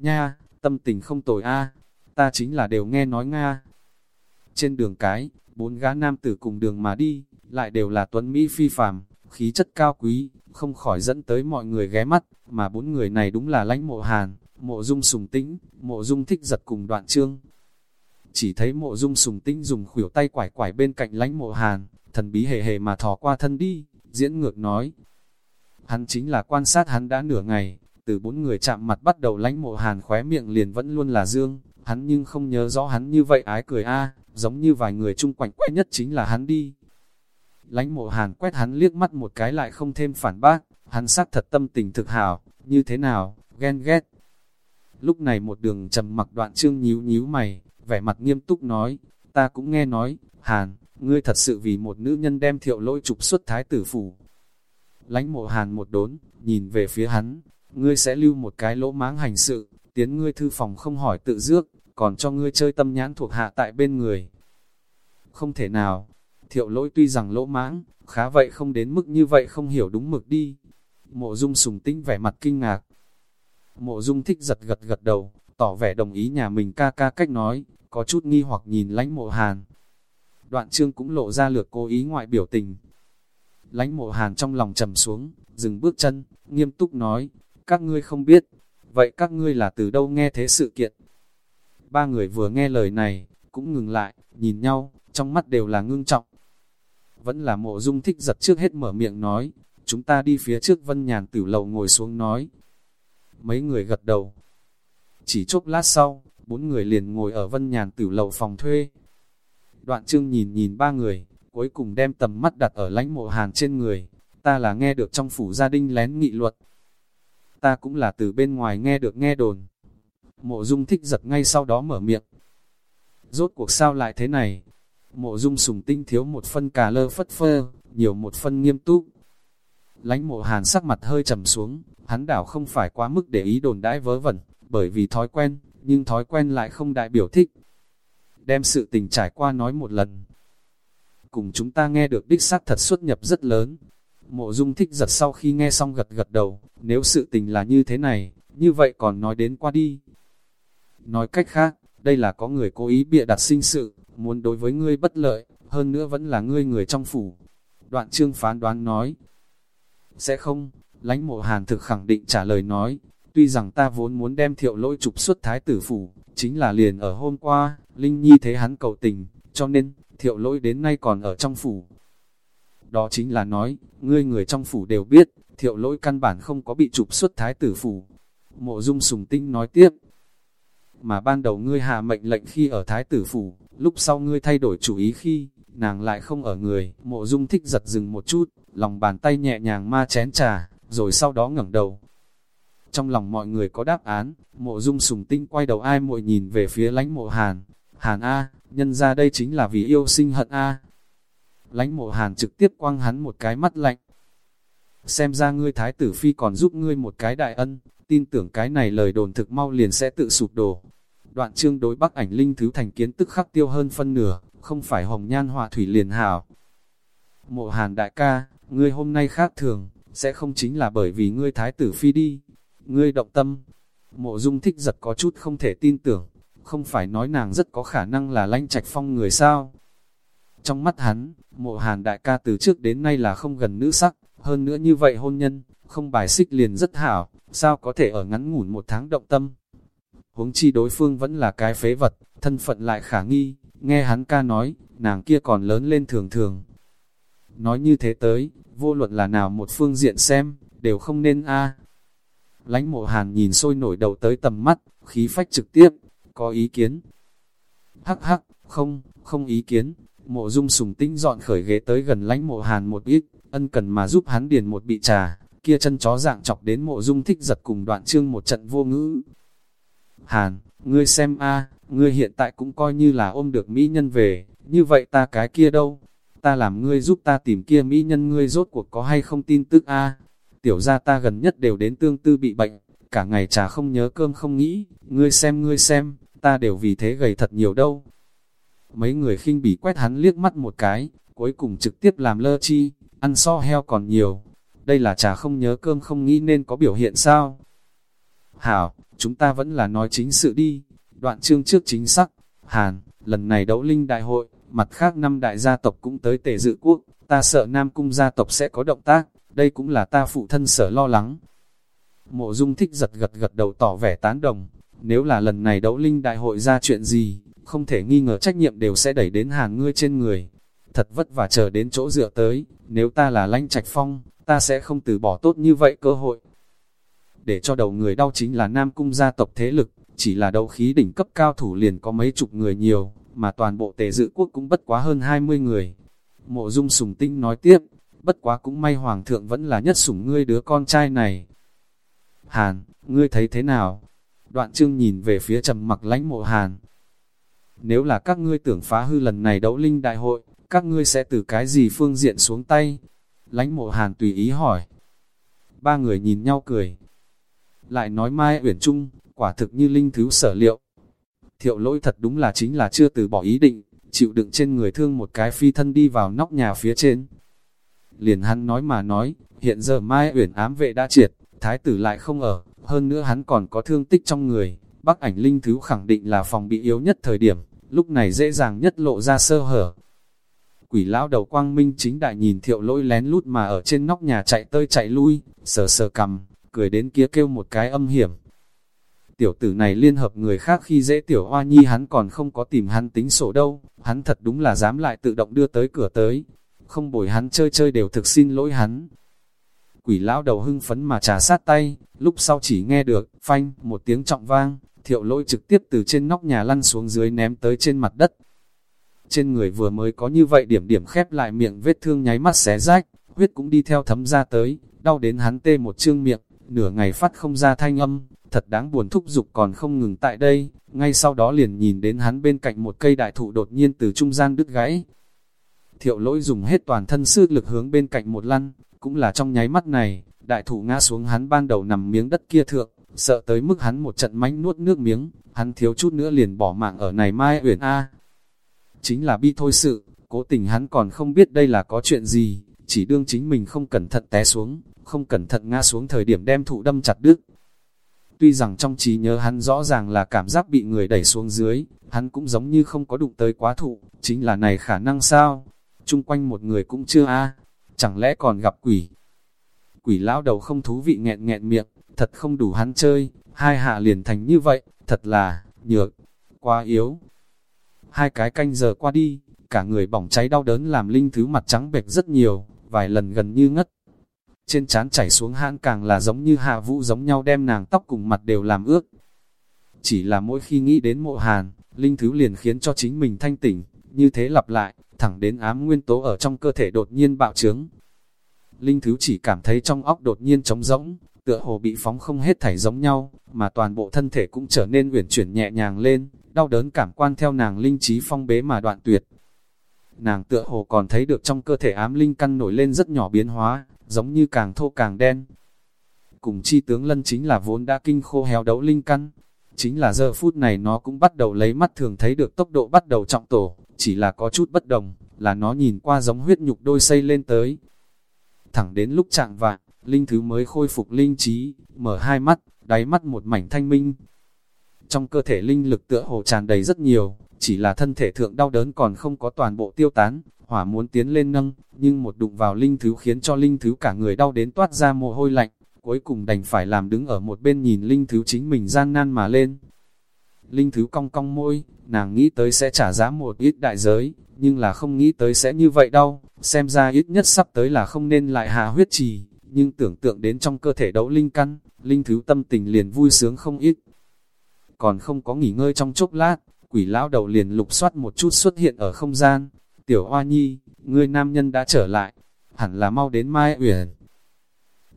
nha, tâm tình không tồi a ta chính là đều nghe nói Nga. Trên đường cái, bốn gã nam tử cùng đường mà đi, lại đều là tuấn Mỹ phi phàm, khí chất cao quý, không khỏi dẫn tới mọi người ghé mắt, mà bốn người này đúng là lãnh mộ hàn, mộ dung sùng tĩnh, mộ dung thích giật cùng đoạn trương. Chỉ thấy mộ dung sùng tĩnh dùng khuỷu tay quải quải bên cạnh lãnh mộ hàn, thần bí hề hề mà thò qua thân đi, diễn ngược nói. Hắn chính là quan sát hắn đã nửa ngày, từ bốn người chạm mặt bắt đầu lãnh mộ hàn khóe miệng liền vẫn luôn là dương, hắn nhưng không nhớ rõ hắn như vậy ái cười a giống như vài người chung quanh quét nhất chính là hắn đi. Lánh mộ hàn quét hắn liếc mắt một cái lại không thêm phản bác, hắn xác thật tâm tình thực hảo, như thế nào, ghen ghét. Lúc này một đường trầm mặc đoạn trương nhíu nhíu mày, vẻ mặt nghiêm túc nói, ta cũng nghe nói, hàn, ngươi thật sự vì một nữ nhân đem thiệu lỗi trục xuất thái tử phủ. Lánh mộ hàn một đốn, nhìn về phía hắn, ngươi sẽ lưu một cái lỗ máng hành sự, tiến ngươi thư phòng không hỏi tự dước, còn cho ngươi chơi tâm nhãn thuộc hạ tại bên người. Không thể nào, thiệu lỗi tuy rằng lỗ mãng, khá vậy không đến mức như vậy không hiểu đúng mực đi. Mộ dung sùng tinh vẻ mặt kinh ngạc. Mộ dung thích giật gật gật đầu, tỏ vẻ đồng ý nhà mình ca ca cách nói, có chút nghi hoặc nhìn lánh mộ hàn. Đoạn trương cũng lộ ra lược cố ý ngoại biểu tình. Lánh mộ hàn trong lòng trầm xuống, dừng bước chân, nghiêm túc nói, các ngươi không biết, vậy các ngươi là từ đâu nghe thế sự kiện? Ba người vừa nghe lời này, cũng ngừng lại, nhìn nhau, trong mắt đều là ngưng trọng. Vẫn là mộ dung thích giật trước hết mở miệng nói, chúng ta đi phía trước vân nhàn tử lầu ngồi xuống nói. Mấy người gật đầu. Chỉ chốc lát sau, bốn người liền ngồi ở vân nhàn tử lầu phòng thuê. Đoạn trương nhìn nhìn ba người, cuối cùng đem tầm mắt đặt ở lãnh mộ hàn trên người. Ta là nghe được trong phủ gia đình lén nghị luật. Ta cũng là từ bên ngoài nghe được nghe đồn. Mộ dung thích giật ngay sau đó mở miệng. Rốt cuộc sao lại thế này? Mộ dung sùng tinh thiếu một phân cà lơ phất phơ, nhiều một phân nghiêm túc. Lánh mộ hàn sắc mặt hơi trầm xuống, hắn đảo không phải quá mức để ý đồn đãi vớ vẩn, bởi vì thói quen, nhưng thói quen lại không đại biểu thích. Đem sự tình trải qua nói một lần. Cùng chúng ta nghe được đích xác thật xuất nhập rất lớn. Mộ dung thích giật sau khi nghe xong gật gật đầu, nếu sự tình là như thế này, như vậy còn nói đến qua đi. Nói cách khác, đây là có người cố ý bịa đặt sinh sự, muốn đối với ngươi bất lợi, hơn nữa vẫn là ngươi người trong phủ. Đoạn trương phán đoán nói, sẽ không, lãnh mộ hàn thực khẳng định trả lời nói, tuy rằng ta vốn muốn đem thiệu lỗi trục xuất thái tử phủ, chính là liền ở hôm qua, Linh Nhi thấy hắn cầu tình, cho nên, thiệu lỗi đến nay còn ở trong phủ. Đó chính là nói, ngươi người trong phủ đều biết, thiệu lỗi căn bản không có bị trục xuất thái tử phủ. Mộ dung sùng tinh nói tiếp, mà ban đầu ngươi hạ mệnh lệnh khi ở thái tử phủ, lúc sau ngươi thay đổi chủ ý khi, nàng lại không ở người, mộ dung thích giật dừng một chút, lòng bàn tay nhẹ nhàng ma chén trà, rồi sau đó ngẩng đầu. Trong lòng mọi người có đáp án, mộ dung sùng tinh quay đầu ai muội nhìn về phía lánh mộ hàn, hàn A, nhân ra đây chính là vì yêu sinh hận A lãnh mộ hàn trực tiếp quăng hắn một cái mắt lạnh. Xem ra ngươi thái tử phi còn giúp ngươi một cái đại ân, tin tưởng cái này lời đồn thực mau liền sẽ tự sụp đổ. Đoạn chương đối bắc ảnh linh thứ thành kiến tức khắc tiêu hơn phân nửa, không phải hồng nhan họa thủy liền hảo. Mộ hàn đại ca, ngươi hôm nay khác thường, sẽ không chính là bởi vì ngươi thái tử phi đi. Ngươi động tâm, mộ dung thích giật có chút không thể tin tưởng, không phải nói nàng rất có khả năng là lanh trạch phong người sao. Trong mắt hắn, mộ hàn đại ca từ trước đến nay là không gần nữ sắc, hơn nữa như vậy hôn nhân, không bài xích liền rất hảo, sao có thể ở ngắn ngủn một tháng động tâm. Huống chi đối phương vẫn là cái phế vật, thân phận lại khả nghi, nghe hắn ca nói, nàng kia còn lớn lên thường thường. Nói như thế tới, vô luận là nào một phương diện xem, đều không nên a. À. Lánh mộ hàn nhìn sôi nổi đầu tới tầm mắt, khí phách trực tiếp, có ý kiến. Hắc hắc, không, không ý kiến, mộ dung sùng tinh dọn khởi ghế tới gần lánh mộ hàn một ít, ân cần mà giúp hắn điền một bị trà, kia chân chó dạng chọc đến mộ dung thích giật cùng đoạn chương một trận vô ngữ. Hàn, ngươi xem a, ngươi hiện tại cũng coi như là ôm được mỹ nhân về, như vậy ta cái kia đâu? Ta làm ngươi giúp ta tìm kia mỹ nhân ngươi rốt cuộc có hay không tin tức a? Tiểu ra ta gần nhất đều đến tương tư bị bệnh, cả ngày trà không nhớ cơm không nghĩ, ngươi xem ngươi xem, ta đều vì thế gầy thật nhiều đâu. Mấy người khinh bỉ quét hắn liếc mắt một cái, cuối cùng trực tiếp làm lơ chi, ăn so heo còn nhiều. Đây là trà không nhớ cơm không nghĩ nên có biểu hiện sao? Hảo, chúng ta vẫn là nói chính sự đi. Đoạn chương trước chính sắc, Hàn, lần này đấu linh đại hội, mặt khác năm đại gia tộc cũng tới tề dự quốc, ta sợ Nam Cung gia tộc sẽ có động tác, đây cũng là ta phụ thân sở lo lắng. Mộ dung thích giật gật gật đầu tỏ vẻ tán đồng, nếu là lần này đấu linh đại hội ra chuyện gì, không thể nghi ngờ trách nhiệm đều sẽ đẩy đến hàn ngươi trên người. Thật vất vả chờ đến chỗ dựa tới, nếu ta là lãnh trạch phong, ta sẽ không từ bỏ tốt như vậy cơ hội. Để cho đầu người đau chính là Nam Cung gia tộc thế lực, chỉ là đấu khí đỉnh cấp cao thủ liền có mấy chục người nhiều, mà toàn bộ tề dự quốc cũng bất quá hơn 20 người. Mộ dung sùng tinh nói tiếp, bất quá cũng may hoàng thượng vẫn là nhất sủng ngươi đứa con trai này. Hàn, ngươi thấy thế nào? Đoạn trương nhìn về phía trầm mặc lãnh mộ Hàn. Nếu là các ngươi tưởng phá hư lần này đấu linh đại hội, các ngươi sẽ từ cái gì phương diện xuống tay? Lãnh mộ Hàn tùy ý hỏi. Ba người nhìn nhau cười. Lại nói Mai Uyển Trung, quả thực như linh thứ sở liệu. Thiệu lỗi thật đúng là chính là chưa từ bỏ ý định, chịu đựng trên người thương một cái phi thân đi vào nóc nhà phía trên. Liền hắn nói mà nói, hiện giờ Mai Uyển ám vệ đã triệt, thái tử lại không ở, hơn nữa hắn còn có thương tích trong người. Bắc ảnh linh thứ khẳng định là phòng bị yếu nhất thời điểm, lúc này dễ dàng nhất lộ ra sơ hở. Quỷ lão đầu quang minh chính đại nhìn thiệu lỗi lén lút mà ở trên nóc nhà chạy tơi chạy lui, sờ sờ cầm, cười đến kia kêu một cái âm hiểm. Tiểu tử này liên hợp người khác khi dễ tiểu hoa nhi hắn còn không có tìm hắn tính sổ đâu, hắn thật đúng là dám lại tự động đưa tới cửa tới. Không bồi hắn chơi chơi đều thực xin lỗi hắn. Quỷ lão đầu hưng phấn mà trà sát tay, lúc sau chỉ nghe được, phanh, một tiếng trọng vang, thiệu lỗi trực tiếp từ trên nóc nhà lăn xuống dưới ném tới trên mặt đất. Trên người vừa mới có như vậy điểm điểm khép lại miệng vết thương nháy mắt xé rách, huyết cũng đi theo thấm ra tới, đau đến hắn tê một chương miệng, nửa ngày phát không ra thanh âm, thật đáng buồn thúc dục còn không ngừng tại đây, ngay sau đó liền nhìn đến hắn bên cạnh một cây đại thụ đột nhiên từ trung gian đứt gãy. Thiệu lỗi dùng hết toàn thân sư lực hướng bên cạnh một lăn, cũng là trong nháy mắt này, đại thụ ngã xuống hắn ban đầu nằm miếng đất kia thượng, sợ tới mức hắn một trận mánh nuốt nước miếng, hắn thiếu chút nữa liền bỏ mạng ở này mai uyển A. Chính là bi thôi sự, cố tình hắn còn không biết đây là có chuyện gì, chỉ đương chính mình không cẩn thận té xuống, không cẩn thận ngã xuống thời điểm đem thụ đâm chặt đứt. Tuy rằng trong trí nhớ hắn rõ ràng là cảm giác bị người đẩy xuống dưới, hắn cũng giống như không có đụng tới quá thụ, chính là này khả năng sao? Trung quanh một người cũng chưa a chẳng lẽ còn gặp quỷ? Quỷ lão đầu không thú vị nghẹn nghẹn miệng, thật không đủ hắn chơi, hai hạ liền thành như vậy, thật là, nhược, quá yếu. Hai cái canh giờ qua đi, cả người bỏng cháy đau đớn làm linh thứ mặt trắng bệch rất nhiều, vài lần gần như ngất. Trên trán chảy xuống hãn càng là giống như hạ vũ giống nhau đem nàng tóc cùng mặt đều làm ướt. Chỉ là mỗi khi nghĩ đến mộ hàn, linh thứ liền khiến cho chính mình thanh tỉnh, như thế lặp lại, thẳng đến ám nguyên tố ở trong cơ thể đột nhiên bạo trướng. Linh thứ chỉ cảm thấy trong óc đột nhiên trống rỗng, tựa hồ bị phóng không hết thảy giống nhau, mà toàn bộ thân thể cũng trở nên uyển chuyển nhẹ nhàng lên, đau đớn cảm quan theo nàng linh trí phong bế mà đoạn tuyệt. Nàng tựa hồ còn thấy được trong cơ thể ám linh căn nổi lên rất nhỏ biến hóa, giống như càng thô càng đen. Cùng chi tướng lân chính là vốn đã kinh khô héo đấu linh căn, chính là giờ phút này nó cũng bắt đầu lấy mắt thường thấy được tốc độ bắt đầu trọng tổ, chỉ là có chút bất đồng, là nó nhìn qua giống huyết nhục đôi xây lên tới. Thẳng đến lúc trạng vạn, linh thứ mới khôi phục linh trí, mở hai mắt, đáy mắt một mảnh thanh minh. Trong cơ thể linh lực tựa hồ tràn đầy rất nhiều, chỉ là thân thể thượng đau đớn còn không có toàn bộ tiêu tán, hỏa muốn tiến lên nâng, nhưng một đụng vào linh thứ khiến cho linh thứ cả người đau đến toát ra mồ hôi lạnh, cuối cùng đành phải làm đứng ở một bên nhìn linh thứ chính mình gian nan mà lên. Linh thứ cong cong môi, nàng nghĩ tới sẽ trả giá một ít đại giới, nhưng là không nghĩ tới sẽ như vậy đâu, xem ra ít nhất sắp tới là không nên lại hạ huyết trì, nhưng tưởng tượng đến trong cơ thể đấu linh căn, linh thứ tâm tình liền vui sướng không ít. Còn không có nghỉ ngơi trong chốc lát, quỷ lão đầu liền lục soát một chút xuất hiện ở không gian. Tiểu Hoa Nhi, ngươi nam nhân đã trở lại, hẳn là mau đến Mai Uyển.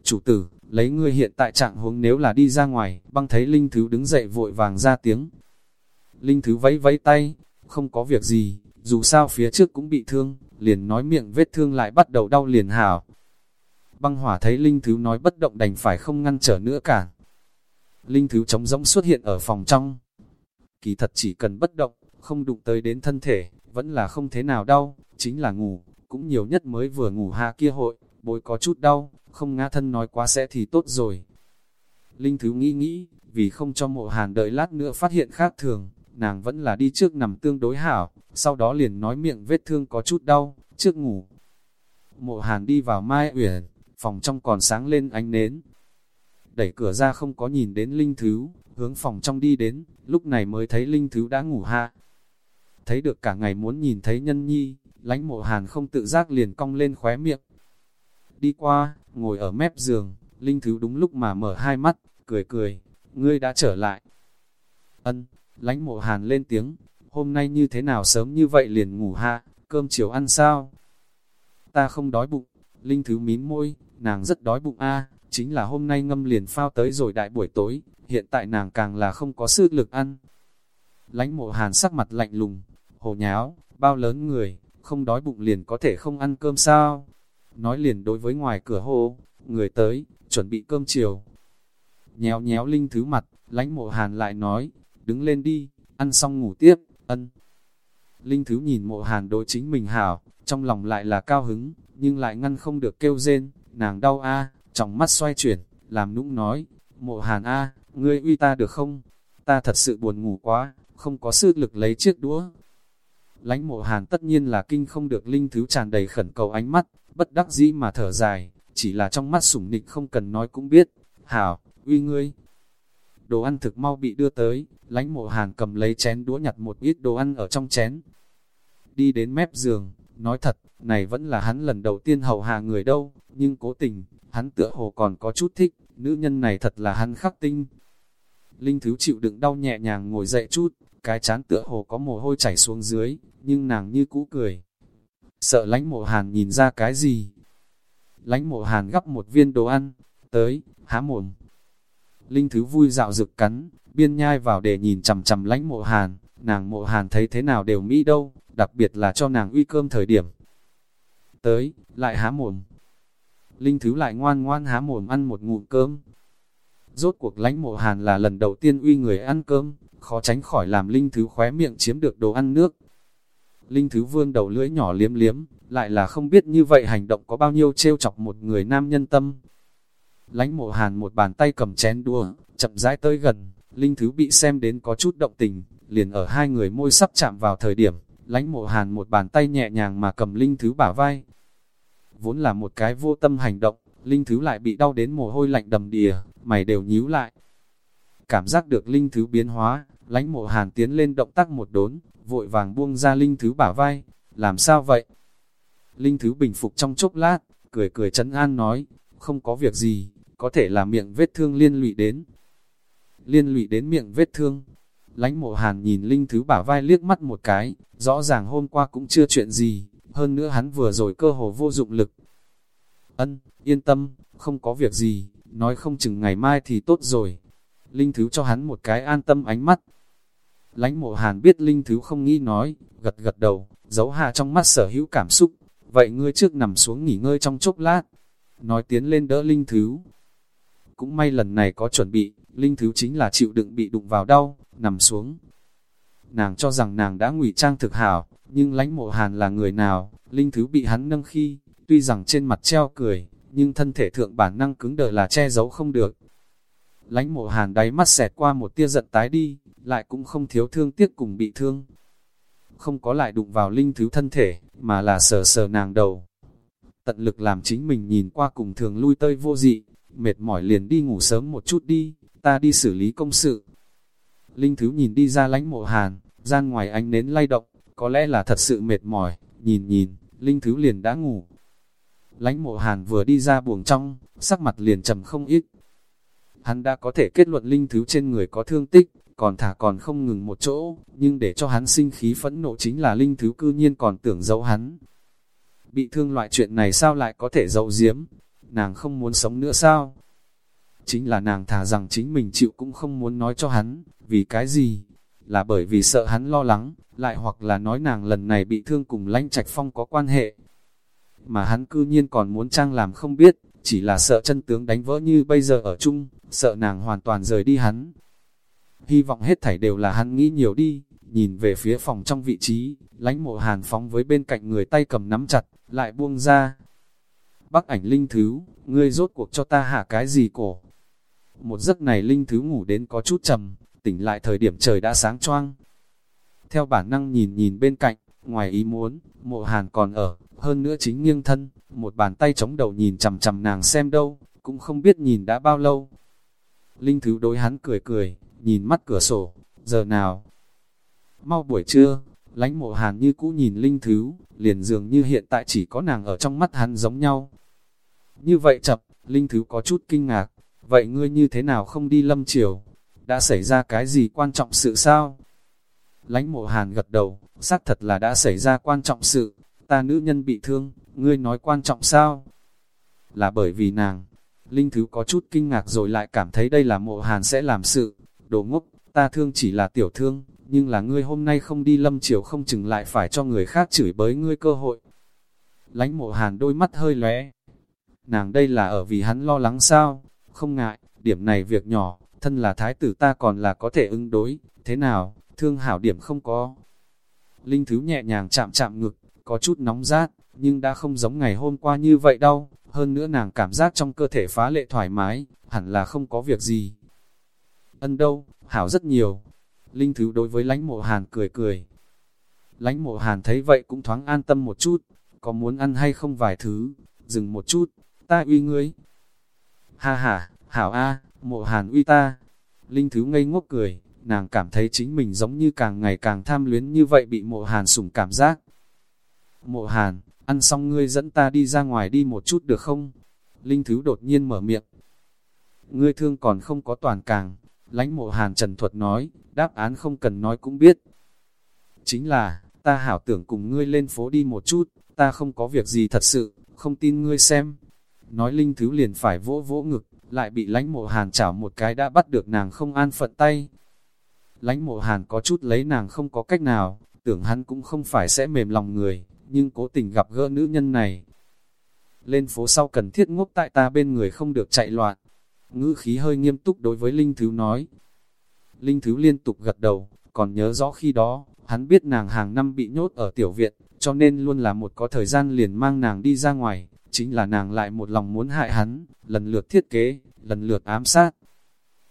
Chủ tử, lấy ngươi hiện tại trạng huống nếu là đi ra ngoài, băng thấy Linh Thứ đứng dậy vội vàng ra tiếng. Linh Thứ vẫy vẫy tay, không có việc gì, dù sao phía trước cũng bị thương, liền nói miệng vết thương lại bắt đầu đau liền hảo. Băng hỏa thấy Linh Thứ nói bất động đành phải không ngăn trở nữa cả. Linh Thứ trống rỗng xuất hiện ở phòng trong, kỳ thật chỉ cần bất động, không đụng tới đến thân thể, vẫn là không thế nào đau, chính là ngủ, cũng nhiều nhất mới vừa ngủ hạ kia hội, bối có chút đau, không ngã thân nói quá sẽ thì tốt rồi. Linh Thứ nghĩ nghĩ, vì không cho mộ hàn đợi lát nữa phát hiện khác thường, nàng vẫn là đi trước nằm tương đối hảo, sau đó liền nói miệng vết thương có chút đau, trước ngủ. Mộ hàn đi vào mai uyển, phòng trong còn sáng lên ánh nến. Đẩy cửa ra không có nhìn đến Linh Thứ, hướng phòng trong đi đến, lúc này mới thấy Linh Thứ đã ngủ hạ. Thấy được cả ngày muốn nhìn thấy nhân nhi, lánh mộ hàn không tự giác liền cong lên khóe miệng. Đi qua, ngồi ở mép giường, Linh Thứ đúng lúc mà mở hai mắt, cười cười, ngươi đã trở lại. Ân, lánh mộ hàn lên tiếng, hôm nay như thế nào sớm như vậy liền ngủ hạ, cơm chiều ăn sao? Ta không đói bụng, Linh Thứ mím môi, nàng rất đói bụng a chính là hôm nay ngâm liền phao tới rồi đại buổi tối, hiện tại nàng càng là không có sức lực ăn. Lánh mộ hàn sắc mặt lạnh lùng, hồ nháo, bao lớn người, không đói bụng liền có thể không ăn cơm sao? Nói liền đối với ngoài cửa hô, người tới, chuẩn bị cơm chiều. Nhéo nhéo linh thứ mặt, lánh mộ hàn lại nói, đứng lên đi, ăn xong ngủ tiếp, ân. Linh thứ nhìn mộ hàn đối chính mình hảo, trong lòng lại là cao hứng, nhưng lại ngăn không được kêu rên, nàng đau a trong mắt xoay chuyển, làm nũng nói, mộ hàn a ngươi uy ta được không? Ta thật sự buồn ngủ quá, không có sức lực lấy chiếc đũa. Lánh mộ hàn tất nhiên là kinh không được linh thứ tràn đầy khẩn cầu ánh mắt, bất đắc dĩ mà thở dài, chỉ là trong mắt sủng nịch không cần nói cũng biết. Hảo, uy ngươi. Đồ ăn thực mau bị đưa tới, lánh mộ hàn cầm lấy chén đũa nhặt một ít đồ ăn ở trong chén. Đi đến mép giường, nói thật, này vẫn là hắn lần đầu tiên hầu hạ người đâu, nhưng cố tình, hắn tựa hồ còn có chút thích, nữ nhân này thật là hắn khắc tinh. Linh Thứ chịu đựng đau nhẹ nhàng ngồi dậy chút, cái chán tựa hồ có mồ hôi chảy xuống dưới, nhưng nàng như cũ cười. Sợ lánh mộ hàn nhìn ra cái gì? Lánh mộ hàn gắp một viên đồ ăn, tới, há mồm. Linh Thứ vui dạo rực cắn, biên nhai vào để nhìn chầm chầm lánh mộ hàn, nàng mộ hàn thấy thế nào đều mỹ đâu, đặc biệt là cho nàng uy cơm thời điểm. Tới, lại há mồm. Linh Thứ lại ngoan ngoan há mồm ăn một ngụm cơm. Rốt cuộc lánh mộ hàn là lần đầu tiên uy người ăn cơm, khó tránh khỏi làm Linh Thứ khóe miệng chiếm được đồ ăn nước. Linh Thứ vương đầu lưỡi nhỏ liếm liếm, lại là không biết như vậy hành động có bao nhiêu trêu chọc một người nam nhân tâm. Lánh mộ hàn một bàn tay cầm chén đua, chậm rãi tới gần, Linh Thứ bị xem đến có chút động tình, liền ở hai người môi sắp chạm vào thời điểm, lánh mộ hàn một bàn tay nhẹ nhàng mà cầm Linh Thứ bả vai. Vốn là một cái vô tâm hành động, Linh Thứ lại bị đau đến mồ hôi lạnh đầm đìa, mày đều nhíu lại. Cảm giác được Linh Thứ biến hóa, lánh mộ hàn tiến lên động tác một đốn, vội vàng buông ra Linh Thứ bả vai. Làm sao vậy? Linh Thứ bình phục trong chốc lát, cười cười chấn an nói, không có việc gì, có thể là miệng vết thương liên lụy đến. Liên lụy đến miệng vết thương. Lánh mộ hàn nhìn Linh Thứ bả vai liếc mắt một cái, rõ ràng hôm qua cũng chưa chuyện gì, hơn nữa hắn vừa rồi cơ hồ vô dụng lực. Ân, yên tâm, không có việc gì, nói không chừng ngày mai thì tốt rồi. Linh Thứ cho hắn một cái an tâm ánh mắt. Lánh mộ hàn biết Linh Thứ không nghĩ nói, gật gật đầu, giấu hạ trong mắt sở hữu cảm xúc. Vậy ngươi trước nằm xuống nghỉ ngơi trong chốc lát. Nói tiến lên đỡ Linh Thứ. Cũng may lần này có chuẩn bị, Linh Thứ chính là chịu đựng bị đụng vào đau, nằm xuống. Nàng cho rằng nàng đã ngụy trang thực hảo, nhưng lãnh mộ hàn là người nào, Linh Thứ bị hắn nâng khi, tuy rằng trên mặt treo cười, nhưng thân thể thượng bản năng cứng đờ là che giấu không được. lãnh mộ hàn đáy mắt xẹt qua một tia giận tái đi, lại cũng không thiếu thương tiếc cùng bị thương. Không có lại đụng vào linh thứ thân thể, mà là sờ sờ nàng đầu. Tận lực làm chính mình nhìn qua cùng thường lui tơi vô dị, mệt mỏi liền đi ngủ sớm một chút đi, ta đi xử lý công sự. Linh thứ nhìn đi ra lãnh mộ hàn, gian ngoài ánh nến lay động, có lẽ là thật sự mệt mỏi, nhìn nhìn, Linh thứ liền đã ngủ. Lánh mộ hàn vừa đi ra buồng trong, sắc mặt liền trầm không ít. Hắn đã có thể kết luận linh thứ trên người có thương tích, còn thả còn không ngừng một chỗ, nhưng để cho hắn sinh khí phẫn nộ chính là linh thứ cư nhiên còn tưởng giấu hắn. Bị thương loại chuyện này sao lại có thể giấu giếm, nàng không muốn sống nữa sao? Chính là nàng thả rằng chính mình chịu cũng không muốn nói cho hắn, vì cái gì? Là bởi vì sợ hắn lo lắng, lại hoặc là nói nàng lần này bị thương cùng lãnh trạch phong có quan hệ, mà hắn cư nhiên còn muốn trang làm không biết, chỉ là sợ chân tướng đánh vỡ như bây giờ ở chung, sợ nàng hoàn toàn rời đi hắn. Hy vọng hết thảy đều là hắn nghĩ nhiều đi, nhìn về phía phòng trong vị trí, lãnh mộ hàn phóng với bên cạnh người tay cầm nắm chặt, lại buông ra. Bắc ảnh linh thứ, ngươi rốt cuộc cho ta hạ cái gì cổ? một giấc này linh thứ ngủ đến có chút trầm, tỉnh lại thời điểm trời đã sáng choang. Theo bản năng nhìn nhìn bên cạnh, ngoài ý muốn, mộ hàn còn ở, hơn nữa chính nghiêng thân, một bàn tay chống đầu nhìn chầm chầm nàng xem đâu, cũng không biết nhìn đã bao lâu. Linh thứ đối hắn cười cười, nhìn mắt cửa sổ, giờ nào? Mau buổi trưa, lánh mộ hàn như cũ nhìn Linh thứ, liền dường như hiện tại chỉ có nàng ở trong mắt hắn giống nhau. Như vậy chập, Linh thứ có chút kinh ngạc, vậy ngươi như thế nào không đi lâm chiều? Đã xảy ra cái gì quan trọng sự sao? Lánh mộ hàn gật đầu, xác thật là đã xảy ra quan trọng sự, ta nữ nhân bị thương, ngươi nói quan trọng sao? Là bởi vì nàng, Linh Thứ có chút kinh ngạc rồi lại cảm thấy đây là mộ hàn sẽ làm sự, đồ ngốc, ta thương chỉ là tiểu thương, nhưng là ngươi hôm nay không đi lâm chiều không chừng lại phải cho người khác chửi bới ngươi cơ hội. Lánh mộ hàn đôi mắt hơi lóe. Nàng đây là ở vì hắn lo lắng sao? Không ngại, điểm này việc nhỏ, thân là thái tử ta còn là có thể ứng đối, thế nào, thương hảo điểm không có. Linh Thứ nhẹ nhàng chạm chạm ngực, có chút nóng rát, nhưng đã không giống ngày hôm qua như vậy đâu, hơn nữa nàng cảm giác trong cơ thể phá lệ thoải mái, hẳn là không có việc gì. Ân đâu, hảo rất nhiều. Linh Thứ đối với lánh mộ hàn cười cười. Lánh mộ hàn thấy vậy cũng thoáng an tâm một chút, có muốn ăn hay không vài thứ, dừng một chút, ta uy ngươi. Ha ha, hảo a, mộ hàn uy ta. Linh Thứ ngây ngốc cười, nàng cảm thấy chính mình giống như càng ngày càng tham luyến như vậy bị mộ hàn sủng cảm giác. Mộ hàn, ăn xong ngươi dẫn ta đi ra ngoài đi một chút được không? Linh Thứ đột nhiên mở miệng. Ngươi thương còn không có toàn càng, lãnh mộ hàn trần thuật nói, đáp án không cần nói cũng biết. Chính là, ta hảo tưởng cùng ngươi lên phố đi một chút, ta không có việc gì thật sự, không tin ngươi xem. Nói Linh Thứ liền phải vỗ vỗ ngực, lại bị lãnh mộ hàn chảo một cái đã bắt được nàng không an phận tay. Lãnh mộ hàn có chút lấy nàng không có cách nào, tưởng hắn cũng không phải sẽ mềm lòng người, nhưng cố tình gặp gỡ nữ nhân này. Lên phố sau cần thiết ngốc tại ta bên người không được chạy loạn. Ngữ khí hơi nghiêm túc đối với Linh Thứ nói. Linh Thứ liên tục gật đầu, còn nhớ rõ khi đó, hắn biết nàng hàng năm bị nhốt ở tiểu viện, cho nên luôn là một có thời gian liền mang nàng đi ra ngoài, chính là nàng lại một lòng muốn hại hắn, lần lượt thiết kế, lần lượt ám sát.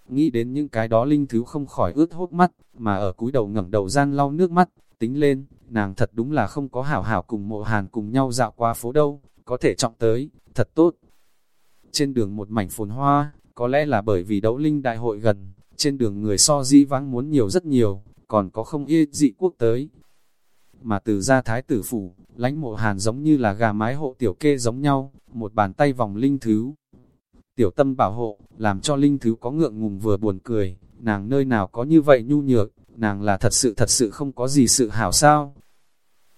Nghĩ đến những cái đó Linh Thứ không khỏi ướt hốt mắt, mà ở cúi đầu ngẩng đầu gian lau nước mắt, tính lên, nàng thật đúng là không có hảo hảo cùng mộ hàn cùng nhau dạo qua phố đâu, có thể trọng tới, thật tốt. Trên đường một mảnh phồn hoa, có lẽ là bởi vì đấu linh đại hội gần, trên đường người so di vắng muốn nhiều rất nhiều, còn có không ít dị quốc tới. Mà từ ra thái tử phủ, lãnh mộ hàn giống như là gà mái hộ tiểu kê giống nhau, một bàn tay vòng linh thứ. Tiểu tâm bảo hộ, làm cho linh thứ có ngượng ngùng vừa buồn cười, nàng nơi nào có như vậy nhu nhược, nàng là thật sự thật sự không có gì sự hảo sao.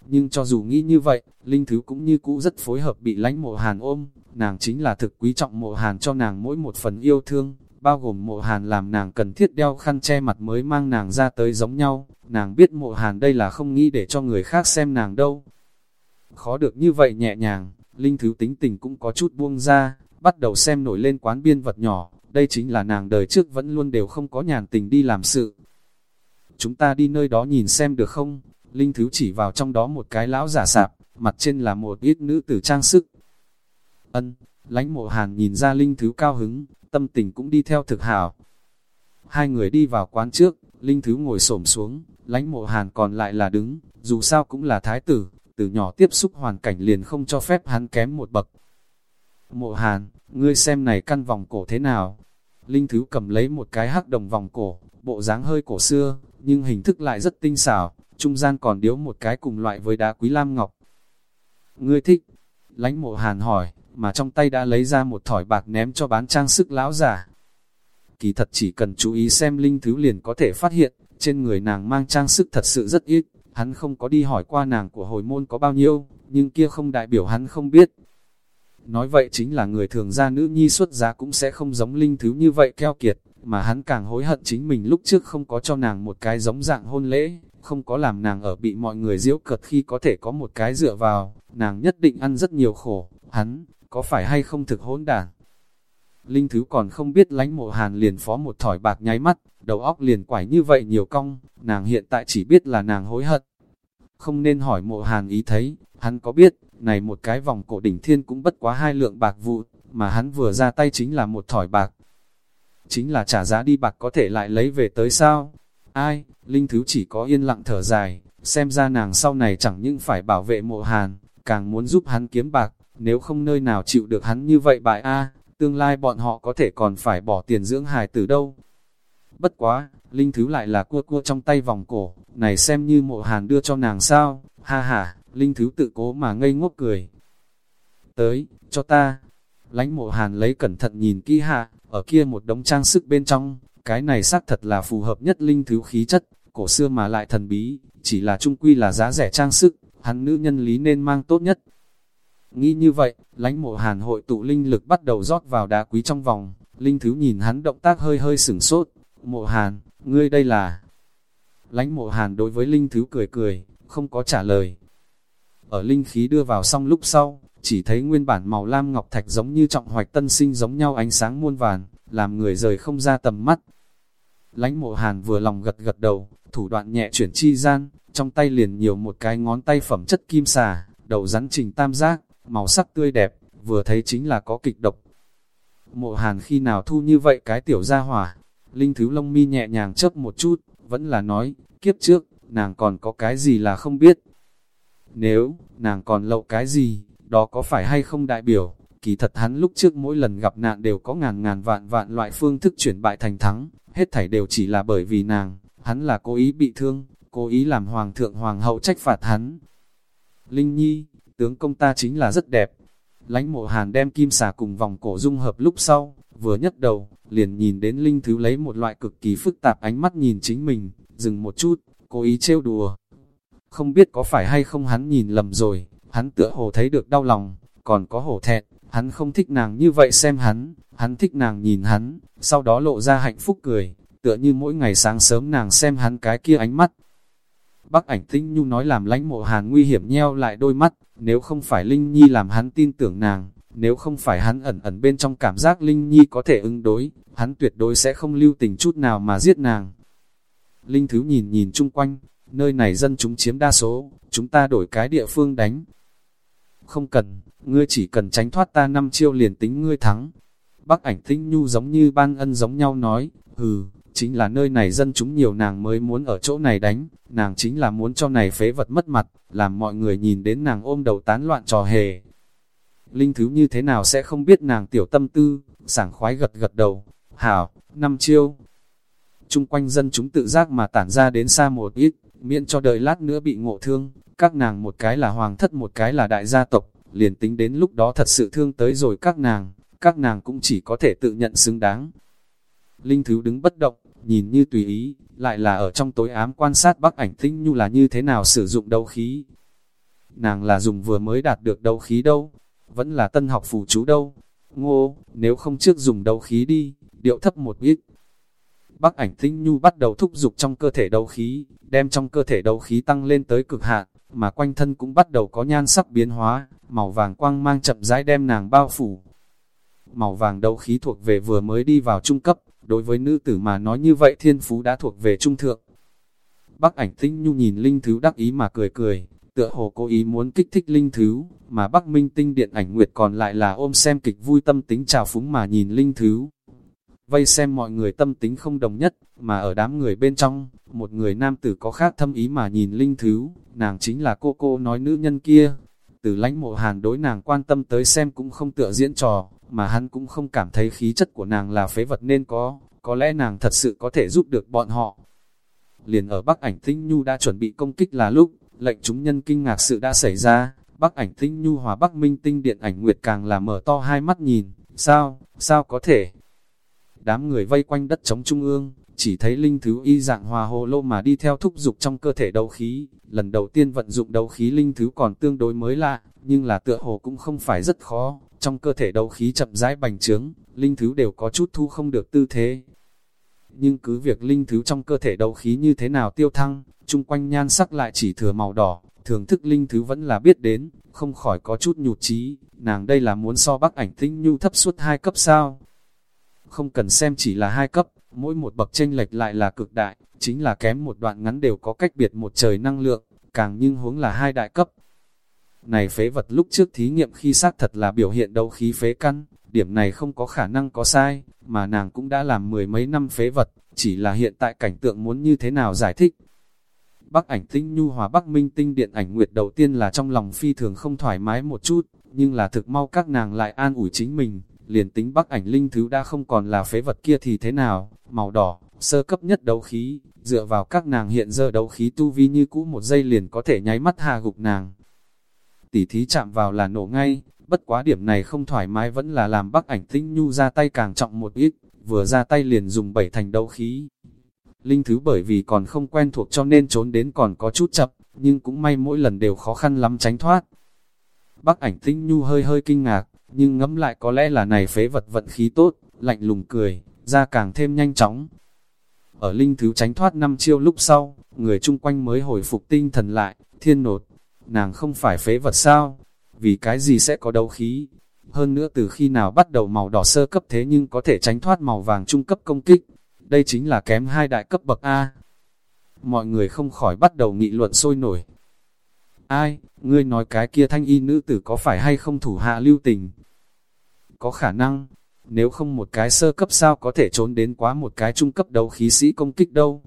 Nhưng cho dù nghĩ như vậy, Linh Thứ cũng như cũ rất phối hợp bị lãnh mộ hàn ôm, nàng chính là thực quý trọng mộ hàn cho nàng mỗi một phần yêu thương, bao gồm mộ hàn làm nàng cần thiết đeo khăn che mặt mới mang nàng ra tới giống nhau, nàng biết mộ hàn đây là không nghĩ để cho người khác xem nàng đâu. Khó được như vậy nhẹ nhàng, Linh Thứ tính tình cũng có chút buông ra, bắt đầu xem nổi lên quán biên vật nhỏ, đây chính là nàng đời trước vẫn luôn đều không có nhàn tình đi làm sự, chúng ta đi nơi đó nhìn xem được không? Linh Thứ chỉ vào trong đó một cái lão giả sạp, mặt trên là một ít nữ tử trang sức. Ân, lánh mộ hàn nhìn ra Linh Thứ cao hứng, tâm tình cũng đi theo thực hảo. Hai người đi vào quán trước, Linh Thứ ngồi xổm xuống, lánh mộ hàn còn lại là đứng, dù sao cũng là thái tử, từ nhỏ tiếp xúc hoàn cảnh liền không cho phép hắn kém một bậc. Mộ hàn, ngươi xem này căn vòng cổ thế nào? Linh Thứ cầm lấy một cái hắc đồng vòng cổ, bộ dáng hơi cổ xưa, nhưng hình thức lại rất tinh xảo, trung gian còn điếu một cái cùng loại với đá quý lam ngọc. Ngươi thích? Lánh mộ hàn hỏi, mà trong tay đã lấy ra một thỏi bạc ném cho bán trang sức lão giả. Kỳ thật chỉ cần chú ý xem linh thứ liền có thể phát hiện, trên người nàng mang trang sức thật sự rất ít, hắn không có đi hỏi qua nàng của hồi môn có bao nhiêu, nhưng kia không đại biểu hắn không biết. Nói vậy chính là người thường ra nữ nhi xuất giá cũng sẽ không giống linh thứ như vậy keo kiệt, mà hắn càng hối hận chính mình lúc trước không có cho nàng một cái giống dạng hôn lễ, không có làm nàng ở bị mọi người diễu cợt khi có thể có một cái dựa vào, nàng nhất định ăn rất nhiều khổ, hắn, có phải hay không thực hỗn đản. Linh Thứ còn không biết lánh mộ hàn liền phó một thỏi bạc nháy mắt, đầu óc liền quải như vậy nhiều cong, nàng hiện tại chỉ biết là nàng hối hận. Không nên hỏi mộ hàn ý thấy, hắn có biết, này một cái vòng cổ đỉnh thiên cũng bất quá hai lượng bạc vụ, mà hắn vừa ra tay chính là một thỏi bạc, chính là trả giá đi bạc có thể lại lấy về tới sao? Ai, Linh Thứ chỉ có yên lặng thở dài, xem ra nàng sau này chẳng những phải bảo vệ mộ hàn, càng muốn giúp hắn kiếm bạc, nếu không nơi nào chịu được hắn như vậy bại a tương lai bọn họ có thể còn phải bỏ tiền dưỡng hài từ đâu. Bất quá, Linh Thứ lại là cua cua trong tay vòng cổ, này xem như mộ hàn đưa cho nàng sao, ha ha, Linh Thứ tự cố mà ngây ngốc cười. Tới, cho ta. Lánh mộ hàn lấy cẩn thận nhìn kỹ hạ, ở kia một đống trang sức bên trong, cái này xác thật là phù hợp nhất Linh Thứ khí chất, cổ xưa mà lại thần bí, chỉ là trung quy là giá rẻ trang sức, hắn nữ nhân lý nên mang tốt nhất. Nghĩ như vậy, lánh mộ hàn hội tụ linh lực bắt đầu rót vào đá quý trong vòng, Linh Thứ nhìn hắn động tác hơi hơi sửng sốt, mộ hàn, ngươi đây là... Lánh mộ hàn đối với Linh Thứ cười cười, không có trả lời. Ở linh khí đưa vào xong lúc sau, chỉ thấy nguyên bản màu lam ngọc thạch giống như trọng hoạch tân sinh giống nhau ánh sáng muôn vàn, làm người rời không ra tầm mắt. Lánh mộ hàn vừa lòng gật gật đầu, thủ đoạn nhẹ chuyển chi gian, trong tay liền nhiều một cái ngón tay phẩm chất kim xà, đầu rắn trình tam giác, màu sắc tươi đẹp, vừa thấy chính là có kịch độc. Mộ hàn khi nào thu như vậy cái tiểu gia hỏa, linh thứ Long mi nhẹ nhàng chớp một chút, vẫn là nói, kiếp trước, nàng còn có cái gì là không biết. Nếu, nàng còn lậu cái gì, đó có phải hay không đại biểu, kỳ thật hắn lúc trước mỗi lần gặp nạn đều có ngàn ngàn vạn vạn loại phương thức chuyển bại thành thắng, hết thảy đều chỉ là bởi vì nàng, hắn là cố ý bị thương, cố ý làm hoàng thượng hoàng hậu trách phạt hắn. Linh Nhi, tướng công ta chính là rất đẹp. Lánh mộ hàn đem kim xà cùng vòng cổ dung hợp lúc sau, vừa nhấc đầu, liền nhìn đến Linh Thứ lấy một loại cực kỳ phức tạp ánh mắt nhìn chính mình, dừng một chút, cố ý trêu đùa. Không biết có phải hay không hắn nhìn lầm rồi, hắn tựa hồ thấy được đau lòng, còn có hổ thẹn, hắn không thích nàng như vậy xem hắn, hắn thích nàng nhìn hắn, sau đó lộ ra hạnh phúc cười, tựa như mỗi ngày sáng sớm nàng xem hắn cái kia ánh mắt. Bắc ảnh tinh nhu nói làm lãnh mộ hàn nguy hiểm nheo lại đôi mắt, nếu không phải Linh Nhi làm hắn tin tưởng nàng, nếu không phải hắn ẩn ẩn bên trong cảm giác Linh Nhi có thể ứng đối, hắn tuyệt đối sẽ không lưu tình chút nào mà giết nàng. Linh Thứ nhìn nhìn chung quanh, nơi này dân chúng chiếm đa số, chúng ta đổi cái địa phương đánh. Không cần, ngươi chỉ cần tránh thoát ta năm chiêu liền tính ngươi thắng. Bắc ảnh tinh nhu giống như ban ân giống nhau nói, hừ, chính là nơi này dân chúng nhiều nàng mới muốn ở chỗ này đánh, nàng chính là muốn cho này phế vật mất mặt, làm mọi người nhìn đến nàng ôm đầu tán loạn trò hề. Linh Thứ như thế nào sẽ không biết nàng tiểu tâm tư, sảng khoái gật gật đầu, hảo, năm chiêu. Trung quanh dân chúng tự giác mà tản ra đến xa một ít, miễn cho đợi lát nữa bị ngộ thương, các nàng một cái là hoàng thất một cái là đại gia tộc, liền tính đến lúc đó thật sự thương tới rồi các nàng, các nàng cũng chỉ có thể tự nhận xứng đáng. Linh Thứ đứng bất động, nhìn như tùy ý, lại là ở trong tối ám quan sát Bắc ảnh tinh nhu là như thế nào sử dụng đấu khí. Nàng là dùng vừa mới đạt được đấu khí đâu, vẫn là tân học phù chú đâu. Ngô, nếu không trước dùng đấu khí đi, điệu thấp một ít. Bắc ảnh tinh nhu bắt đầu thúc dục trong cơ thể đấu khí, đem trong cơ thể đấu khí tăng lên tới cực hạn, mà quanh thân cũng bắt đầu có nhan sắc biến hóa, màu vàng quang mang chậm rãi đem nàng bao phủ. Màu vàng đấu khí thuộc về vừa mới đi vào trung cấp, đối với nữ tử mà nói như vậy thiên phú đã thuộc về trung thượng. Bắc ảnh tinh nhu nhìn linh thứ đắc ý mà cười cười, tựa hồ cố ý muốn kích thích linh thứ, mà Bắc Minh tinh điện ảnh nguyệt còn lại là ôm xem kịch vui tâm tính trào phúng mà nhìn linh thứ. Vây xem mọi người tâm tính không đồng nhất, mà ở đám người bên trong, một người nam tử có khác thâm ý mà nhìn linh thứ, nàng chính là cô cô nói nữ nhân kia. Từ lãnh mộ hàn đối nàng quan tâm tới xem cũng không tựa diễn trò, mà hắn cũng không cảm thấy khí chất của nàng là phế vật nên có, có lẽ nàng thật sự có thể giúp được bọn họ. Liền ở Bắc ảnh Tinh Nhu đã chuẩn bị công kích là lúc, lệnh chúng nhân kinh ngạc sự đã xảy ra, Bắc ảnh Tinh Nhu hòa Bắc Minh Tinh Điện ảnh Nguyệt càng là mở to hai mắt nhìn, sao, sao có thể? Đám người vây quanh đất chống trung ương, chỉ thấy linh thứ y dạng hòa hồ lô mà đi theo thúc dục trong cơ thể đấu khí, lần đầu tiên vận dụng đấu khí linh thứ còn tương đối mới lạ, nhưng là tựa hồ cũng không phải rất khó, trong cơ thể đấu khí chậm rãi bành trướng, linh thứ đều có chút thu không được tư thế. Nhưng cứ việc linh thứ trong cơ thể đấu khí như thế nào tiêu thăng, chung quanh nhan sắc lại chỉ thừa màu đỏ, thưởng thức linh thứ vẫn là biết đến, không khỏi có chút nhụt chí nàng đây là muốn so bắc ảnh tinh nhu thấp suốt hai cấp sao. Không cần xem chỉ là hai cấp, mỗi một bậc tranh lệch lại là cực đại, chính là kém một đoạn ngắn đều có cách biệt một trời năng lượng, càng nhưng huống là hai đại cấp. Này phế vật lúc trước thí nghiệm khi xác thật là biểu hiện đấu khí phế căn, điểm này không có khả năng có sai, mà nàng cũng đã làm mười mấy năm phế vật, chỉ là hiện tại cảnh tượng muốn như thế nào giải thích. Bắc ảnh tinh nhu hòa Bắc minh tinh điện ảnh nguyệt đầu tiên là trong lòng phi thường không thoải mái một chút, nhưng là thực mau các nàng lại an ủi chính mình, liền tính Bắc ảnh linh thứ đã không còn là phế vật kia thì thế nào, màu đỏ, sơ cấp nhất đấu khí, dựa vào các nàng hiện giờ đấu khí tu vi như cũ một giây liền có thể nháy mắt hà gục nàng. Tỉ thí chạm vào là nổ ngay, bất quá điểm này không thoải mái vẫn là làm Bắc ảnh tinh nhu ra tay càng trọng một ít, vừa ra tay liền dùng bảy thành đấu khí. Linh thứ bởi vì còn không quen thuộc cho nên trốn đến còn có chút chậm, nhưng cũng may mỗi lần đều khó khăn lắm tránh thoát. Bắc ảnh tinh nhu hơi hơi kinh ngạc, nhưng ngẫm lại có lẽ là này phế vật vận khí tốt, lạnh lùng cười, ra càng thêm nhanh chóng. Ở linh thứ tránh thoát năm chiêu lúc sau, người chung quanh mới hồi phục tinh thần lại, thiên nột, nàng không phải phế vật sao, vì cái gì sẽ có đấu khí. Hơn nữa từ khi nào bắt đầu màu đỏ sơ cấp thế nhưng có thể tránh thoát màu vàng trung cấp công kích, đây chính là kém hai đại cấp bậc A. Mọi người không khỏi bắt đầu nghị luận sôi nổi. Ai, ngươi nói cái kia thanh y nữ tử có phải hay không thủ hạ lưu tình? Có khả năng, nếu không một cái sơ cấp sao có thể trốn đến quá một cái trung cấp đấu khí sĩ công kích đâu.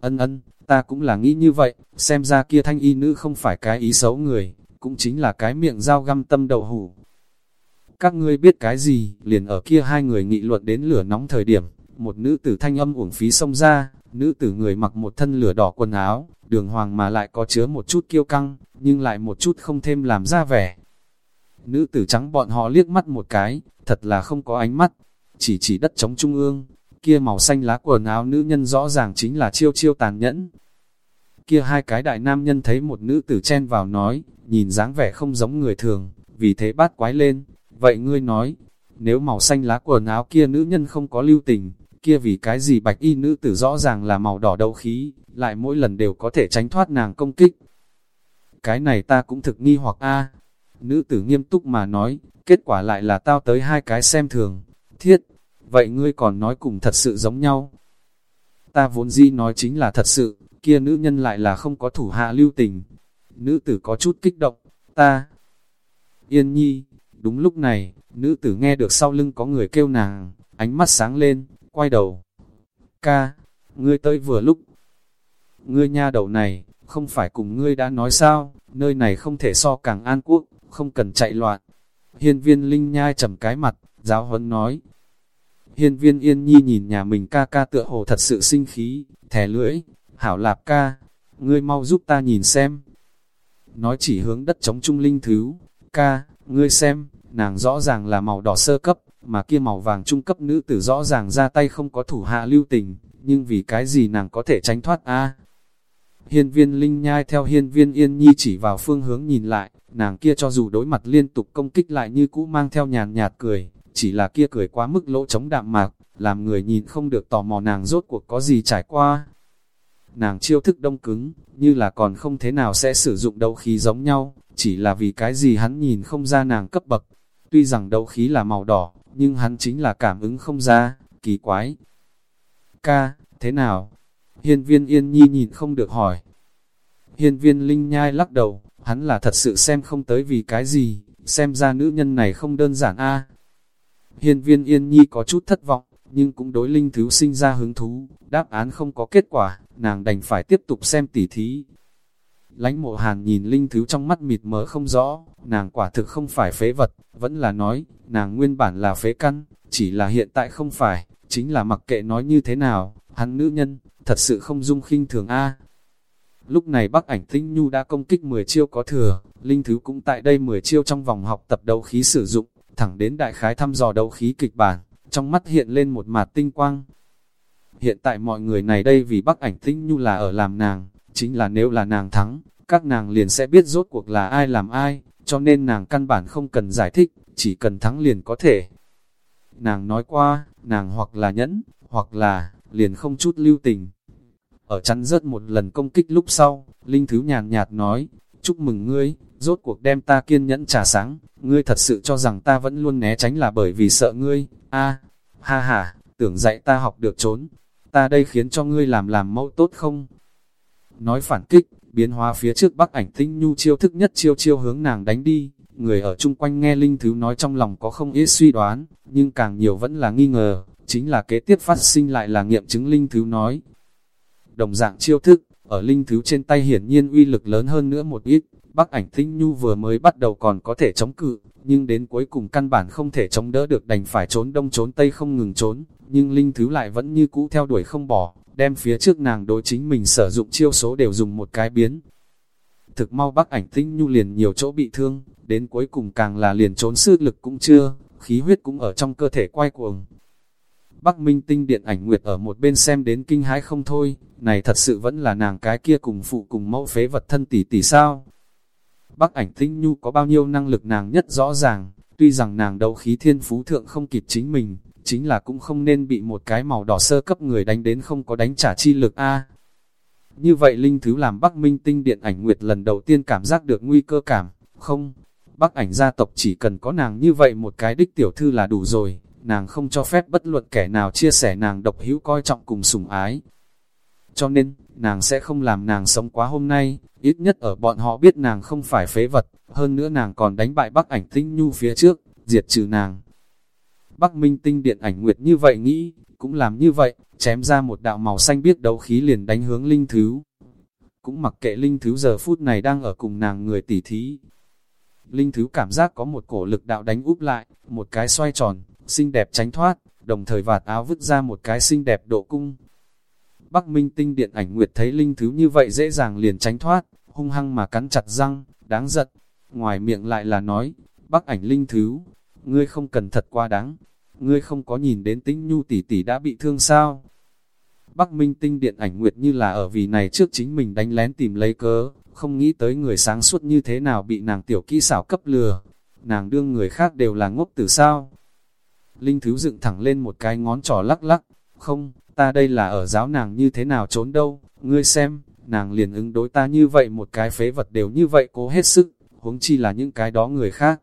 Ân ân, ta cũng là nghĩ như vậy, xem ra kia thanh y nữ không phải cái ý xấu người, cũng chính là cái miệng dao găm tâm đầu hủ. Các ngươi biết cái gì, liền ở kia hai người nghị luận đến lửa nóng thời điểm, một nữ tử thanh âm uổng phí xông ra, nữ tử người mặc một thân lửa đỏ quần áo, đường hoàng mà lại có chứa một chút kiêu căng, nhưng lại một chút không thêm làm ra vẻ. Nữ tử trắng bọn họ liếc mắt một cái, thật là không có ánh mắt, chỉ chỉ đất trống trung ương, kia màu xanh lá quần áo nữ nhân rõ ràng chính là chiêu chiêu tàn nhẫn. Kia hai cái đại nam nhân thấy một nữ tử chen vào nói, nhìn dáng vẻ không giống người thường, vì thế bát quái lên, vậy ngươi nói, nếu màu xanh lá quần áo kia nữ nhân không có lưu tình, kia vì cái gì bạch y nữ tử rõ ràng là màu đỏ đầu khí, lại mỗi lần đều có thể tránh thoát nàng công kích. Cái này ta cũng thực nghi hoặc a Nữ tử nghiêm túc mà nói, kết quả lại là tao tới hai cái xem thường. Thiết, vậy ngươi còn nói cùng thật sự giống nhau. Ta vốn di nói chính là thật sự, kia nữ nhân lại là không có thủ hạ lưu tình. Nữ tử có chút kích động, ta. Yên nhi, đúng lúc này, nữ tử nghe được sau lưng có người kêu nàng, ánh mắt sáng lên, quay đầu. Ca, ngươi tới vừa lúc. Ngươi nha đầu này, không phải cùng ngươi đã nói sao, nơi này không thể so càng an quốc, không cần chạy loạn. Hiên viên linh nhai trầm cái mặt, giáo huấn nói. Hiên viên yên nhi nhìn nhà mình ca ca tựa hồ thật sự sinh khí, thẻ lưỡi, hảo lạp ca, ngươi mau giúp ta nhìn xem. Nói chỉ hướng đất chống trung linh thứ, ca, ngươi xem, nàng rõ ràng là màu đỏ sơ cấp, mà kia màu vàng trung cấp nữ tử rõ ràng ra tay không có thủ hạ lưu tình, nhưng vì cái gì nàng có thể tránh thoát a Hiên viên linh nhai theo hiên viên yên nhi chỉ vào phương hướng nhìn lại, nàng kia cho dù đối mặt liên tục công kích lại như cũ mang theo nhàn nhạt cười, chỉ là kia cười quá mức lỗ chống đạm mạc, làm người nhìn không được tò mò nàng rốt cuộc có gì trải qua. Nàng chiêu thức đông cứng, như là còn không thế nào sẽ sử dụng đấu khí giống nhau, chỉ là vì cái gì hắn nhìn không ra nàng cấp bậc. Tuy rằng đấu khí là màu đỏ, nhưng hắn chính là cảm ứng không ra, kỳ quái. Ca, thế nào? Hiên viên yên nhi nhìn không được hỏi. Hiên viên linh nhai lắc đầu, hắn là thật sự xem không tới vì cái gì, xem ra nữ nhân này không đơn giản a. Hiên viên yên nhi có chút thất vọng, nhưng cũng đối linh thứ sinh ra hứng thú, đáp án không có kết quả, nàng đành phải tiếp tục xem tỉ thí. Lánh mộ hàn nhìn linh thứ trong mắt mịt mờ không rõ, nàng quả thực không phải phế vật, vẫn là nói, nàng nguyên bản là phế căn, chỉ là hiện tại không phải, chính là mặc kệ nói như thế nào, hắn nữ nhân, thật sự không dung khinh thường A. Lúc này bác ảnh tinh nhu đã công kích 10 chiêu có thừa, linh thứ cũng tại đây 10 chiêu trong vòng học tập đấu khí sử dụng, thẳng đến đại khái thăm dò đấu khí kịch bản, trong mắt hiện lên một mạt tinh quang. Hiện tại mọi người này đây vì bác ảnh tinh nhu là ở làm nàng, chính là nếu là nàng thắng, các nàng liền sẽ biết rốt cuộc là ai làm ai, cho nên nàng căn bản không cần giải thích, chỉ cần thắng liền có thể. Nàng nói qua, nàng hoặc là nhẫn, hoặc là, liền không chút lưu tình. Ở chắn rớt một lần công kích lúc sau, Linh Thứ nhàn nhạt nói, chúc mừng ngươi, rốt cuộc đem ta kiên nhẫn trả sáng, ngươi thật sự cho rằng ta vẫn luôn né tránh là bởi vì sợ ngươi, a ha ha, tưởng dạy ta học được trốn, ta đây khiến cho ngươi làm làm mẫu tốt không? Nói phản kích, biến hóa phía trước bắc ảnh tinh nhu chiêu thức nhất chiêu chiêu hướng nàng đánh đi, người ở chung quanh nghe Linh Thứ nói trong lòng có không ít suy đoán, nhưng càng nhiều vẫn là nghi ngờ, chính là kế tiếp phát sinh lại là nghiệm chứng Linh Thứ nói. Đồng dạng chiêu thức, ở Linh Thứ trên tay hiển nhiên uy lực lớn hơn nữa một ít, Bắc ảnh tinh nhu vừa mới bắt đầu còn có thể chống cự, nhưng đến cuối cùng căn bản không thể chống đỡ được đành phải trốn đông trốn tây không ngừng trốn, nhưng Linh Thứ lại vẫn như cũ theo đuổi không bỏ, đem phía trước nàng đối chính mình sử dụng chiêu số đều dùng một cái biến. Thực mau Bắc ảnh tinh nhu liền nhiều chỗ bị thương, đến cuối cùng càng là liền trốn sư lực cũng chưa, khí huyết cũng ở trong cơ thể quay cuồng. Bắc Minh Tinh điện ảnh nguyệt ở một bên xem đến kinh hãi không thôi, này thật sự vẫn là nàng cái kia cùng phụ cùng mẫu phế vật thân tỷ tỷ sao. Bắc ảnh tinh nhu có bao nhiêu năng lực nàng nhất rõ ràng, tuy rằng nàng đấu khí thiên phú thượng không kịp chính mình, chính là cũng không nên bị một cái màu đỏ sơ cấp người đánh đến không có đánh trả chi lực A. Như vậy Linh Thứ làm Bắc Minh Tinh Điện ảnh Nguyệt lần đầu tiên cảm giác được nguy cơ cảm, không, Bắc ảnh gia tộc chỉ cần có nàng như vậy một cái đích tiểu thư là đủ rồi, nàng không cho phép bất luận kẻ nào chia sẻ nàng độc hữu coi trọng cùng sủng ái. Cho nên, nàng sẽ không làm nàng sống quá hôm nay, ít nhất ở bọn họ biết nàng không phải phế vật, hơn nữa nàng còn đánh bại Bắc ảnh tinh nhu phía trước, diệt trừ nàng. Bắc Minh tinh điện ảnh nguyệt như vậy nghĩ, cũng làm như vậy, chém ra một đạo màu xanh biết đấu khí liền đánh hướng linh thứ. Cũng mặc kệ linh thứ giờ phút này đang ở cùng nàng người tỉ thí. Linh thứ cảm giác có một cổ lực đạo đánh úp lại, một cái xoay tròn, xinh đẹp tránh thoát, đồng thời vạt áo vứt ra một cái xinh đẹp độ cung. Bắc Minh tinh điện ảnh nguyệt thấy linh thứ như vậy dễ dàng liền tránh thoát, hung hăng mà cắn chặt răng, đáng giận. Ngoài miệng lại là nói, Bắc ảnh linh thứ, ngươi không cần thật quá đáng, ngươi không có nhìn đến tính nhu tỷ tỷ đã bị thương sao. Bắc Minh tinh điện ảnh nguyệt như là ở vì này trước chính mình đánh lén tìm lấy cớ, không nghĩ tới người sáng suốt như thế nào bị nàng tiểu kỹ xảo cấp lừa. Nàng đương người khác đều là ngốc từ sao. Linh Thứ dựng thẳng lên một cái ngón trỏ lắc lắc, không, ta đây là ở giáo nàng như thế nào trốn đâu, ngươi xem, nàng liền ứng đối ta như vậy một cái phế vật đều như vậy cố hết sức, huống chi là những cái đó người khác.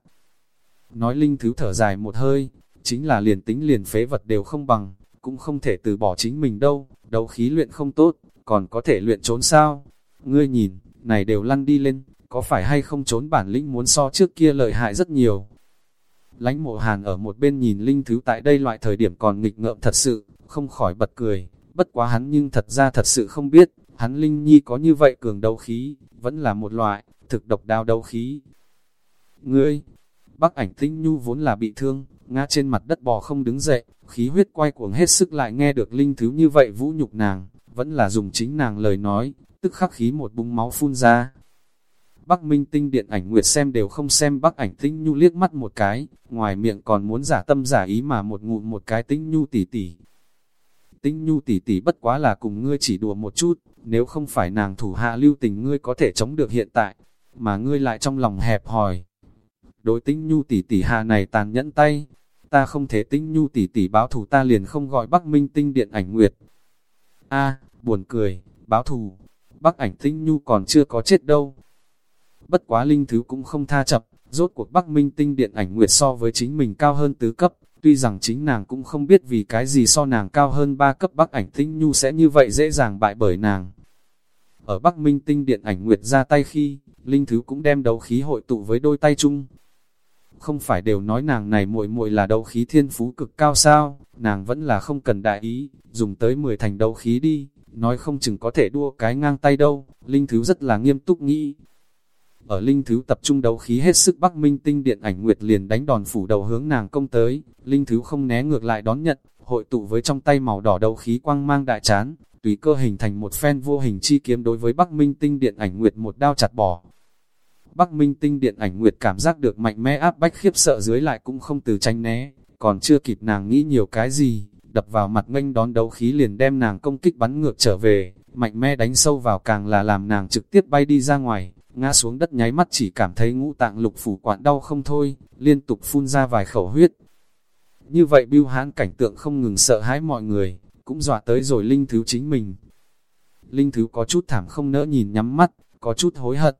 Nói Linh Thứ thở dài một hơi, chính là liền tính liền phế vật đều không bằng, cũng không thể từ bỏ chính mình đâu, đấu khí luyện không tốt, còn có thể luyện trốn sao. Ngươi nhìn, này đều lăn đi lên, có phải hay không trốn bản lĩnh muốn so trước kia lợi hại rất nhiều. Lánh mộ hàn ở một bên nhìn Linh Thứ tại đây loại thời điểm còn nghịch ngợm thật sự, không khỏi bật cười, bất quá hắn nhưng thật ra thật sự không biết, hắn Linh Nhi có như vậy cường đấu khí, vẫn là một loại, thực độc đao đấu khí. Ngươi, Bắc ảnh tinh nhu vốn là bị thương, ngã trên mặt đất bò không đứng dậy, khí huyết quay cuồng hết sức lại nghe được linh thứ như vậy vũ nhục nàng, vẫn là dùng chính nàng lời nói, tức khắc khí một bung máu phun ra. Bắc Minh Tinh điện ảnh Nguyệt xem đều không xem Bắc ảnh Tinh Nhu liếc mắt một cái, ngoài miệng còn muốn giả tâm giả ý mà một ngụm một cái Tinh Nhu tỉ tỉ. Tinh Nhu tỉ tỉ bất quá là cùng ngươi chỉ đùa một chút, nếu không phải nàng thủ hạ lưu tình ngươi có thể chống được hiện tại, mà ngươi lại trong lòng hẹp hòi. Đối Tinh Nhu tỷ tỷ hà này tàn nhẫn tay, ta không thể Tinh Nhu tỷ tỷ báo thù ta liền không gọi Bắc Minh Tinh điện ảnh Nguyệt. A, buồn cười, báo thù, Bắc ảnh Tinh Nhu còn chưa có chết đâu bất quá linh thứ cũng không tha chập, rốt cuộc Bắc Minh tinh điện ảnh nguyệt so với chính mình cao hơn tứ cấp, tuy rằng chính nàng cũng không biết vì cái gì so nàng cao hơn ba cấp Bắc ảnh tinh nhu sẽ như vậy dễ dàng bại bởi nàng. Ở Bắc Minh tinh điện ảnh nguyệt ra tay khi, linh thứ cũng đem đấu khí hội tụ với đôi tay chung. Không phải đều nói nàng này muội muội là đấu khí thiên phú cực cao sao, nàng vẫn là không cần đại ý, dùng tới 10 thành đấu khí đi, nói không chừng có thể đua cái ngang tay đâu, linh thứ rất là nghiêm túc nghĩ, ở linh thứ tập trung đấu khí hết sức Bắc Minh tinh điện ảnh nguyệt liền đánh đòn phủ đầu hướng nàng công tới, linh thứ không né ngược lại đón nhận, hội tụ với trong tay màu đỏ đấu khí quang mang đại chán, tùy cơ hình thành một phen vô hình chi kiếm đối với Bắc Minh tinh điện ảnh nguyệt một đao chặt bỏ. Bắc Minh tinh điện ảnh nguyệt cảm giác được mạnh mẽ áp bách khiếp sợ dưới lại cũng không từ tranh né, còn chưa kịp nàng nghĩ nhiều cái gì, đập vào mặt nghênh đón đấu khí liền đem nàng công kích bắn ngược trở về, mạnh mẽ đánh sâu vào càng là làm nàng trực tiếp bay đi ra ngoài, ngã xuống đất nháy mắt chỉ cảm thấy ngũ tạng lục phủ quản đau không thôi, liên tục phun ra vài khẩu huyết. Như vậy biêu hãn cảnh tượng không ngừng sợ hãi mọi người, cũng dọa tới rồi Linh Thứ chính mình. Linh Thứ có chút thảm không nỡ nhìn nhắm mắt, có chút hối hận.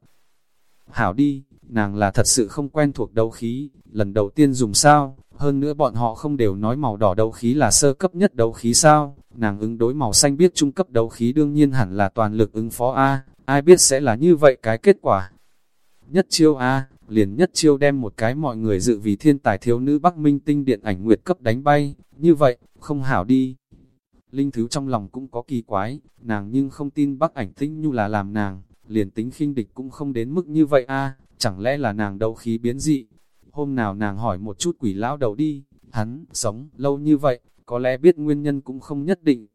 Hảo đi, nàng là thật sự không quen thuộc đấu khí, lần đầu tiên dùng sao, hơn nữa bọn họ không đều nói màu đỏ đấu khí là sơ cấp nhất đấu khí sao, nàng ứng đối màu xanh biết trung cấp đấu khí đương nhiên hẳn là toàn lực ứng phó A, ai biết sẽ là như vậy cái kết quả. Nhất chiêu A, liền nhất chiêu đem một cái mọi người dự vì thiên tài thiếu nữ Bắc Minh tinh điện ảnh nguyệt cấp đánh bay, như vậy, không hảo đi. Linh Thứ trong lòng cũng có kỳ quái, nàng nhưng không tin Bắc ảnh tinh nhu là làm nàng, liền tính khinh địch cũng không đến mức như vậy a chẳng lẽ là nàng đấu khí biến dị. Hôm nào nàng hỏi một chút quỷ lão đầu đi, hắn, sống, lâu như vậy, có lẽ biết nguyên nhân cũng không nhất định.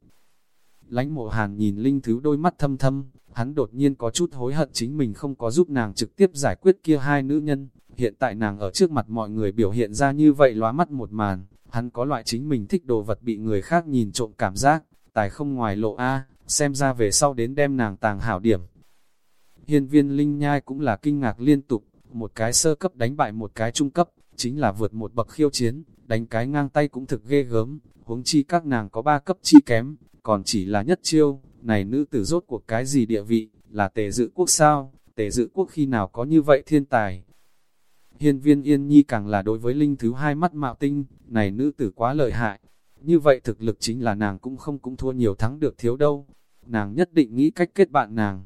Lánh mộ hàn nhìn Linh Thứ đôi mắt thâm thâm, hắn đột nhiên có chút hối hận chính mình không có giúp nàng trực tiếp giải quyết kia hai nữ nhân. Hiện tại nàng ở trước mặt mọi người biểu hiện ra như vậy lóa mắt một màn, hắn có loại chính mình thích đồ vật bị người khác nhìn trộm cảm giác, tài không ngoài lộ A, xem ra về sau đến đem nàng tàng hảo điểm. Hiên viên Linh Nhai cũng là kinh ngạc liên tục, một cái sơ cấp đánh bại một cái trung cấp, chính là vượt một bậc khiêu chiến, đánh cái ngang tay cũng thực ghê gớm, huống chi các nàng có ba cấp chi kém, còn chỉ là nhất chiêu, này nữ tử rốt cuộc cái gì địa vị, là tề dự quốc sao, tề dự quốc khi nào có như vậy thiên tài. Hiên viên yên nhi càng là đối với linh thứ hai mắt mạo tinh, này nữ tử quá lợi hại, như vậy thực lực chính là nàng cũng không cũng thua nhiều thắng được thiếu đâu, nàng nhất định nghĩ cách kết bạn nàng.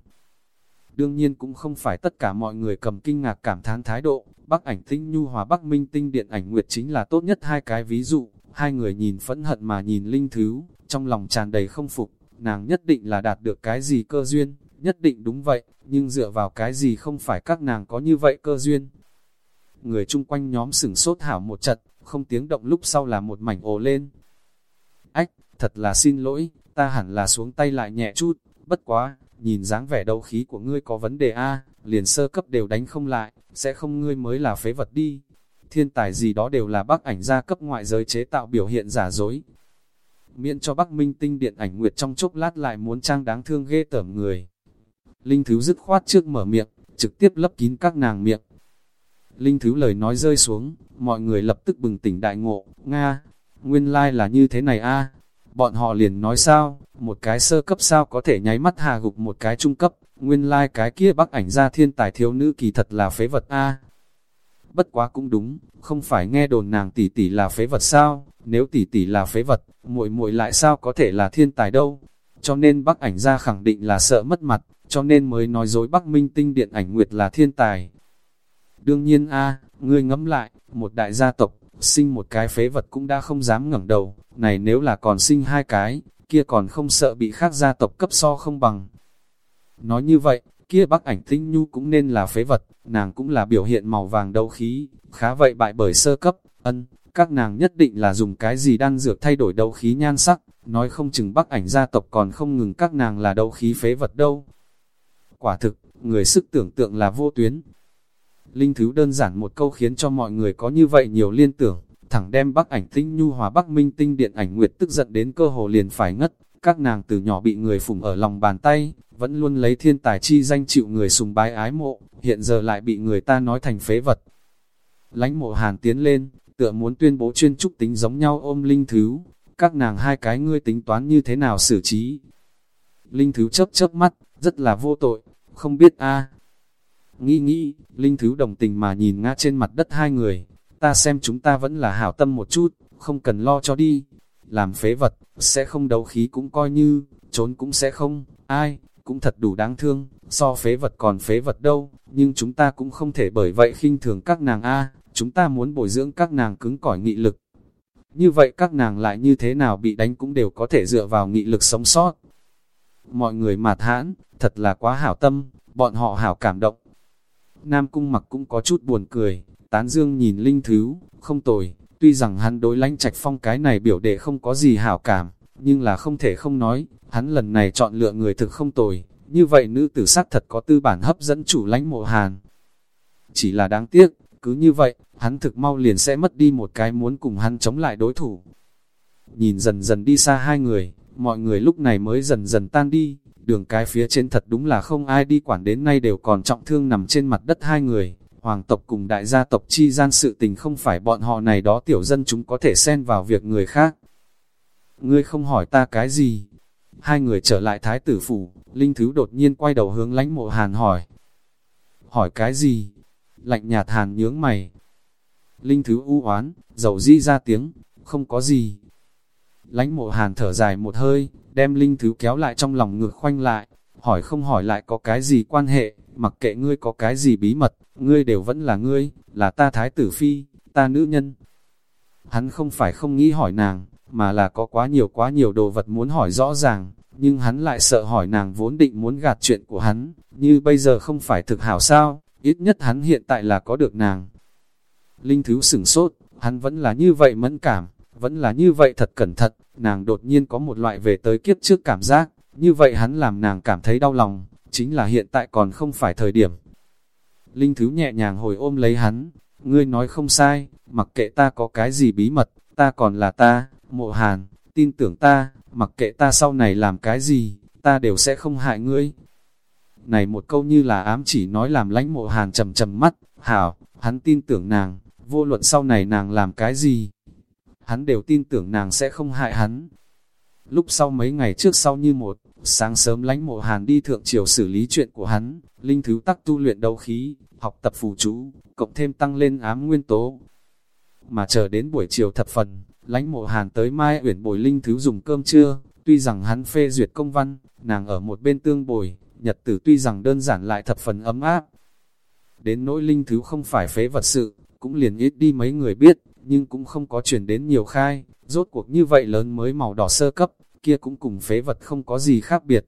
Đương nhiên cũng không phải tất cả mọi người cầm kinh ngạc cảm thán thái độ, Bắc ảnh tinh nhu hòa Bắc minh tinh điện ảnh nguyệt chính là tốt nhất hai cái ví dụ, hai người nhìn phẫn hận mà nhìn linh thứ, trong lòng tràn đầy không phục, nàng nhất định là đạt được cái gì cơ duyên, nhất định đúng vậy, nhưng dựa vào cái gì không phải các nàng có như vậy cơ duyên. Người chung quanh nhóm sửng sốt hảo một trận, không tiếng động lúc sau là một mảnh ồ lên. Ách, thật là xin lỗi, ta hẳn là xuống tay lại nhẹ chút, bất quá, nhìn dáng vẻ đấu khí của ngươi có vấn đề a liền sơ cấp đều đánh không lại, sẽ không ngươi mới là phế vật đi. Thiên tài gì đó đều là bác ảnh gia cấp ngoại giới chế tạo biểu hiện giả dối, miễn cho Bắc Minh tinh điện ảnh nguyệt trong chốc lát lại muốn trang đáng thương ghê tởm người. Linh Thứ dứt khoát trước mở miệng, trực tiếp lấp kín các nàng miệng. Linh Thứ lời nói rơi xuống, mọi người lập tức bừng tỉnh đại ngộ, Nga, nguyên lai like là như thế này a Bọn họ liền nói sao, một cái sơ cấp sao có thể nháy mắt hà gục một cái trung cấp, nguyên lai like cái kia bắc ảnh ra thiên tài thiếu nữ kỳ thật là phế vật a Bất quá cũng đúng, không phải nghe đồn nàng tỷ tỷ là phế vật sao, nếu tỷ tỷ là phế vật, muội muội lại sao có thể là thiên tài đâu. Cho nên Bắc ảnh gia khẳng định là sợ mất mặt, cho nên mới nói dối Bắc Minh Tinh Điện ảnh Nguyệt là thiên tài. Đương nhiên a, ngươi ngẫm lại, một đại gia tộc, sinh một cái phế vật cũng đã không dám ngẩng đầu, này nếu là còn sinh hai cái, kia còn không sợ bị khác gia tộc cấp so không bằng. Nói như vậy, kia Bắc ảnh Tinh Nhu cũng nên là phế vật, nàng cũng là biểu hiện màu vàng đấu khí, khá vậy bại bởi sơ cấp, ân, các nàng nhất định là dùng cái gì đan dược thay đổi đấu khí nhan sắc, nói không chừng bắc ảnh gia tộc còn không ngừng các nàng là đấu khí phế vật đâu. Quả thực, người sức tưởng tượng là vô tuyến. Linh thứ đơn giản một câu khiến cho mọi người có như vậy nhiều liên tưởng, thẳng đem bắc ảnh tinh nhu hòa bắc minh tinh điện ảnh nguyệt tức giận đến cơ hồ liền phải ngất. Các nàng từ nhỏ bị người phụng ở lòng bàn tay, vẫn luôn lấy thiên tài chi danh chịu người sùng bái ái mộ, hiện giờ lại bị người ta nói thành phế vật. Lánh mộ hàn tiến lên, tựa muốn tuyên bố chuyên trúc tính giống nhau ôm Linh Thứ, các nàng hai cái ngươi tính toán như thế nào xử trí. Linh Thứ chớp chớp mắt, rất là vô tội, không biết a Nghĩ nghĩ, Linh Thứ đồng tình mà nhìn ngã trên mặt đất hai người, ta xem chúng ta vẫn là hảo tâm một chút, không cần lo cho đi. Làm phế vật, sẽ không đấu khí cũng coi như, trốn cũng sẽ không, ai, cũng thật đủ đáng thương, so phế vật còn phế vật đâu, nhưng chúng ta cũng không thể bởi vậy khinh thường các nàng A chúng ta muốn bồi dưỡng các nàng cứng cỏi nghị lực. Như vậy các nàng lại như thế nào bị đánh cũng đều có thể dựa vào nghị lực sống sót. Mọi người mạt hãn, thật là quá hảo tâm, bọn họ hảo cảm động. Nam cung mặc cũng có chút buồn cười, tán dương nhìn linh thứ, không tồi, tuy rằng hắn đối lãnh trạch phong cái này biểu đệ không có gì hảo cảm, nhưng là không thể không nói, hắn lần này chọn lựa người thực không tồi, như vậy nữ tử sắc thật có tư bản hấp dẫn chủ lãnh mộ hàn. Chỉ là đáng tiếc, cứ như vậy, hắn thực mau liền sẽ mất đi một cái muốn cùng hắn chống lại đối thủ. Nhìn dần dần đi xa hai người, mọi người lúc này mới dần dần tan đi, đường cái phía trên thật đúng là không ai đi quản đến nay đều còn trọng thương nằm trên mặt đất hai người. Hoàng tộc cùng đại gia tộc chi gian sự tình không phải bọn họ này đó tiểu dân chúng có thể xen vào việc người khác. Ngươi không hỏi ta cái gì? Hai người trở lại thái tử phủ, Linh Thứ đột nhiên quay đầu hướng lánh mộ hàn hỏi. Hỏi cái gì? lạnh nhạt hàn nhướng mày. Linh thứ u oán, dầu di ra tiếng, không có gì. Lánh mộ hàn thở dài một hơi, đem linh thứ kéo lại trong lòng ngược khoanh lại, hỏi không hỏi lại có cái gì quan hệ, mặc kệ ngươi có cái gì bí mật, ngươi đều vẫn là ngươi, là ta thái tử phi, ta nữ nhân. Hắn không phải không nghĩ hỏi nàng, mà là có quá nhiều quá nhiều đồ vật muốn hỏi rõ ràng, nhưng hắn lại sợ hỏi nàng vốn định muốn gạt chuyện của hắn, như bây giờ không phải thực hảo sao, ít nhất hắn hiện tại là có được nàng. Linh Thứ sửng sốt, hắn vẫn là như vậy mẫn cảm, vẫn là như vậy thật cẩn thận, nàng đột nhiên có một loại về tới kiếp trước cảm giác, như vậy hắn làm nàng cảm thấy đau lòng, chính là hiện tại còn không phải thời điểm. Linh Thứ nhẹ nhàng hồi ôm lấy hắn, ngươi nói không sai, mặc kệ ta có cái gì bí mật, ta còn là ta, mộ hàn, tin tưởng ta, mặc kệ ta sau này làm cái gì, ta đều sẽ không hại ngươi. Này một câu như là ám chỉ nói làm lãnh mộ hàn trầm trầm mắt, hảo, hắn tin tưởng nàng, vô luận sau này nàng làm cái gì. Hắn đều tin tưởng nàng sẽ không hại hắn. Lúc sau mấy ngày trước sau như một, sáng sớm lãnh mộ hàn đi thượng triều xử lý chuyện của hắn, linh thứ tắc tu luyện đấu khí, học tập phù chú, cộng thêm tăng lên ám nguyên tố. Mà chờ đến buổi chiều thập phần, lãnh mộ hàn tới mai uyển bồi linh thứ dùng cơm trưa, tuy rằng hắn phê duyệt công văn, nàng ở một bên tương bồi, nhật tử tuy rằng đơn giản lại thập phần ấm áp. Đến nỗi linh thứ không phải phế vật sự, cũng liền ít đi mấy người biết, nhưng cũng không có chuyển đến nhiều khai, rốt cuộc như vậy lớn mới màu đỏ sơ cấp, kia cũng cùng phế vật không có gì khác biệt.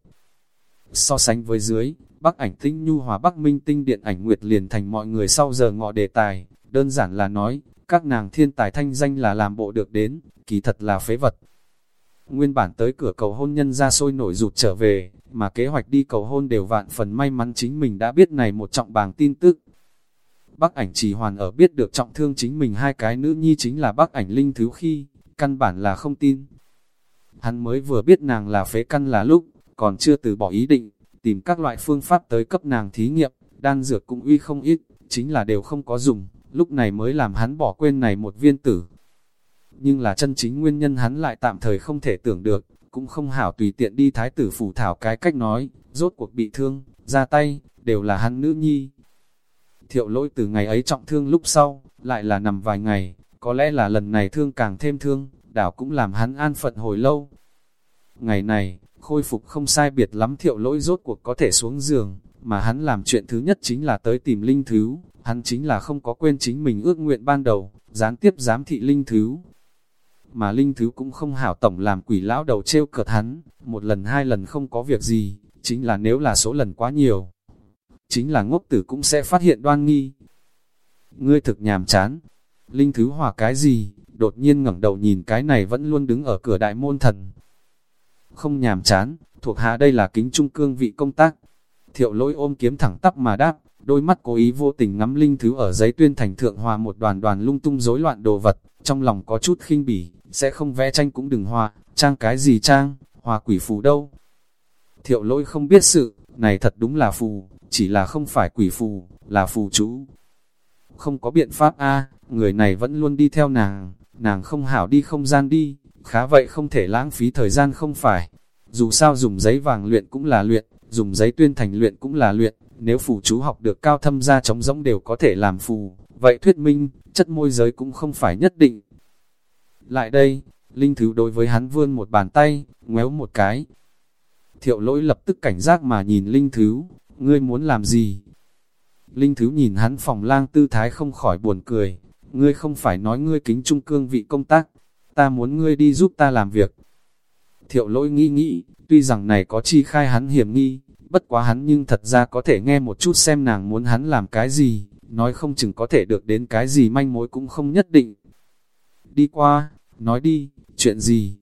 So sánh với dưới, Bắc ảnh tinh nhu hòa Bắc minh tinh điện ảnh nguyệt liền thành mọi người sau giờ ngọ đề tài, đơn giản là nói, các nàng thiên tài thanh danh là làm bộ được đến, kỳ thật là phế vật. Nguyên bản tới cửa cầu hôn nhân ra sôi nổi rụt trở về, mà kế hoạch đi cầu hôn đều vạn phần may mắn chính mình đã biết này một trọng bàng tin tức. Bác ảnh chỉ hoàn ở biết được trọng thương chính mình hai cái nữ nhi chính là bác ảnh linh thứ khi, căn bản là không tin. Hắn mới vừa biết nàng là phế căn là lúc, còn chưa từ bỏ ý định, tìm các loại phương pháp tới cấp nàng thí nghiệm, đan dược cũng uy không ít, chính là đều không có dùng, lúc này mới làm hắn bỏ quên này một viên tử. Nhưng là chân chính nguyên nhân hắn lại tạm thời không thể tưởng được, cũng không hảo tùy tiện đi thái tử phủ thảo cái cách nói, rốt cuộc bị thương, ra tay, đều là hắn nữ nhi. Thiệu lỗi từ ngày ấy trọng thương lúc sau, lại là nằm vài ngày, có lẽ là lần này thương càng thêm thương, đảo cũng làm hắn an phận hồi lâu. Ngày này, khôi phục không sai biệt lắm thiệu lỗi rốt cuộc có thể xuống giường, mà hắn làm chuyện thứ nhất chính là tới tìm linh thứ, hắn chính là không có quên chính mình ước nguyện ban đầu, gián tiếp giám thị linh thứ. Mà linh thứ cũng không hảo tổng làm quỷ lão đầu trêu cợt hắn, một lần hai lần không có việc gì, chính là nếu là số lần quá nhiều. Chính là ngốc tử cũng sẽ phát hiện đoan nghi. Ngươi thực nhàm chán, linh thứ hòa cái gì, đột nhiên ngẩng đầu nhìn cái này vẫn luôn đứng ở cửa đại môn thần. Không nhàm chán, thuộc hạ đây là kính trung cương vị công tác. Thiệu lỗi ôm kiếm thẳng tắp mà đáp, đôi mắt cố ý vô tình ngắm linh thứ ở giấy tuyên thành thượng hòa một đoàn đoàn lung tung rối loạn đồ vật, trong lòng có chút khinh bỉ, sẽ không vẽ tranh cũng đừng hòa, trang cái gì trang, hòa quỷ phù đâu. Thiệu lỗi không biết sự, này thật đúng là phù, chỉ là không phải quỷ phù, là phù chú. Không có biện pháp a người này vẫn luôn đi theo nàng, nàng không hảo đi không gian đi, khá vậy không thể lãng phí thời gian không phải. Dù sao dùng giấy vàng luyện cũng là luyện, dùng giấy tuyên thành luyện cũng là luyện, nếu phù chú học được cao thâm ra trống giống đều có thể làm phù, vậy thuyết minh, chất môi giới cũng không phải nhất định. Lại đây, Linh Thứ đối với hắn vươn một bàn tay, ngoéo một cái. Thiệu lỗi lập tức cảnh giác mà nhìn Linh Thứ, ngươi muốn làm gì? Linh Thứ nhìn hắn phòng lang tư thái không khỏi buồn cười, ngươi không phải nói ngươi kính trung cương vị công tác, ta muốn ngươi đi giúp ta làm việc. Thiệu lỗi nghĩ nghĩ, tuy rằng này có chi khai hắn hiểm nghi, bất quá hắn nhưng thật ra có thể nghe một chút xem nàng muốn hắn làm cái gì, nói không chừng có thể được đến cái gì manh mối cũng không nhất định. Đi qua, nói đi, chuyện gì?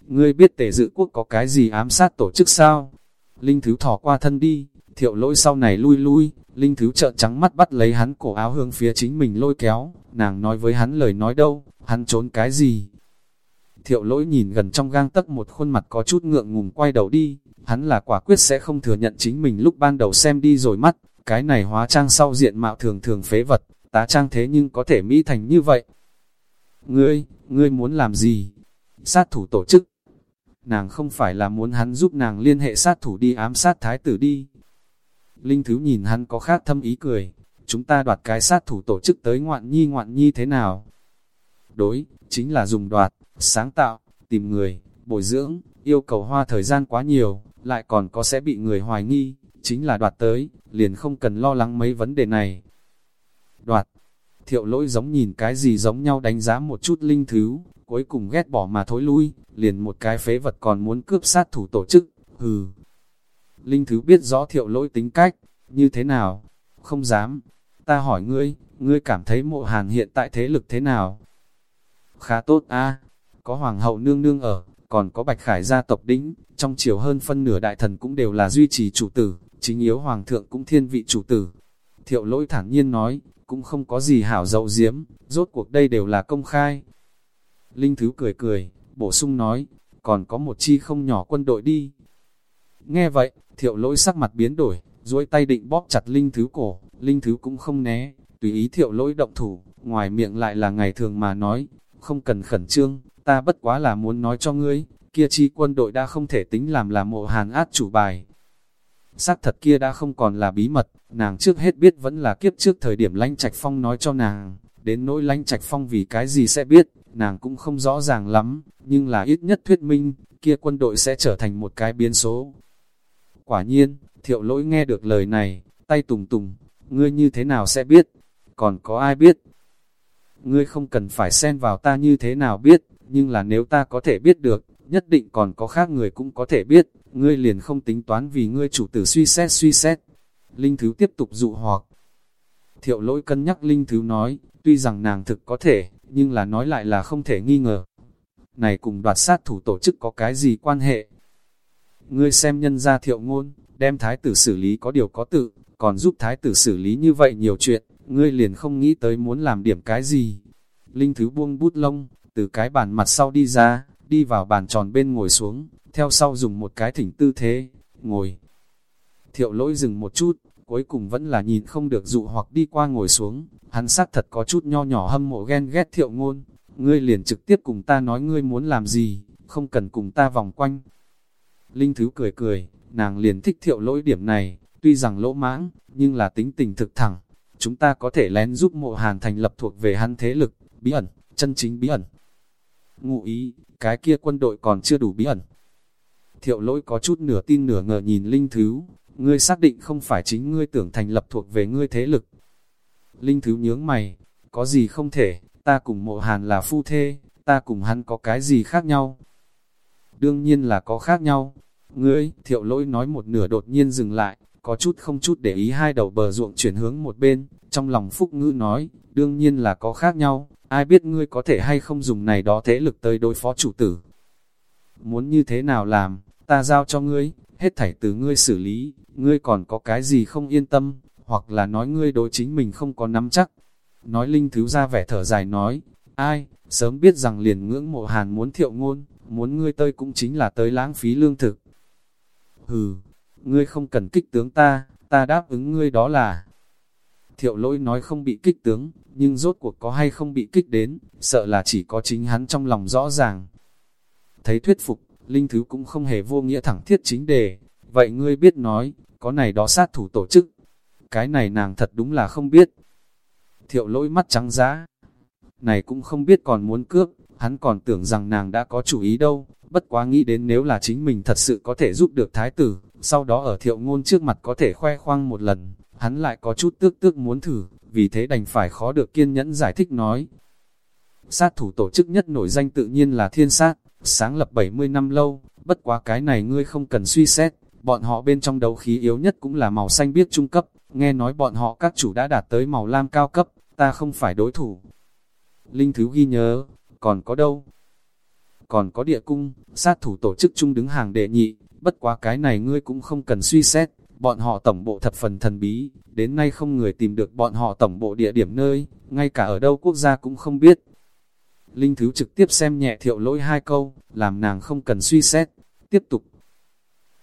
Ngươi biết tể dự quốc có cái gì ám sát tổ chức sao? Linh Thứ thỏ qua thân đi, thiệu lỗi sau này lui lui, Linh Thứ trợn trắng mắt bắt lấy hắn cổ áo hướng phía chính mình lôi kéo, nàng nói với hắn lời nói đâu, hắn trốn cái gì? Thiệu lỗi nhìn gần trong gang tấc một khuôn mặt có chút ngượng ngùng quay đầu đi, hắn là quả quyết sẽ không thừa nhận chính mình lúc ban đầu xem đi rồi mắt, cái này hóa trang sau diện mạo thường thường phế vật, tá trang thế nhưng có thể mỹ thành như vậy. Ngươi, ngươi muốn làm gì? Sát thủ tổ chức. Nàng không phải là muốn hắn giúp nàng liên hệ sát thủ đi ám sát thái tử đi. Linh Thứ nhìn hắn có khác thâm ý cười, chúng ta đoạt cái sát thủ tổ chức tới ngoạn nhi ngoạn nhi thế nào? Đối, chính là dùng đoạt, sáng tạo, tìm người, bồi dưỡng, yêu cầu hoa thời gian quá nhiều, lại còn có sẽ bị người hoài nghi, chính là đoạt tới, liền không cần lo lắng mấy vấn đề này. Đoạt, thiệu lỗi giống nhìn cái gì giống nhau đánh giá một chút linh thứ, cuối cùng ghét bỏ mà thối lui, liền một cái phế vật còn muốn cướp sát thủ tổ chức, hừ. Linh thứ biết rõ thiệu lỗi tính cách, như thế nào? Không dám. Ta hỏi ngươi, ngươi cảm thấy mộ hàn hiện tại thế lực thế nào? Khá tốt a có hoàng hậu nương nương ở, còn có bạch khải gia tộc đính, trong chiều hơn phân nửa đại thần cũng đều là duy trì chủ tử, chính yếu hoàng thượng cũng thiên vị chủ tử. Thiệu lỗi thản nhiên nói, cũng không có gì hảo dậu diếm, rốt cuộc đây đều là công khai. Linh Thứ cười cười, bổ sung nói, còn có một chi không nhỏ quân đội đi. Nghe vậy, thiệu lỗi sắc mặt biến đổi, duỗi tay định bóp chặt Linh Thứ cổ, Linh Thứ cũng không né, tùy ý thiệu lỗi động thủ, ngoài miệng lại là ngày thường mà nói, không cần khẩn trương, ta bất quá là muốn nói cho ngươi, kia chi quân đội đã không thể tính làm là mộ hàn át chủ bài. Xác thật kia đã không còn là bí mật, nàng trước hết biết vẫn là kiếp trước thời điểm lãnh trạch phong nói cho nàng, đến nỗi lãnh trạch phong vì cái gì sẽ biết, nàng cũng không rõ ràng lắm, nhưng là ít nhất thuyết minh, kia quân đội sẽ trở thành một cái biến số. Quả nhiên, thiệu lỗi nghe được lời này, tay tùng tùng, ngươi như thế nào sẽ biết, còn có ai biết? Ngươi không cần phải xen vào ta như thế nào biết, nhưng là nếu ta có thể biết được, nhất định còn có khác người cũng có thể biết, ngươi liền không tính toán vì ngươi chủ tử suy xét suy xét. Linh Thứ tiếp tục dụ hoặc. Thiệu lỗi cân nhắc Linh Thứ nói, tuy rằng nàng thực có thể, nhưng là nói lại là không thể nghi ngờ. Này cùng đoạt sát thủ tổ chức có cái gì quan hệ? Ngươi xem nhân ra thiệu ngôn, đem thái tử xử lý có điều có tự, còn giúp thái tử xử lý như vậy nhiều chuyện, ngươi liền không nghĩ tới muốn làm điểm cái gì. Linh Thứ buông bút lông, từ cái bàn mặt sau đi ra, đi vào bàn tròn bên ngồi xuống, theo sau dùng một cái thỉnh tư thế, ngồi. Thiệu lỗi dừng một chút, cuối cùng vẫn là nhìn không được dụ hoặc đi qua ngồi xuống, hắn xác thật có chút nho nhỏ hâm mộ ghen ghét thiệu ngôn, ngươi liền trực tiếp cùng ta nói ngươi muốn làm gì, không cần cùng ta vòng quanh. Linh Thứ cười cười, nàng liền thích thiệu lỗi điểm này, tuy rằng lỗ mãng, nhưng là tính tình thực thẳng, chúng ta có thể lén giúp mộ hàn thành lập thuộc về hắn thế lực, bí ẩn, chân chính bí ẩn. Ngụ ý, cái kia quân đội còn chưa đủ bí ẩn. Thiệu lỗi có chút nửa tin nửa ngờ nhìn Linh Thứ, ngươi xác định không phải chính ngươi tưởng thành lập thuộc về ngươi thế lực. Linh Thứ nhướng mày, có gì không thể, ta cùng mộ hàn là phu thê, ta cùng hắn có cái gì khác nhau? Đương nhiên là có khác nhau. Ngươi, thiệu lỗi nói một nửa đột nhiên dừng lại, có chút không chút để ý hai đầu bờ ruộng chuyển hướng một bên, trong lòng phúc ngữ nói, đương nhiên là có khác nhau, ai biết ngươi có thể hay không dùng này đó thế lực tới đối phó chủ tử. Muốn như thế nào làm, ta giao cho ngươi, hết thảy từ ngươi xử lý, ngươi còn có cái gì không yên tâm, hoặc là nói ngươi đối chính mình không có nắm chắc. Nói linh thứ ra vẻ thở dài nói, ai, sớm biết rằng liền ngưỡng mộ hàn muốn thiệu ngôn, muốn ngươi tơi cũng chính là tới lãng phí lương thực. Hừ, ngươi không cần kích tướng ta, ta đáp ứng ngươi đó là. Thiệu lỗi nói không bị kích tướng, nhưng rốt cuộc có hay không bị kích đến, sợ là chỉ có chính hắn trong lòng rõ ràng. Thấy thuyết phục, Linh Thứ cũng không hề vô nghĩa thẳng thiết chính đề, vậy ngươi biết nói, có này đó sát thủ tổ chức. Cái này nàng thật đúng là không biết. Thiệu lỗi mắt trắng giá. Này cũng không biết còn muốn cướp, hắn còn tưởng rằng nàng đã có chủ ý đâu, bất quá nghĩ đến nếu là chính mình thật sự có thể giúp được thái tử, sau đó ở thiệu ngôn trước mặt có thể khoe khoang một lần, hắn lại có chút tước tước muốn thử, vì thế đành phải khó được kiên nhẫn giải thích nói. Sát thủ tổ chức nhất nổi danh tự nhiên là thiên sát, sáng lập 70 năm lâu, bất quá cái này ngươi không cần suy xét, bọn họ bên trong đấu khí yếu nhất cũng là màu xanh biết trung cấp, nghe nói bọn họ các chủ đã đạt tới màu lam cao cấp, ta không phải đối thủ. Linh Thứ ghi nhớ, còn có đâu? Còn có địa cung, sát thủ tổ chức chung đứng hàng đệ nhị, bất quá cái này ngươi cũng không cần suy xét, bọn họ tổng bộ thập phần thần bí, đến nay không người tìm được bọn họ tổng bộ địa điểm nơi, ngay cả ở đâu quốc gia cũng không biết. Linh Thứ trực tiếp xem nhẹ thiệu lỗi hai câu, làm nàng không cần suy xét, tiếp tục.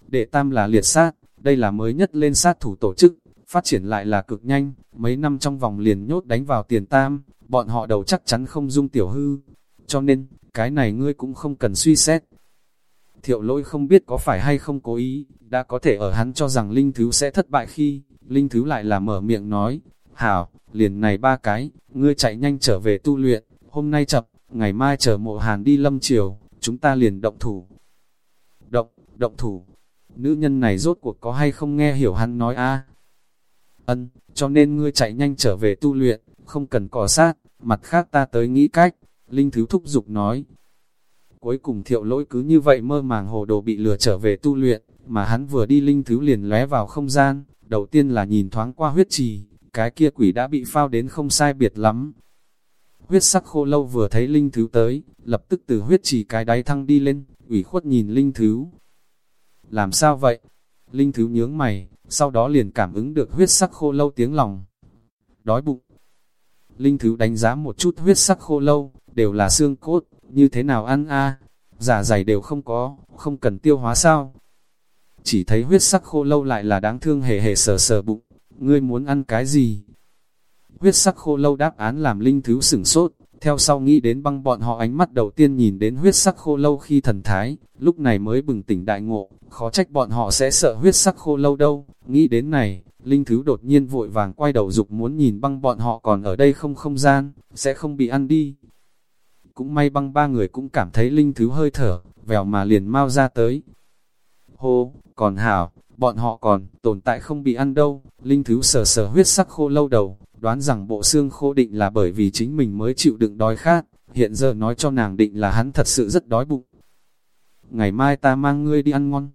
Đệ tam là liệt sát, đây là mới nhất lên sát thủ tổ chức, phát triển lại là cực nhanh, mấy năm trong vòng liền nhốt đánh vào tiền tam, bọn họ đầu chắc chắn không dung tiểu hư. Cho nên, cái này ngươi cũng không cần suy xét, Thiệu lỗi không biết có phải hay không cố ý, đã có thể ở hắn cho rằng Linh Thứ sẽ thất bại khi, Linh Thứ lại là mở miệng nói, Hảo, liền này ba cái, ngươi chạy nhanh trở về tu luyện, hôm nay chập, ngày mai chờ mộ hàn đi lâm chiều, chúng ta liền động thủ. Động, động thủ. nữ nhân này rốt cuộc có hay không nghe hiểu hắn nói a Ân, cho nên ngươi chạy nhanh trở về tu luyện, không cần cỏ sát, mặt khác ta tới nghĩ cách, Linh Thứ thúc giục nói. Cuối cùng thiệu lỗi cứ như vậy mơ màng hồ đồ bị lừa trở về tu luyện, mà hắn vừa đi Linh Thứ liền lóe vào không gian, đầu tiên là nhìn thoáng qua huyết trì, cái kia quỷ đã bị phao đến không sai biệt lắm. Huyết sắc khô lâu vừa thấy Linh Thứ tới, lập tức từ huyết trì cái đáy thăng đi lên, ủy khuất nhìn Linh Thứ. Làm sao vậy? Linh Thứ nhướng mày, sau đó liền cảm ứng được huyết sắc khô lâu tiếng lòng. Đói bụng. Linh Thứ đánh giá một chút huyết sắc khô lâu, đều là xương cốt, như thế nào ăn a? Giả dày đều không có, không cần tiêu hóa sao? Chỉ thấy huyết sắc khô lâu lại là đáng thương hề hề sờ sờ bụng, ngươi muốn ăn cái gì? Huyết sắc khô lâu đáp án làm Linh Thứ sửng sốt, theo sau nghĩ đến băng bọn họ ánh mắt đầu tiên nhìn đến huyết sắc khô lâu khi thần thái, lúc này mới bừng tỉnh đại ngộ, khó trách bọn họ sẽ sợ huyết sắc khô lâu đâu, nghĩ đến này, Linh Thứ đột nhiên vội vàng quay đầu dục muốn nhìn băng bọn họ còn ở đây không không gian, sẽ không bị ăn đi. Cũng may băng ba người cũng cảm thấy Linh Thứ hơi thở, vèo mà liền mau ra tới. Hô, còn hảo, bọn họ còn tồn tại không bị ăn đâu, Linh Thứ sờ sờ huyết sắc khô lâu đầu, đoán rằng bộ xương khô định là bởi vì chính mình mới chịu đựng đói khát, hiện giờ nói cho nàng định là hắn thật sự rất đói bụng. Ngày mai ta mang ngươi đi ăn ngon.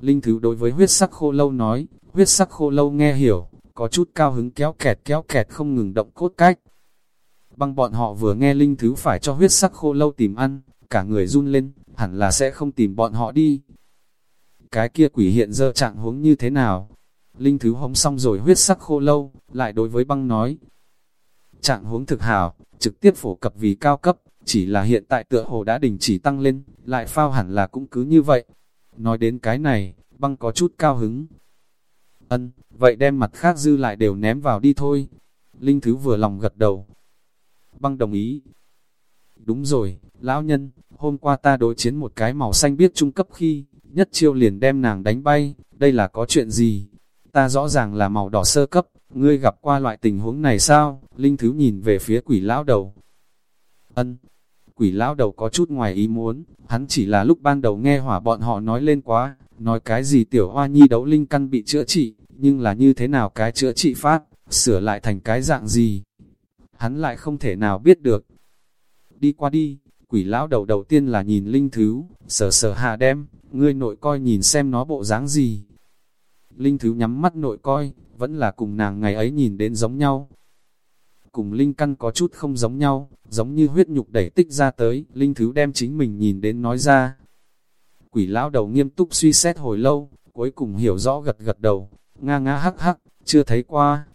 Linh Thứ đối với huyết sắc khô lâu nói, huyết sắc khô lâu nghe hiểu, có chút cao hứng kéo kẹt kéo kẹt không ngừng động cốt cách. Băng bọn họ vừa nghe Linh Thứ phải cho huyết sắc khô lâu tìm ăn, cả người run lên, hẳn là sẽ không tìm bọn họ đi. Cái kia quỷ hiện giờ trạng huống như thế nào? Linh Thứ hống xong rồi huyết sắc khô lâu, lại đối với băng nói. Trạng huống thực hảo, trực tiếp phổ cập vì cao cấp, chỉ là hiện tại tựa hồ đã đình chỉ tăng lên, lại phao hẳn là cũng cứ như vậy. Nói đến cái này, băng có chút cao hứng. Ân, vậy đem mặt khác dư lại đều ném vào đi thôi. Linh Thứ vừa lòng gật đầu. Băng đồng ý. Đúng rồi, lão nhân, hôm qua ta đối chiến một cái màu xanh biết trung cấp khi, nhất chiêu liền đem nàng đánh bay, đây là có chuyện gì? ta rõ ràng là màu đỏ sơ cấp, ngươi gặp qua loại tình huống này sao? Linh Thứ nhìn về phía quỷ lão đầu. Ân, quỷ lão đầu có chút ngoài ý muốn, hắn chỉ là lúc ban đầu nghe hỏa bọn họ nói lên quá, nói cái gì tiểu hoa nhi đấu linh căn bị chữa trị, nhưng là như thế nào cái chữa trị pháp sửa lại thành cái dạng gì? Hắn lại không thể nào biết được. Đi qua đi, quỷ lão đầu đầu tiên là nhìn linh thứ, sờ sờ hạ đem, ngươi nội coi nhìn xem nó bộ dáng gì, Linh Thứ nhắm mắt nội coi, vẫn là cùng nàng ngày ấy nhìn đến giống nhau. Cùng Linh Căn có chút không giống nhau, giống như huyết nhục đẩy tích ra tới, Linh Thứ đem chính mình nhìn đến nói ra. Quỷ lão đầu nghiêm túc suy xét hồi lâu, cuối cùng hiểu rõ gật gật đầu, nga nga hắc hắc, chưa thấy qua.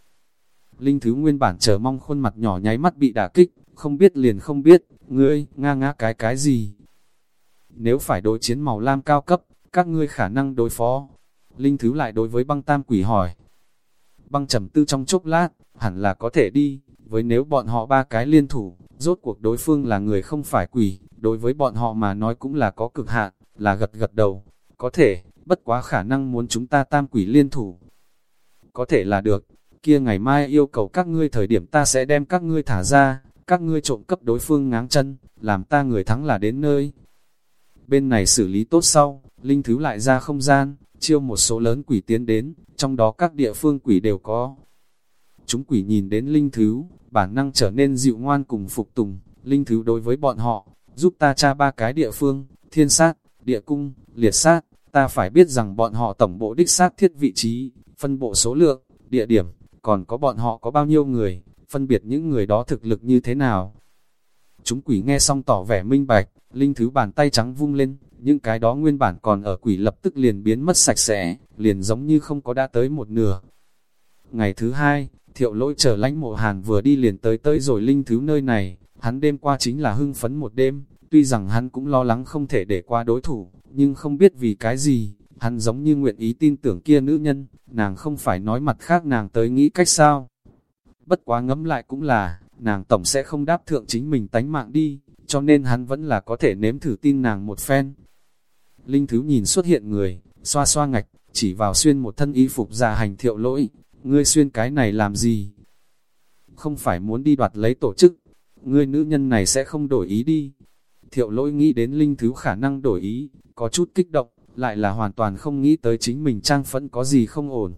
Linh Thứ nguyên bản chờ mong khuôn mặt nhỏ nháy mắt bị đả kích, không biết liền không biết, ngươi, nga nga cái cái gì. Nếu phải đối chiến màu lam cao cấp, các ngươi khả năng đối phó, Linh Thứ lại đối với băng tam quỷ hỏi. Băng trầm tư trong chốc lát, hẳn là có thể đi, với nếu bọn họ ba cái liên thủ, rốt cuộc đối phương là người không phải quỷ, đối với bọn họ mà nói cũng là có cực hạn, là gật gật đầu, có thể, bất quá khả năng muốn chúng ta tam quỷ liên thủ. Có thể là được, kia ngày mai yêu cầu các ngươi thời điểm ta sẽ đem các ngươi thả ra, các ngươi trộm cấp đối phương ngáng chân, làm ta người thắng là đến nơi. Bên này xử lý tốt sau, Linh Thứ lại ra không gian, chiêu một số lớn quỷ tiến đến, trong đó các địa phương quỷ đều có. Chúng quỷ nhìn đến linh thứ, bản năng trở nên dịu ngoan cùng phục tùng, linh thứ đối với bọn họ, giúp ta tra ba cái địa phương, thiên sát, địa cung, liệt sát, ta phải biết rằng bọn họ tổng bộ đích sát thiết vị trí, phân bộ số lượng, địa điểm, còn có bọn họ có bao nhiêu người, phân biệt những người đó thực lực như thế nào. Chúng quỷ nghe xong tỏ vẻ minh bạch, linh thứ bàn tay trắng vung lên, những cái đó nguyên bản còn ở quỷ lập tức liền biến mất sạch sẽ, liền giống như không có đã tới một nửa. Ngày thứ hai, thiệu lỗi chờ lãnh mộ hàn vừa đi liền tới tới rồi linh thứ nơi này, hắn đêm qua chính là hưng phấn một đêm, tuy rằng hắn cũng lo lắng không thể để qua đối thủ, nhưng không biết vì cái gì, hắn giống như nguyện ý tin tưởng kia nữ nhân, nàng không phải nói mặt khác nàng tới nghĩ cách sao. Bất quá ngẫm lại cũng là, nàng tổng sẽ không đáp thượng chính mình tánh mạng đi, cho nên hắn vẫn là có thể nếm thử tin nàng một phen, Linh Thứ nhìn xuất hiện người, xoa xoa ngạch, chỉ vào xuyên một thân y phục già hành thiệu lỗi, ngươi xuyên cái này làm gì? Không phải muốn đi đoạt lấy tổ chức, ngươi nữ nhân này sẽ không đổi ý đi. Thiệu lỗi nghĩ đến Linh Thứ khả năng đổi ý, có chút kích động, lại là hoàn toàn không nghĩ tới chính mình trang phẫn có gì không ổn.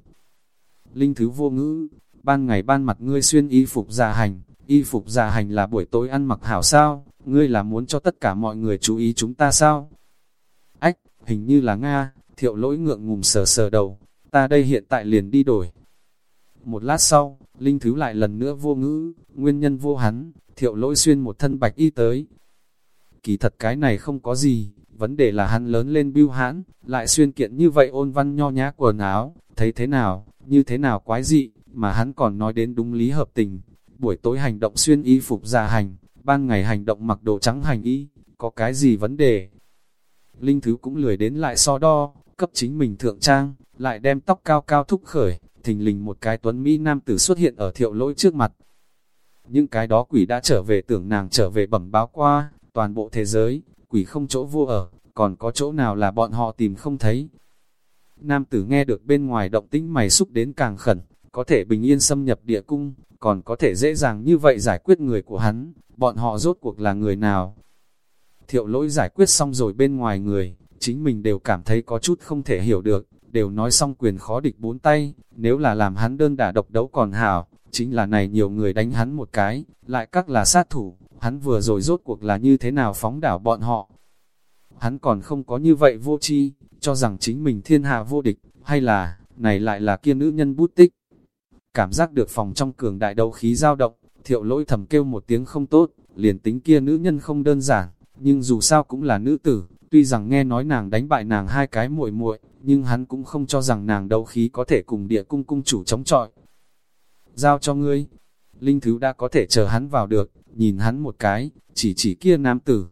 Linh thứ vô ngữ, ban ngày ban mặt ngươi xuyên y phục già hành, y phục già hành là buổi tối ăn mặc hảo sao, ngươi là muốn cho tất cả mọi người chú ý chúng ta sao? Ách, hình như là Nga, thiệu lỗi ngượng ngùng sờ sờ đầu, ta đây hiện tại liền đi đổi. Một lát sau, Linh Thứ lại lần nữa vô ngữ, nguyên nhân vô hắn, thiệu lỗi xuyên một thân bạch y tới. Kỳ thật cái này không có gì, vấn đề là hắn lớn lên bưu hãn, lại xuyên kiện như vậy ôn văn nho nhã quần áo, thấy thế nào, như thế nào quái dị, mà hắn còn nói đến đúng lý hợp tình. Buổi tối hành động xuyên y phục già hành, ban ngày hành động mặc đồ trắng hành y, có cái gì vấn đề? Linh Thứ cũng lười đến lại so đo, cấp chính mình thượng trang, lại đem tóc cao cao thúc khởi, thình lình một cái tuấn Mỹ nam tử xuất hiện ở thiệu lỗi trước mặt. Những cái đó quỷ đã trở về tưởng nàng trở về bẩm báo qua, toàn bộ thế giới, quỷ không chỗ vô ở, còn có chỗ nào là bọn họ tìm không thấy. Nam tử nghe được bên ngoài động tĩnh mày xúc đến càng khẩn, có thể bình yên xâm nhập địa cung, còn có thể dễ dàng như vậy giải quyết người của hắn, bọn họ rốt cuộc là người nào. Thiệu lỗi giải quyết xong rồi bên ngoài người, chính mình đều cảm thấy có chút không thể hiểu được, đều nói xong quyền khó địch bốn tay, nếu là làm hắn đơn đả độc đấu còn hảo, chính là này nhiều người đánh hắn một cái, lại các là sát thủ, hắn vừa rồi rốt cuộc là như thế nào phóng đảo bọn họ. Hắn còn không có như vậy vô chi, cho rằng chính mình thiên hạ vô địch, hay là, này lại là kia nữ nhân bút tích. Cảm giác được phòng trong cường đại đấu khí dao động, thiệu lỗi thầm kêu một tiếng không tốt, liền tính kia nữ nhân không đơn giản, nhưng dù sao cũng là nữ tử, tuy rằng nghe nói nàng đánh bại nàng hai cái muội muội nhưng hắn cũng không cho rằng nàng đấu khí có thể cùng địa cung cung chủ chống chọi. Giao cho ngươi, linh thứ đã có thể chờ hắn vào được, nhìn hắn một cái, chỉ chỉ kia nam tử.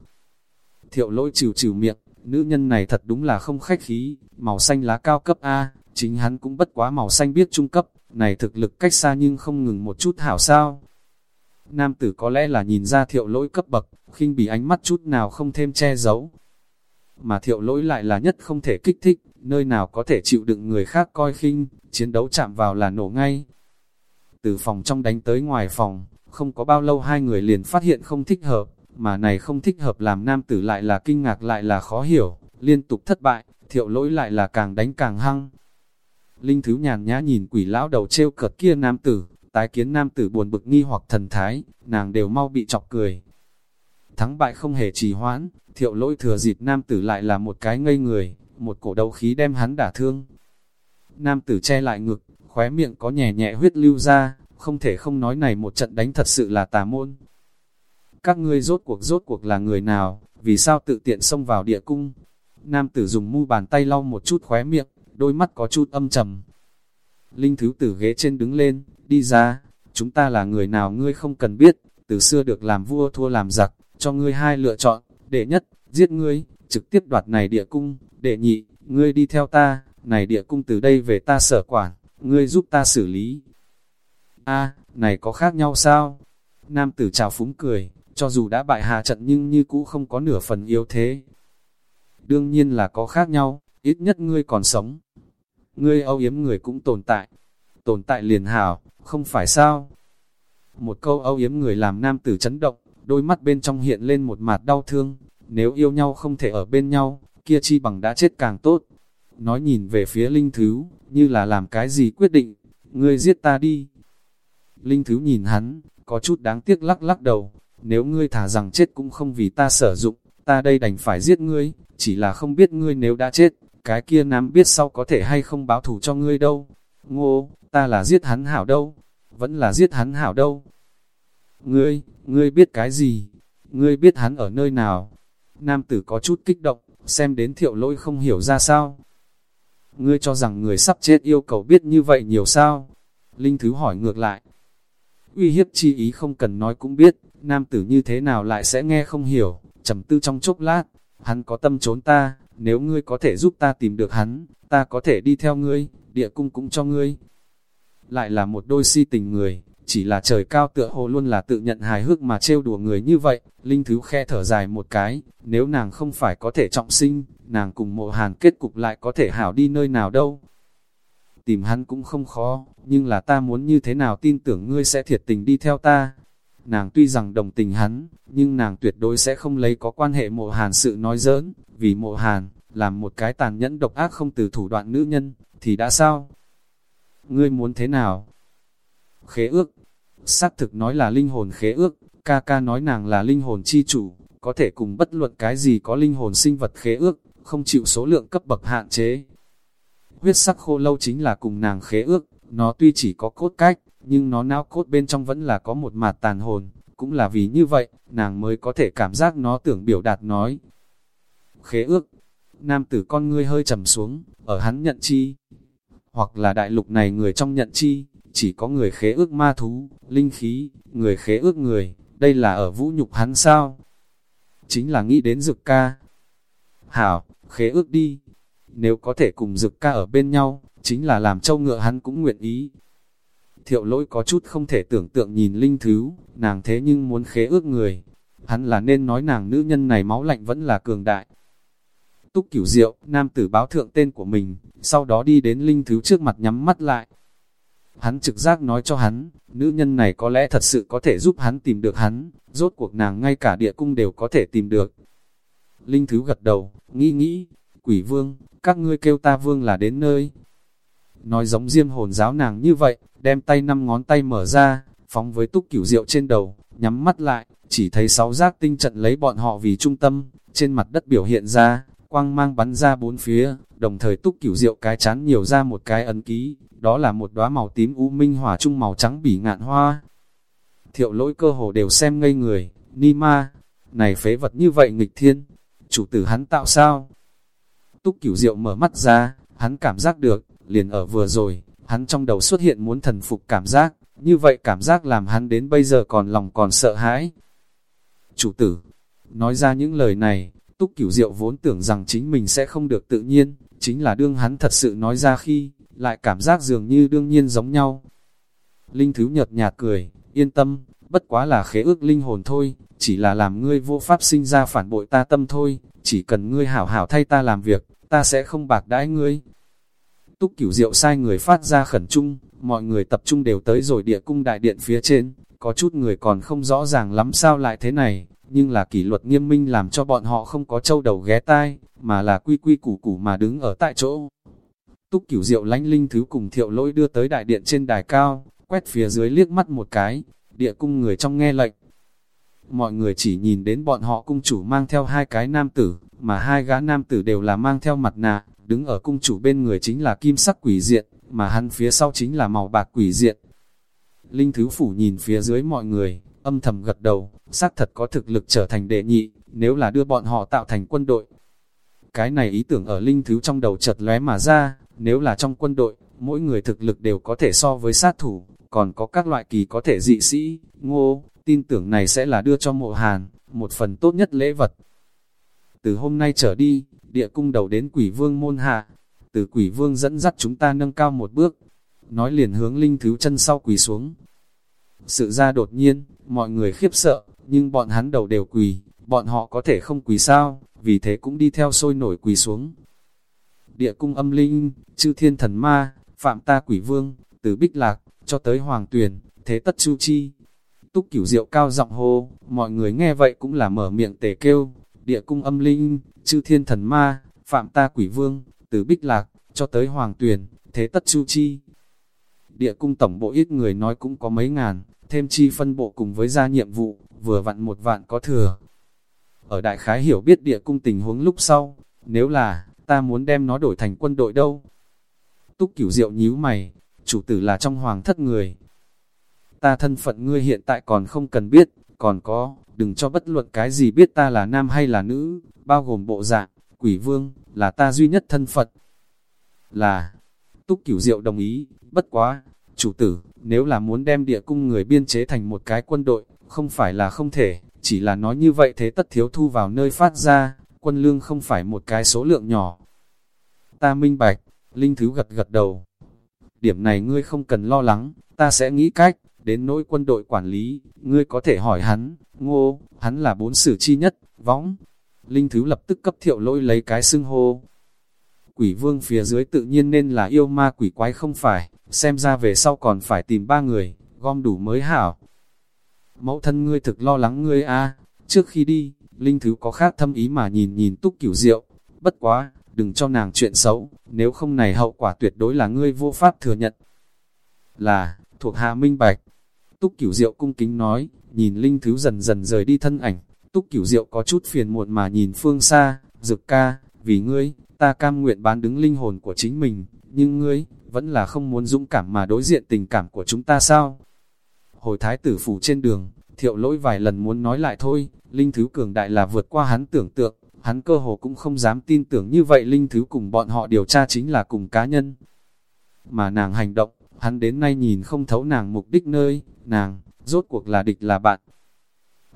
Thiệu lỗi trừ trừ miệng, nữ nhân này thật đúng là không khách khí, màu xanh lá cao cấp A, chính hắn cũng bất quá màu xanh biết trung cấp, này thực lực cách xa nhưng không ngừng một chút hảo sao. Nam tử có lẽ là nhìn ra thiệu lỗi cấp bậc, khinh bị ánh mắt chút nào không thêm che giấu. Mà thiệu lỗi lại là nhất không thể kích thích, nơi nào có thể chịu đựng người khác coi khinh, chiến đấu chạm vào là nổ ngay. Từ phòng trong đánh tới ngoài phòng, không có bao lâu hai người liền phát hiện không thích hợp, mà này không thích hợp làm nam tử lại là kinh ngạc lại là khó hiểu, liên tục thất bại, thiệu lỗi lại là càng đánh càng hăng. Linh Thứ nhàn nhã nhìn quỷ lão đầu treo cợt kia nam tử, tái kiến nam tử buồn bực nghi hoặc thần thái, nàng đều mau bị chọc cười. Thắng bại không hề trì hoãn, thiệu lỗi thừa dịp nam tử lại là một cái ngây người, một cổ đầu khí đem hắn đả thương. Nam tử che lại ngực, khóe miệng có nhẹ nhẹ huyết lưu ra, không thể không nói này một trận đánh thật sự là tà môn. Các ngươi rốt cuộc rốt cuộc là người nào, vì sao tự tiện xông vào địa cung? Nam tử dùng mu bàn tay lau một chút khóe miệng, đôi mắt có chút âm trầm. Linh thứ tử ghế trên đứng lên, đi ra, chúng ta là người nào ngươi không cần biết, từ xưa được làm vua thua làm giặc, cho ngươi hai lựa chọn, đệ nhất, giết ngươi, trực tiếp đoạt này địa cung, đệ nhị, ngươi đi theo ta, này địa cung từ đây về ta sở quản, ngươi giúp ta xử lý. a này có khác nhau sao? Nam tử chào phúng cười, cho dù đã bại hạ trận nhưng như cũ không có nửa phần yếu thế. Đương nhiên là có khác nhau, ít nhất ngươi còn sống. Ngươi âu yếm người cũng tồn tại, tồn tại liền hảo, không phải sao? Một câu âu yếm người làm nam tử chấn động, đôi mắt bên trong hiện lên một mặt đau thương, nếu yêu nhau không thể ở bên nhau, kia chi bằng đã chết càng tốt. Nói nhìn về phía Linh Thứ, như là làm cái gì quyết định, ngươi giết ta đi. Linh Thứ nhìn hắn, có chút đáng tiếc lắc lắc đầu, nếu ngươi thả rằng chết cũng không vì ta sử dụng, ta đây đành phải giết ngươi, chỉ là không biết ngươi nếu đã chết, cái kia nam biết sau có thể hay không báo thù cho ngươi đâu. Ngô, ta là giết hắn hảo đâu, vẫn là giết hắn hảo đâu. Ngươi, ngươi biết cái gì? Ngươi biết hắn ở nơi nào? Nam tử có chút kích động, xem đến thiệu lỗi không hiểu ra sao. Ngươi cho rằng người sắp chết yêu cầu biết như vậy nhiều sao? Linh Thứ hỏi ngược lại. Uy hiếp chi ý không cần nói cũng biết, nam tử như thế nào lại sẽ nghe không hiểu, trầm tư trong chốc lát, hắn có tâm trốn ta, nếu ngươi có thể giúp ta tìm được hắn, ta có thể đi theo ngươi, địa cung cũng cho ngươi. Lại là một đôi si tình người, chỉ là trời cao tựa hồ luôn là tự nhận hài hước mà trêu đùa người như vậy, Linh Thứ khe thở dài một cái, nếu nàng không phải có thể trọng sinh, nàng cùng mộ hàn kết cục lại có thể hảo đi nơi nào đâu. Tìm hắn cũng không khó, nhưng là ta muốn như thế nào tin tưởng ngươi sẽ thiệt tình đi theo ta. Nàng tuy rằng đồng tình hắn, nhưng nàng tuyệt đối sẽ không lấy có quan hệ mộ hàn sự nói giỡn, vì mộ hàn, làm một cái tàn nhẫn độc ác không từ thủ đoạn nữ nhân, thì đã sao? Ngươi muốn thế nào? Khế ước, xác thực nói là linh hồn khế ước, ca ca nói nàng là linh hồn chi chủ, có thể cùng bất luận cái gì có linh hồn sinh vật khế ước, không chịu số lượng cấp bậc hạn chế. Huyết sắc khô lâu chính là cùng nàng khế ước, nó tuy chỉ có cốt cách, nhưng nó não cốt bên trong vẫn là có một mạt tàn hồn, cũng là vì như vậy, nàng mới có thể cảm giác nó tưởng biểu đạt nói. Khế ước, nam tử con ngươi hơi trầm xuống, ở hắn nhận chi. Hoặc là đại lục này người trong nhận chi, chỉ có người khế ước ma thú, linh khí, người khế ước người, đây là ở vũ nhục hắn sao? Chính là nghĩ đến dực ca. Hảo, khế ước đi. Nếu có thể cùng dực ca ở bên nhau, chính là làm châu ngựa hắn cũng nguyện ý. Thiệu lỗi có chút không thể tưởng tượng nhìn linh thứ, nàng thế nhưng muốn khế ước người. Hắn là nên nói nàng nữ nhân này máu lạnh vẫn là cường đại. Túc cửu diệu, nam tử báo thượng tên của mình, sau đó đi đến linh thứ trước mặt nhắm mắt lại. Hắn trực giác nói cho hắn, nữ nhân này có lẽ thật sự có thể giúp hắn tìm được hắn, rốt cuộc nàng ngay cả địa cung đều có thể tìm được. Linh thứ gật đầu, nghĩ nghĩ, quỷ vương, các ngươi kêu ta vương là đến nơi. Nói giống diêm hồn giáo nàng như vậy, đem tay năm ngón tay mở ra, phóng với túc cửu rượu trên đầu, nhắm mắt lại, chỉ thấy sáu giác tinh trận lấy bọn họ vì trung tâm, trên mặt đất biểu hiện ra, quang mang bắn ra bốn phía, đồng thời túc cửu rượu cái chán nhiều ra một cái ấn ký, đó là một đóa màu tím u minh hỏa trung màu trắng bỉ ngạn hoa. Thiệu lỗi cơ hồ đều xem ngây người, ni ma, này phế vật như vậy nghịch thiên, chủ tử hắn tạo sao? Túc cửu rượu mở mắt ra, hắn cảm giác được, liền ở vừa rồi, hắn trong đầu xuất hiện muốn thần phục cảm giác, như vậy cảm giác làm hắn đến bây giờ còn lòng còn sợ hãi. Chủ tử, nói ra những lời này, Túc Cửu Diệu vốn tưởng rằng chính mình sẽ không được tự nhiên, chính là đương hắn thật sự nói ra khi, lại cảm giác dường như đương nhiên giống nhau. Linh Thứ nhợt nhạt cười, yên tâm, bất quá là khế ước linh hồn thôi, chỉ là làm ngươi vô pháp sinh ra phản bội ta tâm thôi, chỉ cần ngươi hảo hảo thay ta làm việc, ta sẽ không bạc đãi ngươi. Túc Cửu Diệu sai người phát ra khẩn trung, mọi người tập trung đều tới rồi địa cung đại điện phía trên, có chút người còn không rõ ràng lắm sao lại thế này, nhưng là kỷ luật nghiêm minh làm cho bọn họ không có trâu đầu ghé tai, mà là quy quy củ củ mà đứng ở tại chỗ. Túc cửu diệu lánh linh thứ cùng thiệu lỗi đưa tới đại điện trên đài cao, quét phía dưới liếc mắt một cái, địa cung người trong nghe lệnh. Mọi người chỉ nhìn đến bọn họ cung chủ mang theo hai cái nam tử, mà hai gã nam tử đều là mang theo mặt nạ, đứng ở cung chủ bên người chính là kim sắc quỷ diện, mà hắn phía sau chính là màu bạc quỷ diện. Linh Thứ Phủ nhìn phía dưới mọi người, âm thầm gật đầu, xác thật có thực lực trở thành đệ nhị, nếu là đưa bọn họ tạo thành quân đội. Cái này ý tưởng ở Linh Thứ trong đầu chợt lóe mà ra, nếu là trong quân đội, mỗi người thực lực đều có thể so với sát thủ, còn có các loại kỳ có thể dị sĩ, ngô, tin tưởng này sẽ là đưa cho mộ hàn, một phần tốt nhất lễ vật. Từ hôm nay trở đi, địa cung đầu đến quỷ vương môn hạ, từ quỷ vương dẫn dắt chúng ta nâng cao một bước, nói liền hướng linh thứ chân sau quỳ xuống. Sự ra đột nhiên, mọi người khiếp sợ, nhưng bọn hắn đầu đều quỳ, bọn họ có thể không quỳ sao, vì thế cũng đi theo sôi nổi quỳ xuống. Địa cung âm linh, chư thiên thần ma, phạm ta quỷ vương, từ bích lạc, cho tới hoàng tuyền, thế tất chu chi. Túc cửu diệu cao giọng hô, mọi người nghe vậy cũng là mở miệng tề kêu, địa cung âm linh, chư thiên thần ma, phạm ta quỷ vương, từ bích lạc, cho tới hoàng tuyền, thế tất chu chi. Địa cung tổng bộ ít người nói cũng có mấy ngàn, thêm chi phân bộ cùng với gia nhiệm vụ, vừa vặn một vạn có thừa. Ở đại khái hiểu biết địa cung tình huống lúc sau, nếu là, ta muốn đem nó đổi thành quân đội đâu. Túc cửu diệu nhíu mày, chủ tử là trong hoàng thất người. Ta thân phận ngươi hiện tại còn không cần biết, còn có, đừng cho bất luận cái gì biết ta là nam hay là nữ, bao gồm bộ dạng, quỷ vương, là ta duy nhất thân phận. Là, túc cửu diệu đồng ý, bất quá, chủ tử, nếu là muốn đem địa cung người biên chế thành một cái quân đội, không phải là không thể, chỉ là nói như vậy thế tất thiếu thu vào nơi phát ra, quân lương không phải một cái số lượng nhỏ. Ta minh bạch, Linh Thứ gật gật đầu. Điểm này ngươi không cần lo lắng, ta sẽ nghĩ cách, đến nỗi quân đội quản lý, ngươi có thể hỏi hắn, ngô, hắn là bốn sử chi nhất, võng. Linh Thứ lập tức cấp thiệu lỗi lấy cái xưng hô. Quỷ vương phía dưới tự nhiên nên là yêu ma quỷ quái không phải, xem ra về sau còn phải tìm ba người, gom đủ mới hảo. Mẫu thân ngươi thực lo lắng ngươi a trước khi đi, Linh Thứ có khác thâm ý mà nhìn nhìn túc cửu rượu, bất quá, đừng cho nàng chuyện xấu, nếu không này hậu quả tuyệt đối là ngươi vô pháp thừa nhận. Là, thuộc hạ minh bạch. Túc Cửu Diệu cung kính nói, nhìn Linh Thứ dần dần rời đi thân ảnh, Túc Cửu Diệu có chút phiền muộn mà nhìn phương xa, dực ca, vì ngươi, ta cam nguyện bán đứng linh hồn của chính mình, nhưng ngươi, vẫn là không muốn dũng cảm mà đối diện tình cảm của chúng ta sao? Hồi thái tử phủ trên đường, thiệu lỗi vài lần muốn nói lại thôi, linh thứ cường đại là vượt qua hắn tưởng tượng, hắn cơ hồ cũng không dám tin tưởng như vậy linh thứ cùng bọn họ điều tra chính là cùng cá nhân. Mà nàng hành động, hắn đến nay nhìn không thấu nàng mục đích nơi, nàng, rốt cuộc là địch là bạn.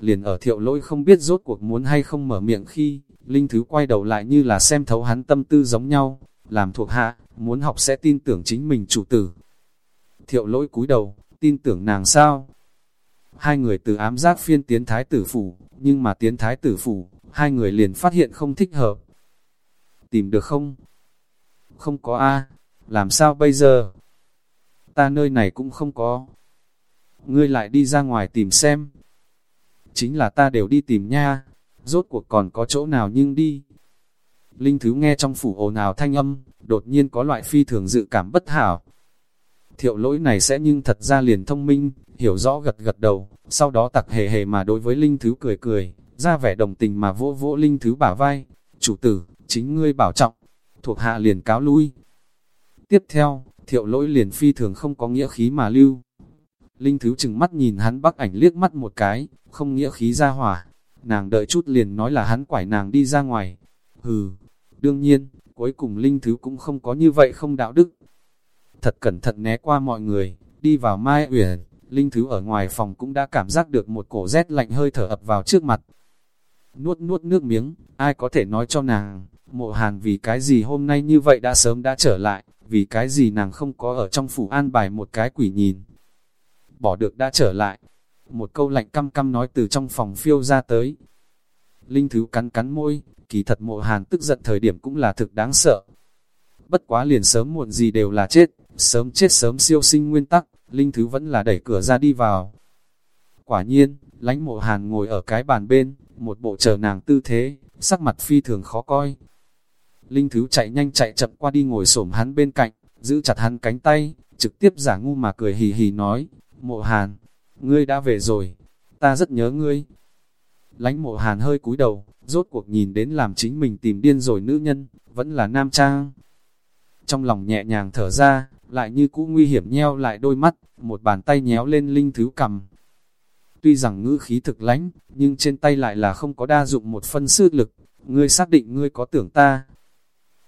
Liền ở thiệu lỗi không biết rốt cuộc muốn hay không mở miệng khi, linh thứ quay đầu lại như là xem thấu hắn tâm tư giống nhau, làm thuộc hạ, muốn học sẽ tin tưởng chính mình chủ tử. Thiệu lỗi cúi đầu, tin tưởng nàng sao? Hai người từ ám giác phiên tiến thái tử phủ, nhưng mà tiến thái tử phủ, hai người liền phát hiện không thích hợp. Tìm được không? Không có A, làm sao bây giờ? Ta nơi này cũng không có. Ngươi lại đi ra ngoài tìm xem. Chính là ta đều đi tìm nha, rốt cuộc còn có chỗ nào nhưng đi. Linh Thứ nghe trong phủ ồn ào thanh âm, đột nhiên có loại phi thường dự cảm bất hảo. Thiệu lỗi này sẽ nhưng thật ra liền thông minh, hiểu rõ gật gật đầu, sau đó tặc hề hề mà đối với Linh Thứ cười cười, ra vẻ đồng tình mà vỗ vỗ Linh Thứ bả vai, chủ tử, chính ngươi bảo trọng, thuộc hạ liền cáo lui. Tiếp theo, thiệu lỗi liền phi thường không có nghĩa khí mà lưu. Linh Thứ chừng mắt nhìn hắn bắc ảnh liếc mắt một cái, không nghĩa khí ra hỏa. Nàng đợi chút liền nói là hắn quải nàng đi ra ngoài. Hừ, đương nhiên, cuối cùng Linh Thứ cũng không có như vậy không đạo đức. Thật cẩn thận né qua mọi người, đi vào Mai Uyển, Linh Thứ ở ngoài phòng cũng đã cảm giác được một cổ rét lạnh hơi thở ập vào trước mặt. Nuốt nuốt nước miếng, ai có thể nói cho nàng, mộ hàn vì cái gì hôm nay như vậy đã sớm đã trở lại, vì cái gì nàng không có ở trong phủ an bài một cái quỷ nhìn. Bỏ được đã trở lại, một câu lạnh căm căm nói từ trong phòng phiêu ra tới. Linh Thứ cắn cắn môi, kỳ thật mộ hàn tức giận thời điểm cũng là thực đáng sợ. Bất quá liền sớm muộn gì đều là chết, sớm chết sớm siêu sinh nguyên tắc, Linh Thứ vẫn là đẩy cửa ra đi vào. Quả nhiên, lánh mộ hàn ngồi ở cái bàn bên, một bộ chờ nàng tư thế, sắc mặt phi thường khó coi. Linh Thứ chạy nhanh chạy chậm qua đi ngồi xổm hắn bên cạnh, giữ chặt hắn cánh tay, trực tiếp giả ngu mà cười hì hì nói, mộ hàn, ngươi đã về rồi, ta rất nhớ ngươi. Lánh mộ hàn hơi cúi đầu, rốt cuộc nhìn đến làm chính mình tìm điên rồi nữ nhân, vẫn là nam trang. Trong lòng nhẹ nhàng thở ra, lại như cũ nguy hiểm nheo lại đôi mắt, một bàn tay nhéo lên linh thứ cầm. Tuy rằng ngữ khí thực lánh, nhưng trên tay lại là không có đa dụng một phân sư lực, ngươi xác định ngươi có tưởng ta.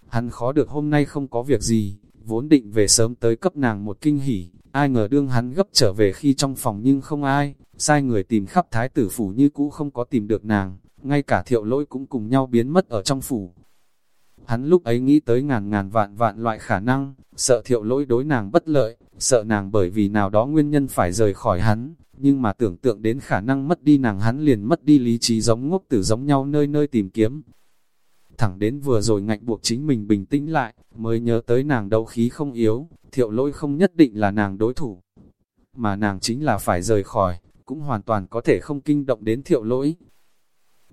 Hắn khó được hôm nay không có việc gì, vốn định về sớm tới cấp nàng một kinh hỉ, ai ngờ đương hắn gấp trở về khi trong phòng nhưng không ai, sai người tìm khắp thái tử phủ như cũ không có tìm được nàng, ngay cả thiệu lỗi cũng cùng nhau biến mất ở trong phủ. Hắn lúc ấy nghĩ tới ngàn ngàn vạn vạn loại khả năng, sợ thiệu lỗi đối nàng bất lợi, sợ nàng bởi vì nào đó nguyên nhân phải rời khỏi hắn, nhưng mà tưởng tượng đến khả năng mất đi nàng hắn liền mất đi lý trí giống ngốc tử giống nhau nơi nơi tìm kiếm. Thẳng đến vừa rồi ngạnh buộc chính mình bình tĩnh lại, mới nhớ tới nàng đấu khí không yếu, thiệu lỗi không nhất định là nàng đối thủ, mà nàng chính là phải rời khỏi, cũng hoàn toàn có thể không kinh động đến thiệu lỗi.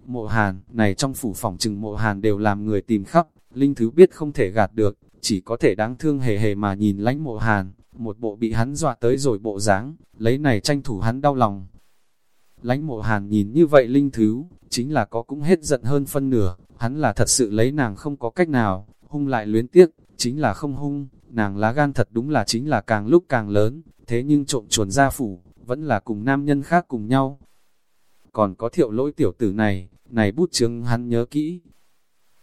Mộ hàn, này trong phủ phòng trừng mộ hàn đều làm người tìm khắp, Linh Thứ biết không thể gạt được, chỉ có thể đáng thương hề hề mà nhìn lánh mộ hàn, một bộ bị hắn dọa tới rồi bộ dáng lấy này tranh thủ hắn đau lòng. Lánh mộ hàn nhìn như vậy Linh Thứ, chính là có cũng hết giận hơn phân nửa, hắn là thật sự lấy nàng không có cách nào, hung lại luyến tiếc, chính là không hung, nàng lá gan thật đúng là chính là càng lúc càng lớn, thế nhưng trộm chuồn ra phủ, vẫn là cùng nam nhân khác cùng nhau. Còn có thiệu lỗi tiểu tử này, này bút chứng hắn nhớ kỹ.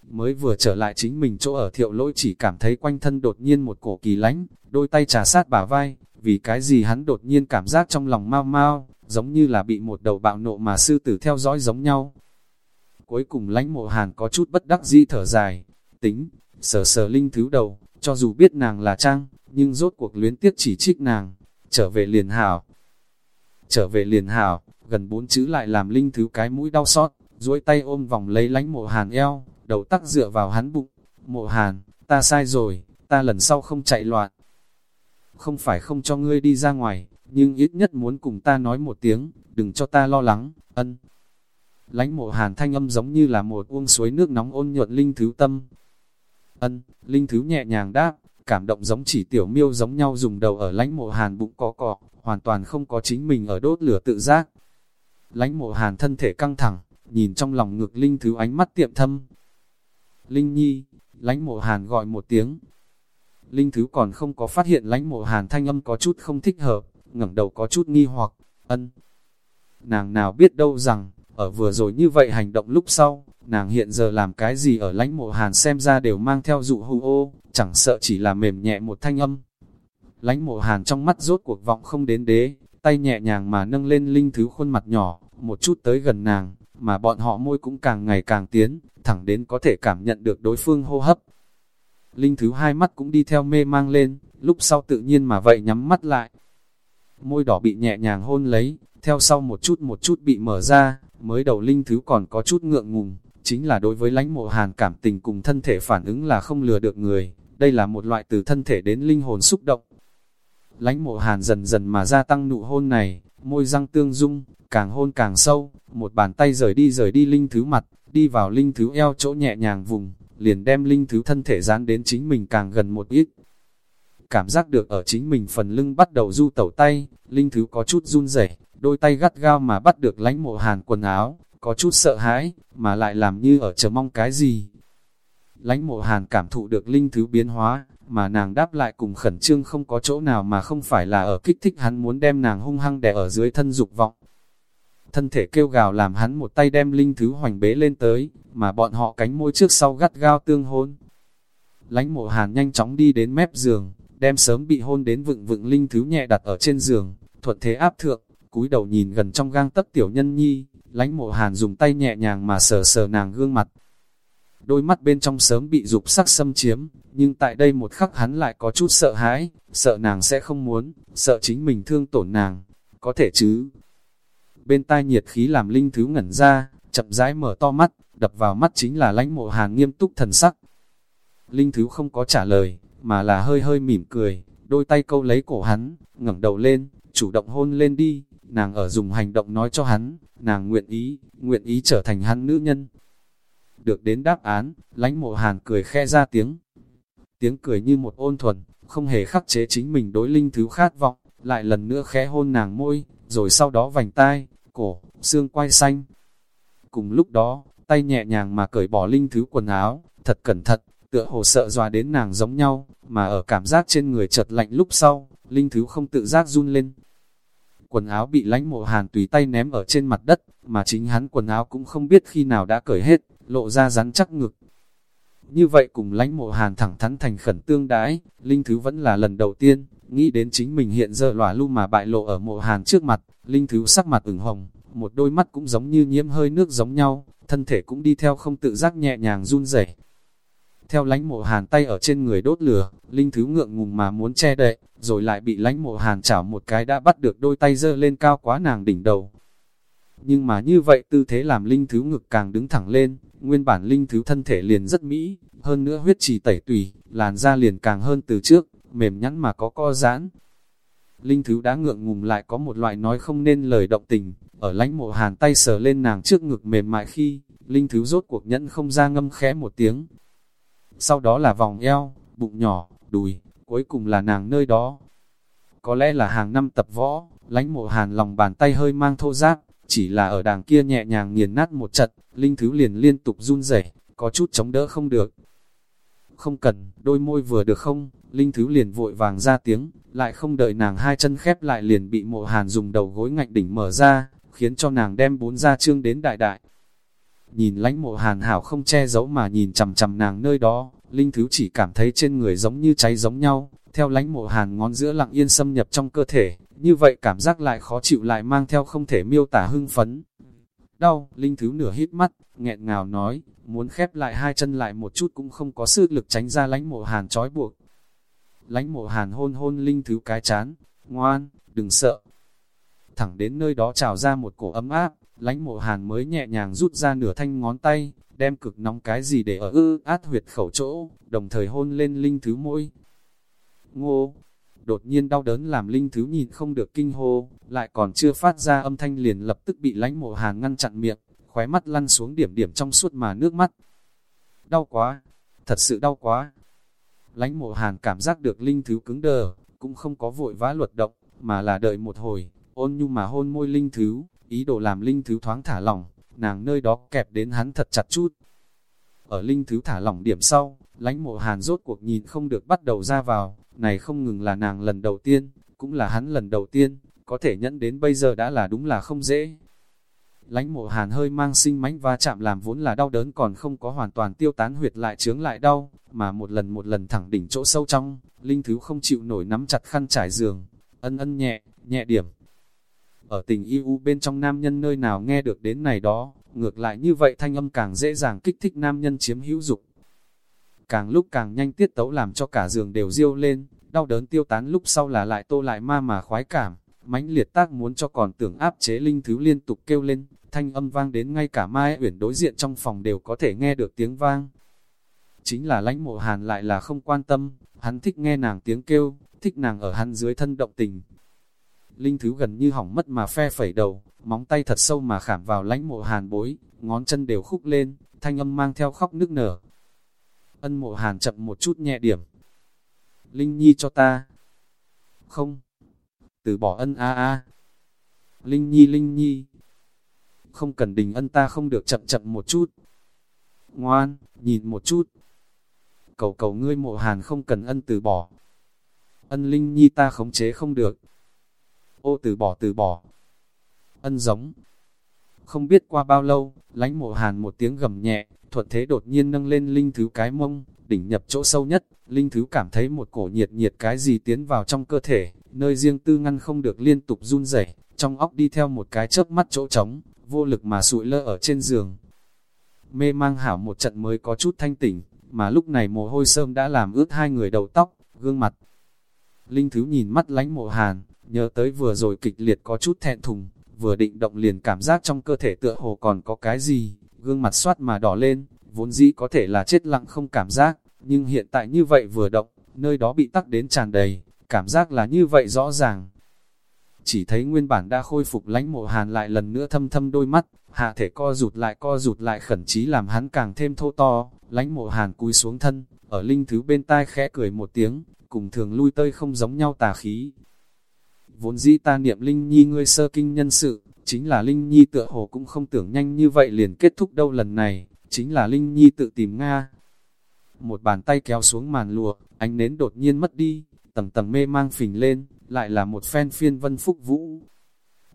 Mới vừa trở lại chính mình chỗ ở thiệu lỗi chỉ cảm thấy quanh thân đột nhiên một cổ kỳ lánh, đôi tay trà sát bả vai, vì cái gì hắn đột nhiên cảm giác trong lòng mau mau, giống như là bị một đầu bạo nộ mà sư tử theo dõi giống nhau. Cuối cùng lánh mộ hàn có chút bất đắc dĩ thở dài, tính, sờ sờ linh thứ đầu, cho dù biết nàng là trang, nhưng rốt cuộc luyến tiếc chỉ trích nàng, trở về liền hảo. Trở về liền hảo, gần bốn chữ lại làm linh thứ cái mũi đau xót, duỗi tay ôm vòng lấy lánh mộ hàn eo, đầu tắc dựa vào hắn bụng. Mộ hàn, ta sai rồi, ta lần sau không chạy loạn. Không phải không cho ngươi đi ra ngoài, nhưng ít nhất muốn cùng ta nói một tiếng, đừng cho ta lo lắng, ân. Lánh mộ hàn thanh âm giống như là một uông suối nước nóng ôn nhuận linh thứ tâm. Ân, Linh Thứ nhẹ nhàng đáp, cảm động giống chỉ tiểu miêu giống nhau dùng đầu ở lánh mộ hàn bụng có cọ, hoàn toàn không có chính mình ở đốt lửa tự giác. Lánh mộ hàn thân thể căng thẳng, nhìn trong lòng ngực Linh Thứ ánh mắt tiệm thâm. Linh Nhi, lánh mộ hàn gọi một tiếng. Linh Thứ còn không có phát hiện lánh mộ hàn thanh âm có chút không thích hợp, ngẩng đầu có chút nghi hoặc, ân. Nàng nào biết đâu rằng, ở vừa rồi như vậy hành động lúc sau, nàng hiện giờ làm cái gì ở lãnh mộ hàn xem ra đều mang theo dụ hưu ô, chẳng sợ chỉ là mềm nhẹ một thanh âm. Lãnh mộ hàn trong mắt rốt cuộc vọng không đến đế, tay nhẹ nhàng mà nâng lên linh thứ khuôn mặt nhỏ, một chút tới gần nàng, mà bọn họ môi cũng càng ngày càng tiến, thẳng đến có thể cảm nhận được đối phương hô hấp. Linh thứ hai mắt cũng đi theo mê mang lên, lúc sau tự nhiên mà vậy nhắm mắt lại. Môi đỏ bị nhẹ nhàng hôn lấy, theo sau một chút một chút bị mở ra, mới đầu linh thứ còn có chút ngượng ngùng, chính là đối với lãnh mộ hàn cảm tình cùng thân thể phản ứng là không lừa được người, đây là một loại từ thân thể đến linh hồn xúc động. Lãnh mộ hàn dần dần mà gia tăng nụ hôn này, môi răng tương dung, càng hôn càng sâu, một bàn tay rời đi rời đi linh thứ mặt, đi vào linh thứ eo chỗ nhẹ nhàng vùng, liền đem linh thứ thân thể dán đến chính mình càng gần một ít. Cảm giác được ở chính mình phần lưng bắt đầu du tẩu tay, linh thứ có chút run rẩy đôi tay gắt gao mà bắt được lánh mộ hàn quần áo, có chút sợ hãi, mà lại làm như ở chờ mong cái gì. Lánh mộ hàn cảm thụ được linh thứ biến hóa, mà nàng đáp lại cùng khẩn trương không có chỗ nào mà không phải là ở kích thích hắn muốn đem nàng hung hăng đè ở dưới thân dục vọng. Thân thể kêu gào làm hắn một tay đem linh thứ hoành bế lên tới, mà bọn họ cánh môi trước sau gắt gao tương hôn. Lánh mộ hàn nhanh chóng đi đến mép giường, đem sớm bị hôn đến vựng vựng linh thứ nhẹ đặt ở trên giường, thuận thế áp thượng, cúi đầu nhìn gần trong gang tấc tiểu nhân nhi, lánh mộ hàn dùng tay nhẹ nhàng mà sờ sờ nàng gương mặt. Đôi mắt bên trong sớm bị dục sắc xâm chiếm, nhưng tại đây một khắc hắn lại có chút sợ hãi, sợ nàng sẽ không muốn, sợ chính mình thương tổn nàng, có thể chứ. Bên tai nhiệt khí làm linh thứ ngẩn ra, chậm rãi mở to mắt, đập vào mắt chính là lánh mộ hàn nghiêm túc thần sắc. Linh thứ không có trả lời, mà là hơi hơi mỉm cười, đôi tay câu lấy cổ hắn, ngẩng đầu lên, chủ động hôn lên đi nàng ở dùng hành động nói cho hắn, nàng nguyện ý, nguyện ý trở thành hắn nữ nhân. Được đến đáp án, lánh mộ hàn cười khe ra tiếng. Tiếng cười như một ôn thuần, không hề khắc chế chính mình đối linh thứ khát vọng, lại lần nữa khẽ hôn nàng môi, rồi sau đó vành tai, cổ, xương quai xanh. Cùng lúc đó, tay nhẹ nhàng mà cởi bỏ linh thứ quần áo, thật cẩn thận, tựa hồ sợ dọa đến nàng giống nhau, mà ở cảm giác trên người chợt lạnh lúc sau, linh thứ không tự giác run lên, quần áo bị lánh mộ hàn tùy tay ném ở trên mặt đất, mà chính hắn quần áo cũng không biết khi nào đã cởi hết, lộ ra rắn chắc ngực. Như vậy cùng lánh mộ hàn thẳng thắn thành khẩn tương đái, Linh Thứ vẫn là lần đầu tiên, nghĩ đến chính mình hiện giờ lòa lu mà bại lộ ở mộ hàn trước mặt, Linh Thứ sắc mặt ửng hồng, một đôi mắt cũng giống như nhiễm hơi nước giống nhau, thân thể cũng đi theo không tự giác nhẹ nhàng run rẩy theo lánh mộ hàn tay ở trên người đốt lửa, linh thứ ngượng ngùng mà muốn che đậy, rồi lại bị lánh mộ hàn chảo một cái đã bắt được đôi tay dơ lên cao quá nàng đỉnh đầu. Nhưng mà như vậy tư thế làm linh thứ ngực càng đứng thẳng lên, nguyên bản linh thứ thân thể liền rất mỹ, hơn nữa huyết trì tẩy tùy, làn da liền càng hơn từ trước, mềm nhắn mà có co giãn. Linh thứ đã ngượng ngùng lại có một loại nói không nên lời động tình, ở lánh mộ hàn tay sờ lên nàng trước ngực mềm mại khi, linh thứ rốt cuộc nhẫn không ra ngâm khẽ một tiếng, sau đó là vòng eo, bụng nhỏ, đùi, cuối cùng là nàng nơi đó. Có lẽ là hàng năm tập võ, lánh mộ hàn lòng bàn tay hơi mang thô giác, chỉ là ở đàng kia nhẹ nhàng nghiền nát một trận, linh thứ liền liên tục run rẩy, có chút chống đỡ không được. Không cần, đôi môi vừa được không, linh thứ liền vội vàng ra tiếng, lại không đợi nàng hai chân khép lại liền bị mộ hàn dùng đầu gối ngạnh đỉnh mở ra, khiến cho nàng đem bốn ra trương đến đại đại. Nhìn lãnh mộ hàn hảo không che giấu mà nhìn chầm chầm nàng nơi đó, Linh Thứ chỉ cảm thấy trên người giống như cháy giống nhau, theo lãnh mộ hàn ngón giữa lặng yên xâm nhập trong cơ thể, như vậy cảm giác lại khó chịu lại mang theo không thể miêu tả hưng phấn. Đau, Linh Thứ nửa hít mắt, nghẹn ngào nói, muốn khép lại hai chân lại một chút cũng không có sức lực tránh ra lãnh mộ hàn trói buộc. Lãnh mộ hàn hôn hôn Linh Thứ cái chán, ngoan, đừng sợ. Thẳng đến nơi đó trào ra một cổ ấm áp, lãnh mộ hàn mới nhẹ nhàng rút ra nửa thanh ngón tay, đem cực nóng cái gì để ở ư át huyệt khẩu chỗ, đồng thời hôn lên linh thứ môi. Ngô, đột nhiên đau đớn làm linh thứ nhìn không được kinh hô, lại còn chưa phát ra âm thanh liền lập tức bị lãnh mộ hàn ngăn chặn miệng, khóe mắt lăn xuống điểm điểm trong suốt mà nước mắt. Đau quá, thật sự đau quá. lãnh mộ hàn cảm giác được linh thứ cứng đờ, cũng không có vội vã luật động, mà là đợi một hồi, ôn nhu mà hôn môi linh thứ, ý đồ làm linh thứ thoáng thả lỏng, nàng nơi đó kẹp đến hắn thật chặt chút. Ở linh thứ thả lỏng điểm sau, lãnh mộ hàn rốt cuộc nhìn không được bắt đầu ra vào, này không ngừng là nàng lần đầu tiên, cũng là hắn lần đầu tiên, có thể nhẫn đến bây giờ đã là đúng là không dễ. Lánh mộ hàn hơi mang sinh mánh va chạm làm vốn là đau đớn còn không có hoàn toàn tiêu tán huyệt lại chướng lại đau, mà một lần một lần thẳng đỉnh chỗ sâu trong, linh thứ không chịu nổi nắm chặt khăn trải giường, ân ân nhẹ, nhẹ điểm. Ở tình yêu bên trong nam nhân nơi nào nghe được đến này đó, ngược lại như vậy thanh âm càng dễ dàng kích thích nam nhân chiếm hữu dục. Càng lúc càng nhanh tiết tấu làm cho cả giường đều riêu lên, đau đớn tiêu tán lúc sau là lại tô lại ma mà khoái cảm, mãnh liệt tác muốn cho còn tưởng áp chế linh thứ liên tục kêu lên, thanh âm vang đến ngay cả Mai Uyển đối diện trong phòng đều có thể nghe được tiếng vang. Chính là lãnh mộ hàn lại là không quan tâm, hắn thích nghe nàng tiếng kêu, thích nàng ở hắn dưới thân động tình. Linh thứ gần như hỏng mất mà phe phẩy đầu, móng tay thật sâu mà khảm vào lãnh mộ hàn bối, ngón chân đều khúc lên, thanh âm mang theo khóc nức nở. Ân mộ hàn chậm một chút nhẹ điểm. Linh nhi cho ta. Không. Từ bỏ ân a a. Linh nhi linh nhi. Không cần đình ân ta không được chậm chậm một chút. Ngoan, nhìn một chút. Cầu cầu ngươi mộ hàn không cần ân từ bỏ. Ân linh nhi ta khống chế không được. Ô từ bỏ từ bỏ. Ân giống. Không biết qua bao lâu, lánh mộ hàn một tiếng gầm nhẹ, thuận thế đột nhiên nâng lên linh thứ cái mông, đỉnh nhập chỗ sâu nhất, linh thứ cảm thấy một cổ nhiệt nhiệt cái gì tiến vào trong cơ thể, nơi riêng tư ngăn không được liên tục run rẩy, trong óc đi theo một cái chớp mắt chỗ trống, vô lực mà sụi lơ ở trên giường. Mê mang hảo một trận mới có chút thanh tỉnh, mà lúc này mồ hôi sơm đã làm ướt hai người đầu tóc, gương mặt. Linh thứ nhìn mắt lánh mộ hàn, nhớ tới vừa rồi kịch liệt có chút thẹn thùng, vừa định động liền cảm giác trong cơ thể tựa hồ còn có cái gì, gương mặt soát mà đỏ lên, vốn dĩ có thể là chết lặng không cảm giác, nhưng hiện tại như vậy vừa động, nơi đó bị tắc đến tràn đầy, cảm giác là như vậy rõ ràng. Chỉ thấy nguyên bản đã khôi phục lánh mộ hàn lại lần nữa thâm thâm đôi mắt, hạ thể co rụt lại co rụt lại khẩn trí làm hắn càng thêm thô to, lánh mộ hàn cúi xuống thân, ở linh thứ bên tai khẽ cười một tiếng, cùng thường lui tơi không giống nhau tà khí. Vốn dĩ ta niệm linh nhi ngươi sơ kinh nhân sự, chính là linh nhi tựa hồ cũng không tưởng nhanh như vậy liền kết thúc đâu lần này, chính là linh nhi tự tìm Nga. Một bàn tay kéo xuống màn lụa, ánh nến đột nhiên mất đi, tầng tầng mê mang phình lên, lại là một phen phiên vân phúc vũ.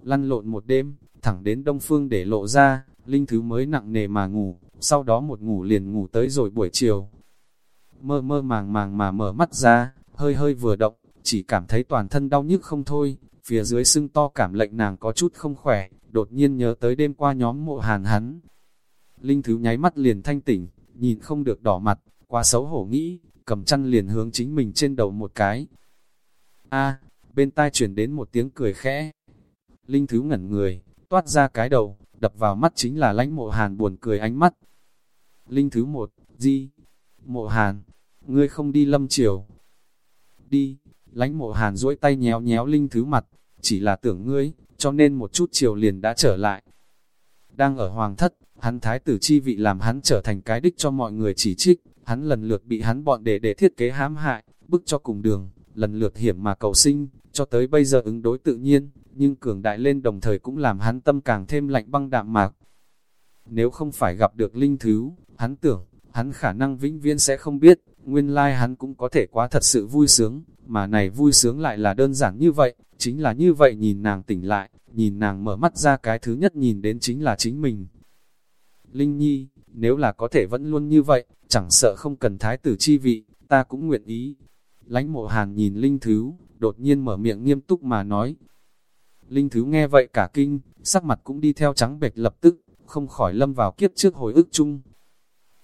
Lăn lộn một đêm, thẳng đến đông phương để lộ ra, linh thứ mới nặng nề mà ngủ, sau đó một ngủ liền ngủ tới rồi buổi chiều. Mơ mơ màng màng mà mở mắt ra, hơi hơi vừa động, chỉ cảm thấy toàn thân đau nhức không thôi, phía dưới sưng to cảm lệnh nàng có chút không khỏe, đột nhiên nhớ tới đêm qua nhóm mộ hàn hắn. Linh thứ nháy mắt liền thanh tỉnh, nhìn không được đỏ mặt, quá xấu hổ nghĩ, cầm chăn liền hướng chính mình trên đầu một cái. A, bên tai chuyển đến một tiếng cười khẽ. Linh thứ ngẩn người, toát ra cái đầu, đập vào mắt chính là lãnh mộ hàn buồn cười ánh mắt. Linh thứ một, di, mộ hàn, ngươi không đi lâm chiều. Đi, lãnh mộ hàn duỗi tay nhéo nhéo linh thứ mặt, chỉ là tưởng ngươi, cho nên một chút chiều liền đã trở lại. Đang ở hoàng thất, hắn thái tử chi vị làm hắn trở thành cái đích cho mọi người chỉ trích, hắn lần lượt bị hắn bọn để để thiết kế hãm hại, bức cho cùng đường, lần lượt hiểm mà cầu sinh, cho tới bây giờ ứng đối tự nhiên, nhưng cường đại lên đồng thời cũng làm hắn tâm càng thêm lạnh băng đạm mạc. Nếu không phải gặp được linh thứ, hắn tưởng, hắn khả năng vĩnh viễn sẽ không biết, nguyên lai hắn cũng có thể quá thật sự vui sướng, mà này vui sướng lại là đơn giản như vậy, chính là như vậy nhìn nàng tỉnh lại, nhìn nàng mở mắt ra cái thứ nhất nhìn đến chính là chính mình. Linh Nhi, nếu là có thể vẫn luôn như vậy, chẳng sợ không cần thái tử chi vị, ta cũng nguyện ý. Lánh mộ hàn nhìn Linh Thứ, đột nhiên mở miệng nghiêm túc mà nói. Linh Thứ nghe vậy cả kinh, sắc mặt cũng đi theo trắng bệch lập tức, không khỏi lâm vào kiếp trước hồi ức chung.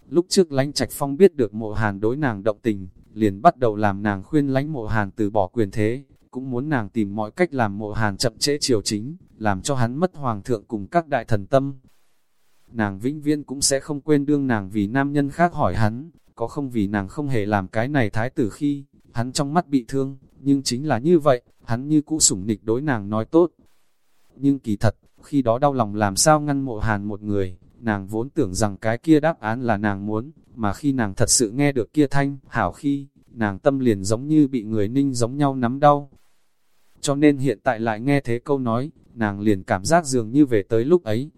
Lúc trước lánh trạch phong biết được mộ hàn đối nàng động tình, liền bắt đầu làm nàng khuyên lánh mộ hàn từ bỏ quyền thế, cũng muốn nàng tìm mọi cách làm mộ hàn chậm trễ triều chính, làm cho hắn mất hoàng thượng cùng các đại thần tâm. Nàng vĩnh viên cũng sẽ không quên đương nàng vì nam nhân khác hỏi hắn, có không vì nàng không hề làm cái này thái tử khi, hắn trong mắt bị thương, nhưng chính là như vậy, hắn như cũ sủng nịch đối nàng nói tốt. Nhưng kỳ thật, khi đó đau lòng làm sao ngăn mộ hàn một người, nàng vốn tưởng rằng cái kia đáp án là nàng muốn, mà khi nàng thật sự nghe được kia thanh, hảo khi, nàng tâm liền giống như bị người ninh giống nhau nắm đau. Cho nên hiện tại lại nghe thế câu nói, nàng liền cảm giác dường như về tới lúc ấy.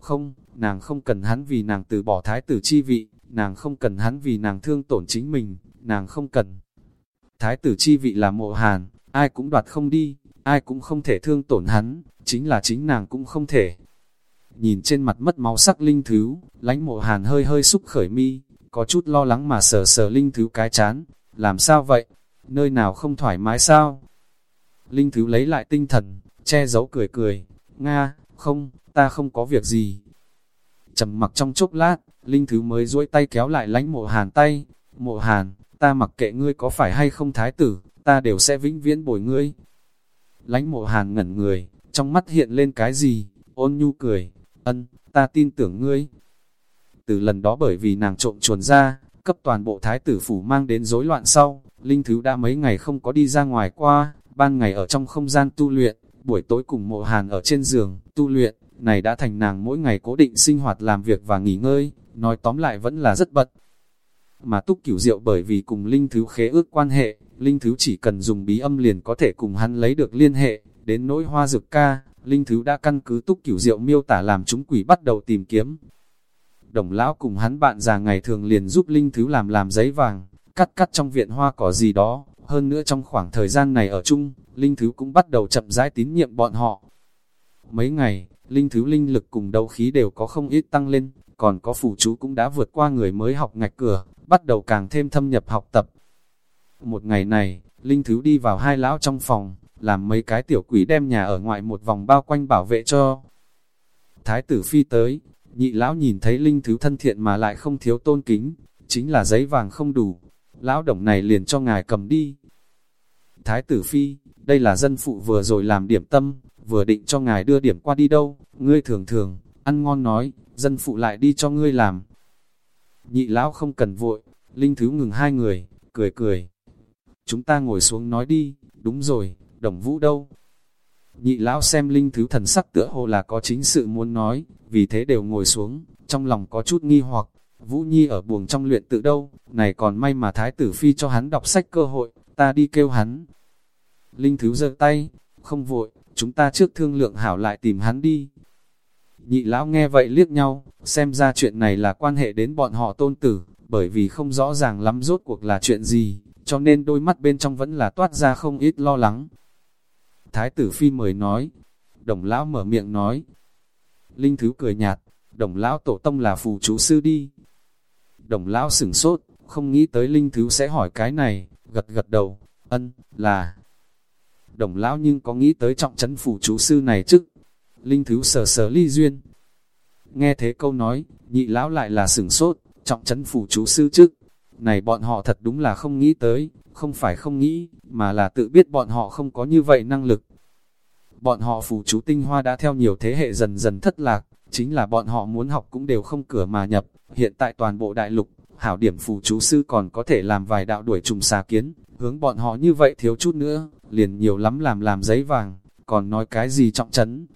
Không, nàng không cần hắn vì nàng từ bỏ thái tử chi vị, nàng không cần hắn vì nàng thương tổn chính mình, nàng không cần. Thái tử chi vị là mộ hàn, ai cũng đoạt không đi, ai cũng không thể thương tổn hắn, chính là chính nàng cũng không thể. Nhìn trên mặt mất máu sắc linh thứ, lánh mộ hàn hơi hơi xúc khởi mi, có chút lo lắng mà sờ sờ linh thứ cái chán, làm sao vậy, nơi nào không thoải mái sao? Linh thứ lấy lại tinh thần, che giấu cười cười, Nga, không, ta không có việc gì. trầm mặc trong chốc lát, Linh thứ mới duỗi tay kéo lại lánh mộ hàn tay, mộ hàn, ta mặc kệ ngươi có phải hay không thái tử, ta đều sẽ vĩnh viễn bồi ngươi. Lánh mộ hàn ngẩn người, trong mắt hiện lên cái gì, ôn nhu cười, ân, ta tin tưởng ngươi. Từ lần đó bởi vì nàng trộm chuồn ra, cấp toàn bộ thái tử phủ mang đến rối loạn sau, Linh Thứ đã mấy ngày không có đi ra ngoài qua, ban ngày ở trong không gian tu luyện, buổi tối cùng mộ hàn ở trên giường, tu luyện, này đã thành nàng mỗi ngày cố định sinh hoạt làm việc và nghỉ ngơi, nói tóm lại vẫn là rất bận. Mà túc cửu diệu bởi vì cùng Linh Thứ khế ước quan hệ, Linh Thứ chỉ cần dùng bí âm liền có thể cùng hắn lấy được liên hệ, đến nỗi hoa dược ca, Linh Thứ đã căn cứ túc cửu diệu miêu tả làm chúng quỷ bắt đầu tìm kiếm. Đồng lão cùng hắn bạn già ngày thường liền giúp Linh Thứ làm làm giấy vàng, cắt cắt trong viện hoa cỏ gì đó, hơn nữa trong khoảng thời gian này ở chung, Linh Thứ cũng bắt đầu chậm rãi tín nhiệm bọn họ. Mấy ngày, Linh Thứ linh lực cùng đấu khí đều có không ít tăng lên, còn có phù chú cũng đã vượt qua người mới học ngạch cửa, bắt đầu càng thêm thâm nhập học tập. Một ngày này, Linh Thứ đi vào hai lão trong phòng, làm mấy cái tiểu quỷ đem nhà ở ngoại một vòng bao quanh bảo vệ cho. Thái tử phi tới, nhị lão nhìn thấy Linh Thứ thân thiện mà lại không thiếu tôn kính, chính là giấy vàng không đủ, lão đồng này liền cho ngài cầm đi. Thái tử phi, đây là dân phụ vừa rồi làm điểm tâm, vừa định cho ngài đưa điểm qua đi đâu, ngươi thường thường, ăn ngon nói, dân phụ lại đi cho ngươi làm. Nhị lão không cần vội, Linh Thứ ngừng hai người, cười cười. Chúng ta ngồi xuống nói đi, đúng rồi, đồng vũ đâu? Nhị lão xem Linh Thứ thần sắc tựa hồ là có chính sự muốn nói, vì thế đều ngồi xuống, trong lòng có chút nghi hoặc, Vũ Nhi ở buồng trong luyện tự đâu, này còn may mà Thái tử Phi cho hắn đọc sách cơ hội, ta đi kêu hắn. Linh Thứ giơ tay, không vội, chúng ta trước thương lượng hảo lại tìm hắn đi. Nhị lão nghe vậy liếc nhau, xem ra chuyện này là quan hệ đến bọn họ tôn tử, bởi vì không rõ ràng lắm rốt cuộc là chuyện gì, cho nên đôi mắt bên trong vẫn là toát ra không ít lo lắng. Thái tử Phi mời nói, đồng lão mở miệng nói. Linh Thứ cười nhạt, đồng lão tổ tông là phù chú sư đi, Đồng lão sửng sốt, không nghĩ tới linh thứ sẽ hỏi cái này, gật gật đầu, ân, là. Đồng lão nhưng có nghĩ tới trọng trấn phù chú sư này chứ? Linh thứ sờ sờ ly duyên. Nghe thế câu nói, nhị lão lại là sửng sốt, trọng trấn phù chú sư chứ? Này bọn họ thật đúng là không nghĩ tới, không phải không nghĩ, mà là tự biết bọn họ không có như vậy năng lực. Bọn họ phù chú tinh hoa đã theo nhiều thế hệ dần dần thất lạc, chính là bọn họ muốn học cũng đều không cửa mà nhập, Hiện tại toàn bộ đại lục, hảo điểm phù chú sư còn có thể làm vài đạo đuổi trùng xà kiến, hướng bọn họ như vậy thiếu chút nữa, liền nhiều lắm làm làm giấy vàng, còn nói cái gì trọng trấn.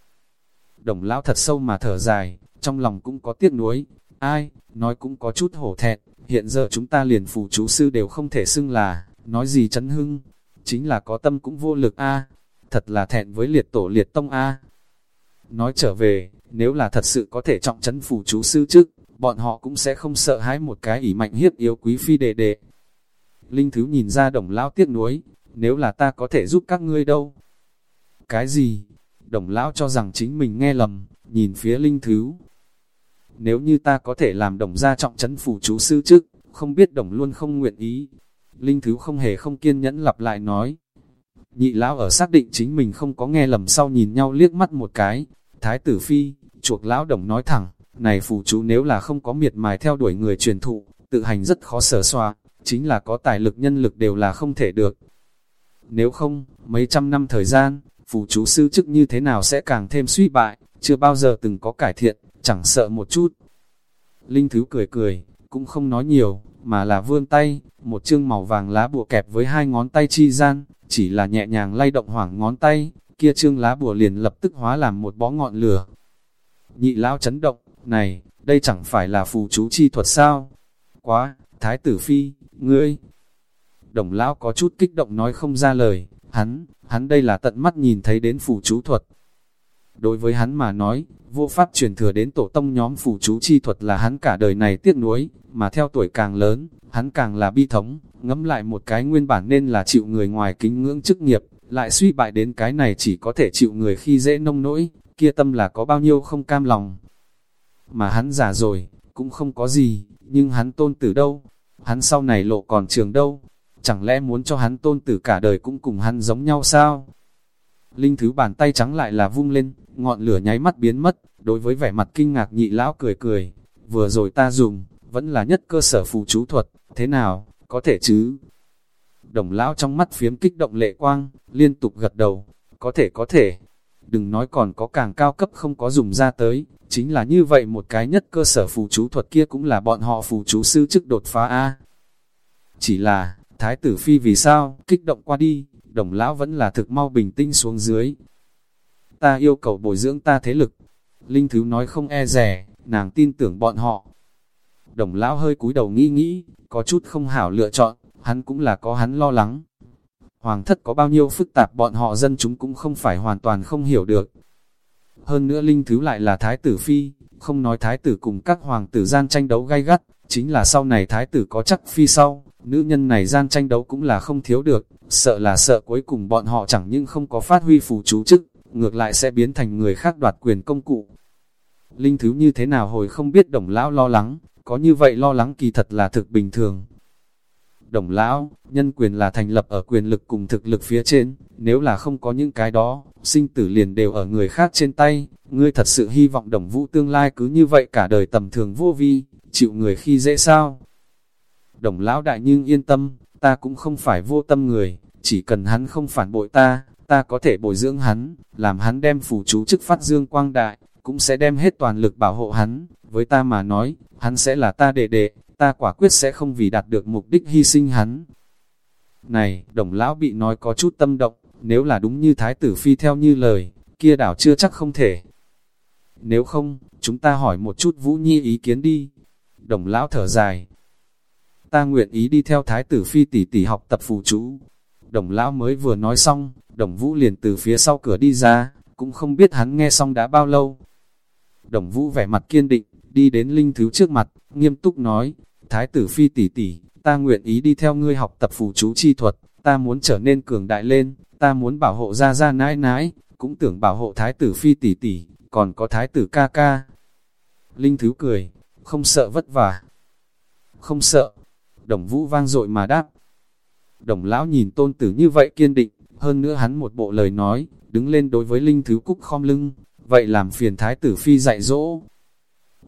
Đồng lão thật sâu mà thở dài, trong lòng cũng có tiếc nuối, ai, nói cũng có chút hổ thẹn, hiện giờ chúng ta liền phù chú sư đều không thể xưng là, nói gì chấn hưng, chính là có tâm cũng vô lực a thật là thẹn với liệt tổ liệt tông a Nói trở về, nếu là thật sự có thể trọng chấn phủ chú sư trước, bọn họ cũng sẽ không sợ hãi một cái ỉ mạnh hiếp yếu quý phi đệ đệ. Linh Thứ nhìn ra đồng lão tiếc nuối, nếu là ta có thể giúp các ngươi đâu. Cái gì? Đồng lão cho rằng chính mình nghe lầm, nhìn phía Linh Thứ. Nếu như ta có thể làm đồng gia trọng chấn phủ chú sư trước, không biết đồng luôn không nguyện ý. Linh Thứ không hề không kiên nhẫn lặp lại nói. Nhị lão ở xác định chính mình không có nghe lầm sau nhìn nhau liếc mắt một cái. Thái tử phi, chuộc lão đồng nói thẳng, này phù chú nếu là không có miệt mài theo đuổi người truyền thụ, tự hành rất khó sở xoa, chính là có tài lực nhân lực đều là không thể được. Nếu không, mấy trăm năm thời gian, phù chú sư chức như thế nào sẽ càng thêm suy bại, chưa bao giờ từng có cải thiện, chẳng sợ một chút. Linh Thứ cười cười, cũng không nói nhiều, mà là vươn tay, một chương màu vàng lá bùa kẹp với hai ngón tay chi gian, chỉ là nhẹ nhàng lay động hoảng ngón tay, kia chương lá bùa liền lập tức hóa làm một bó ngọn lửa. Nhị lao chấn động, này, đây chẳng phải là phù chú chi thuật sao? Quá, thái tử phi, ngươi. Đồng lão có chút kích động nói không ra lời, hắn, hắn đây là tận mắt nhìn thấy đến phù chú thuật. Đối với hắn mà nói, vô pháp truyền thừa đến tổ tông nhóm phù chú chi thuật là hắn cả đời này tiếc nuối, mà theo tuổi càng lớn, hắn càng là bi thống, ngẫm lại một cái nguyên bản nên là chịu người ngoài kính ngưỡng chức nghiệp, lại suy bại đến cái này chỉ có thể chịu người khi dễ nông nỗi, kia tâm là có bao nhiêu không cam lòng. Mà hắn già rồi, cũng không có gì, nhưng hắn tôn tử đâu, hắn sau này lộ còn trường đâu, chẳng lẽ muốn cho hắn tôn tử cả đời cũng cùng hắn giống nhau sao? Linh thứ bàn tay trắng lại là vung lên, ngọn lửa nháy mắt biến mất, đối với vẻ mặt kinh ngạc nhị lão cười cười, vừa rồi ta dùng, vẫn là nhất cơ sở phù chú thuật, thế nào, có thể chứ? Đồng lão trong mắt phiếm kích động lệ quang, liên tục gật đầu, có thể có thể, đừng nói còn có càng cao cấp không có dùng ra tới, chính là như vậy một cái nhất cơ sở phù chú thuật kia cũng là bọn họ phù chú sư chức đột phá A. Chỉ là, thái tử phi vì sao, kích động qua đi, đồng lão vẫn là thực mau bình tĩnh xuống dưới. Ta yêu cầu bồi dưỡng ta thế lực. Linh Thứ nói không e rẻ, nàng tin tưởng bọn họ. Đồng lão hơi cúi đầu nghĩ nghĩ, có chút không hảo lựa chọn, hắn cũng là có hắn lo lắng. Hoàng thất có bao nhiêu phức tạp bọn họ dân chúng cũng không phải hoàn toàn không hiểu được. Hơn nữa Linh Thứ lại là thái tử phi, không nói thái tử cùng các hoàng tử gian tranh đấu gay gắt, chính là sau này thái tử có chắc phi sau, nữ nhân này gian tranh đấu cũng là không thiếu được, sợ là sợ cuối cùng bọn họ chẳng nhưng không có phát huy phù chú chức, ngược lại sẽ biến thành người khác đoạt quyền công cụ. Linh thứ như thế nào hồi không biết đồng lão lo lắng, có như vậy lo lắng kỳ thật là thực bình thường. Đồng lão, nhân quyền là thành lập ở quyền lực cùng thực lực phía trên, nếu là không có những cái đó, sinh tử liền đều ở người khác trên tay, ngươi thật sự hy vọng đồng vũ tương lai cứ như vậy cả đời tầm thường vô vi, chịu người khi dễ sao. Đồng lão đại nhưng yên tâm, ta cũng không phải vô tâm người, chỉ cần hắn không phản bội ta, ta có thể bồi dưỡng hắn, làm hắn đem phù chú chức phát dương quang đại, cũng sẽ đem hết toàn lực bảo hộ hắn, với ta mà nói, hắn sẽ là ta đệ đệ, ta quả quyết sẽ không vì đạt được mục đích hy sinh hắn. Này, đồng lão bị nói có chút tâm động, nếu là đúng như thái tử phi theo như lời, kia đảo chưa chắc không thể. Nếu không, chúng ta hỏi một chút Vũ Nhi ý kiến đi. Đồng lão thở dài. Ta nguyện ý đi theo thái tử phi tỷ tỷ học tập phù chú. Đồng lão mới vừa nói xong, đồng vũ liền từ phía sau cửa đi ra, cũng không biết hắn nghe xong đã bao lâu. Đồng vũ vẻ mặt kiên định, đi đến linh thứ trước mặt, nghiêm túc nói, Thái tử phi tỷ tỷ, ta nguyện ý đi theo ngươi học tập phù chú chi thuật, ta muốn trở nên cường đại lên, ta muốn bảo hộ ra ra nãi nãi, cũng tưởng bảo hộ thái tử phi tỷ tỷ, còn có thái tử ca ca. Linh Thứ cười, không sợ vất vả. Không sợ. Đồng vũ vang dội mà đáp. Đồng lão nhìn tôn tử như vậy kiên định, hơn nữa hắn một bộ lời nói, đứng lên đối với Linh Thứ cúc khom lưng, vậy làm phiền thái tử phi dạy dỗ.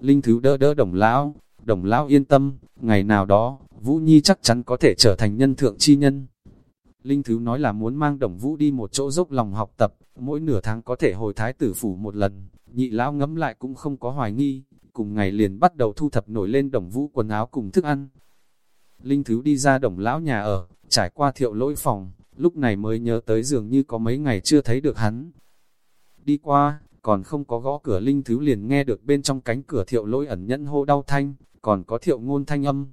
Linh Thứ đỡ đỡ đồng lão, đồng lão yên tâm, ngày nào đó, Vũ Nhi chắc chắn có thể trở thành nhân thượng chi nhân. Linh Thứ nói là muốn mang đồng Vũ đi một chỗ dốc lòng học tập, mỗi nửa tháng có thể hồi thái tử phủ một lần, nhị lão ngấm lại cũng không có hoài nghi, cùng ngày liền bắt đầu thu thập nổi lên đồng Vũ quần áo cùng thức ăn. Linh Thứ đi ra đồng lão nhà ở, trải qua thiệu lỗi phòng, lúc này mới nhớ tới dường như có mấy ngày chưa thấy được hắn. Đi qua, còn không có gõ cửa Linh Thứ liền nghe được bên trong cánh cửa thiệu lỗi ẩn nhẫn hô đau thanh, còn có thiệu ngôn thanh âm.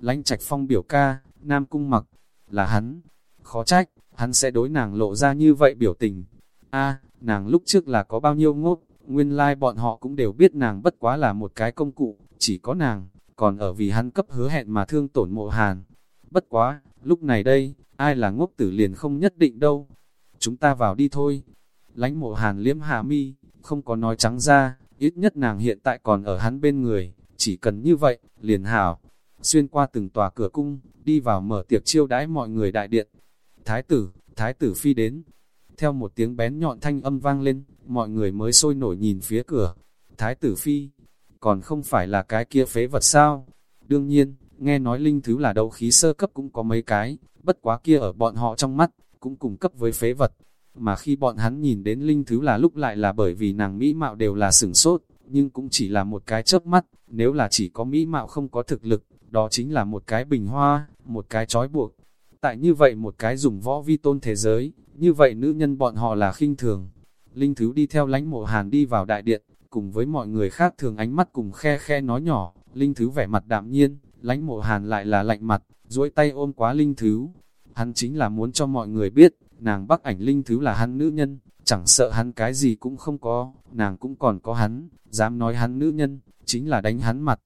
Lánh trạch phong biểu ca, nam cung mặc, là hắn, khó trách, hắn sẽ đối nàng lộ ra như vậy biểu tình. a nàng lúc trước là có bao nhiêu ngốc nguyên lai like bọn họ cũng đều biết nàng bất quá là một cái công cụ, chỉ có nàng, còn ở vì hắn cấp hứa hẹn mà thương tổn mộ hàn. Bất quá, lúc này đây, ai là ngốc tử liền không nhất định đâu. Chúng ta vào đi thôi. Lánh mộ hàn liếm hà mi, không có nói trắng ra, ít nhất nàng hiện tại còn ở hắn bên người, chỉ cần như vậy, liền hảo. Xuyên qua từng tòa cửa cung, đi vào mở tiệc chiêu đãi mọi người đại điện. Thái tử, thái tử phi đến. Theo một tiếng bén nhọn thanh âm vang lên, mọi người mới sôi nổi nhìn phía cửa. Thái tử phi, còn không phải là cái kia phế vật sao? Đương nhiên, nghe nói linh thứ là đấu khí sơ cấp cũng có mấy cái, bất quá kia ở bọn họ trong mắt, cũng cùng cấp với phế vật. Mà khi bọn hắn nhìn đến linh thứ là lúc lại là bởi vì nàng mỹ mạo đều là sửng sốt, nhưng cũng chỉ là một cái chớp mắt, nếu là chỉ có mỹ mạo không có thực lực, đó chính là một cái bình hoa, một cái trói buộc. Tại như vậy một cái dùng võ vi tôn thế giới, như vậy nữ nhân bọn họ là khinh thường. Linh Thứ đi theo lánh mộ hàn đi vào đại điện, cùng với mọi người khác thường ánh mắt cùng khe khe nói nhỏ, Linh Thứ vẻ mặt đạm nhiên, lánh mộ hàn lại là lạnh mặt, duỗi tay ôm quá Linh Thứ. Hắn chính là muốn cho mọi người biết, nàng bắc ảnh Linh Thứ là hắn nữ nhân, chẳng sợ hắn cái gì cũng không có, nàng cũng còn có hắn, dám nói hắn nữ nhân, chính là đánh hắn mặt.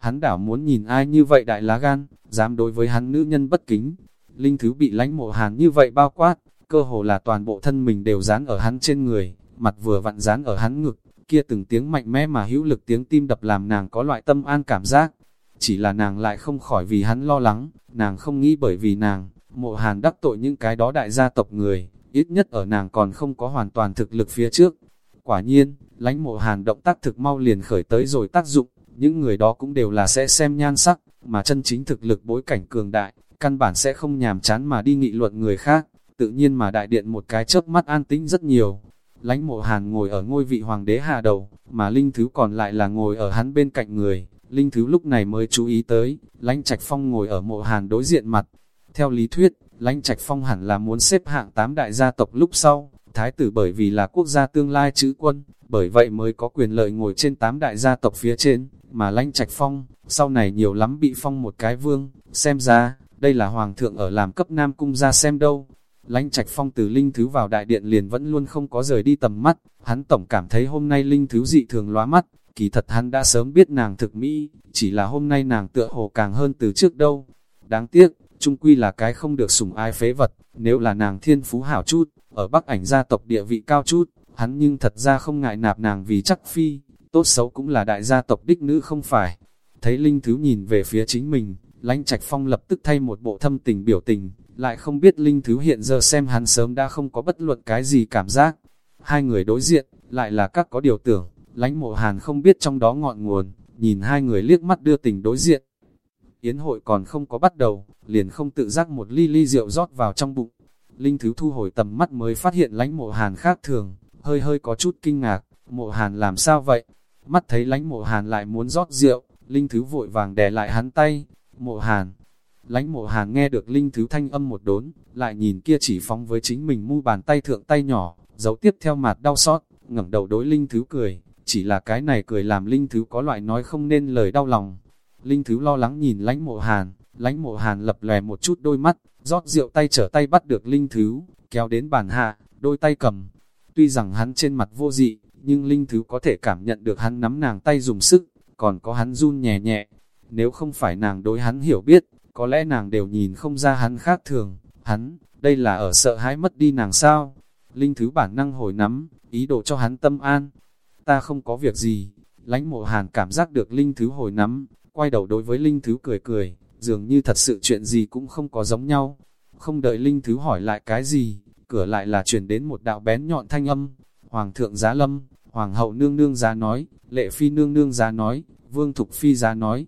Hắn đảo muốn nhìn ai như vậy đại lá gan, dám đối với hắn nữ nhân bất kính. Linh Thứ bị lánh mộ hàn như vậy bao quát, cơ hồ là toàn bộ thân mình đều dán ở hắn trên người, mặt vừa vặn dán ở hắn ngực, kia từng tiếng mạnh mẽ mà hữu lực tiếng tim đập làm nàng có loại tâm an cảm giác. Chỉ là nàng lại không khỏi vì hắn lo lắng, nàng không nghĩ bởi vì nàng, mộ hàn đắc tội những cái đó đại gia tộc người, ít nhất ở nàng còn không có hoàn toàn thực lực phía trước. Quả nhiên, lãnh mộ hàn động tác thực mau liền khởi tới rồi tác dụng, những người đó cũng đều là sẽ xem nhan sắc, mà chân chính thực lực bối cảnh cường đại, căn bản sẽ không nhàm chán mà đi nghị luận người khác, tự nhiên mà đại điện một cái chớp mắt an tĩnh rất nhiều. Lánh mộ hàn ngồi ở ngôi vị hoàng đế hạ đầu, mà Linh Thứ còn lại là ngồi ở hắn bên cạnh người. Linh Thứ lúc này mới chú ý tới, Lánh Trạch Phong ngồi ở mộ hàn đối diện mặt. Theo lý thuyết, lãnh Trạch Phong hẳn là muốn xếp hạng tám đại gia tộc lúc sau. Thái tử bởi vì là quốc gia tương lai chữ quân, bởi vậy mới có quyền lợi ngồi trên tám đại gia tộc phía trên, mà lãnh Trạch Phong, sau này nhiều lắm bị phong một cái vương, xem ra, đây là hoàng thượng ở làm cấp nam cung ra xem đâu. lãnh Trạch Phong từ Linh Thứ vào đại điện liền vẫn luôn không có rời đi tầm mắt, hắn tổng cảm thấy hôm nay Linh Thứ dị thường lóa mắt, kỳ thật hắn đã sớm biết nàng thực mỹ, chỉ là hôm nay nàng tựa hồ càng hơn từ trước đâu. Đáng tiếc, trung quy là cái không được sủng ai phế vật, nếu là nàng thiên phú hảo chút, ở Bắc ảnh gia tộc địa vị cao chút, hắn nhưng thật ra không ngại nạp nàng vì chắc phi, tốt xấu cũng là đại gia tộc đích nữ không phải. Thấy Linh Thứ nhìn về phía chính mình, lãnh Trạch Phong lập tức thay một bộ thâm tình biểu tình, lại không biết Linh Thứ hiện giờ xem hắn sớm đã không có bất luận cái gì cảm giác. Hai người đối diện, lại là các có điều tưởng, lãnh Mộ Hàn không biết trong đó ngọn nguồn, nhìn hai người liếc mắt đưa tình đối diện. Yến hội còn không có bắt đầu, liền không tự giác một ly ly rượu rót vào trong bụng. Linh Thứ thu hồi tầm mắt mới phát hiện Lánh Mộ Hàn khác thường, hơi hơi có chút kinh ngạc, Mộ Hàn làm sao vậy? Mắt thấy Lánh Mộ Hàn lại muốn rót rượu, Linh Thứ vội vàng đè lại hắn tay, Mộ Hàn. Lánh mộ hàn nghe được linh thứ thanh âm một đốn, lại nhìn kia chỉ phóng với chính mình mu bàn tay thượng tay nhỏ, dấu tiếp theo mặt đau xót, ngẩng đầu đối linh thứ cười, chỉ là cái này cười làm linh thứ có loại nói không nên lời đau lòng. Linh thứ lo lắng nhìn lánh mộ hàn, lánh mộ hàn lập lè một chút đôi mắt, rót rượu tay trở tay bắt được linh thứ, kéo đến bàn hạ, đôi tay cầm. Tuy rằng hắn trên mặt vô dị, nhưng linh thứ có thể cảm nhận được hắn nắm nàng tay dùng sức, còn có hắn run nhẹ nhẹ, nếu không phải nàng đối hắn hiểu biết, có lẽ nàng đều nhìn không ra hắn khác thường. Hắn, đây là ở sợ hãi mất đi nàng sao? Linh thứ bản năng hồi nắm, ý đồ cho hắn tâm an. Ta không có việc gì. Lánh mộ hàn cảm giác được Linh thứ hồi nắm, quay đầu đối với Linh thứ cười cười, dường như thật sự chuyện gì cũng không có giống nhau. Không đợi Linh thứ hỏi lại cái gì, cửa lại là chuyển đến một đạo bén nhọn thanh âm. Hoàng thượng giá lâm, Hoàng hậu nương nương giá nói, Lệ phi nương nương giá nói, Vương Thục phi giá nói,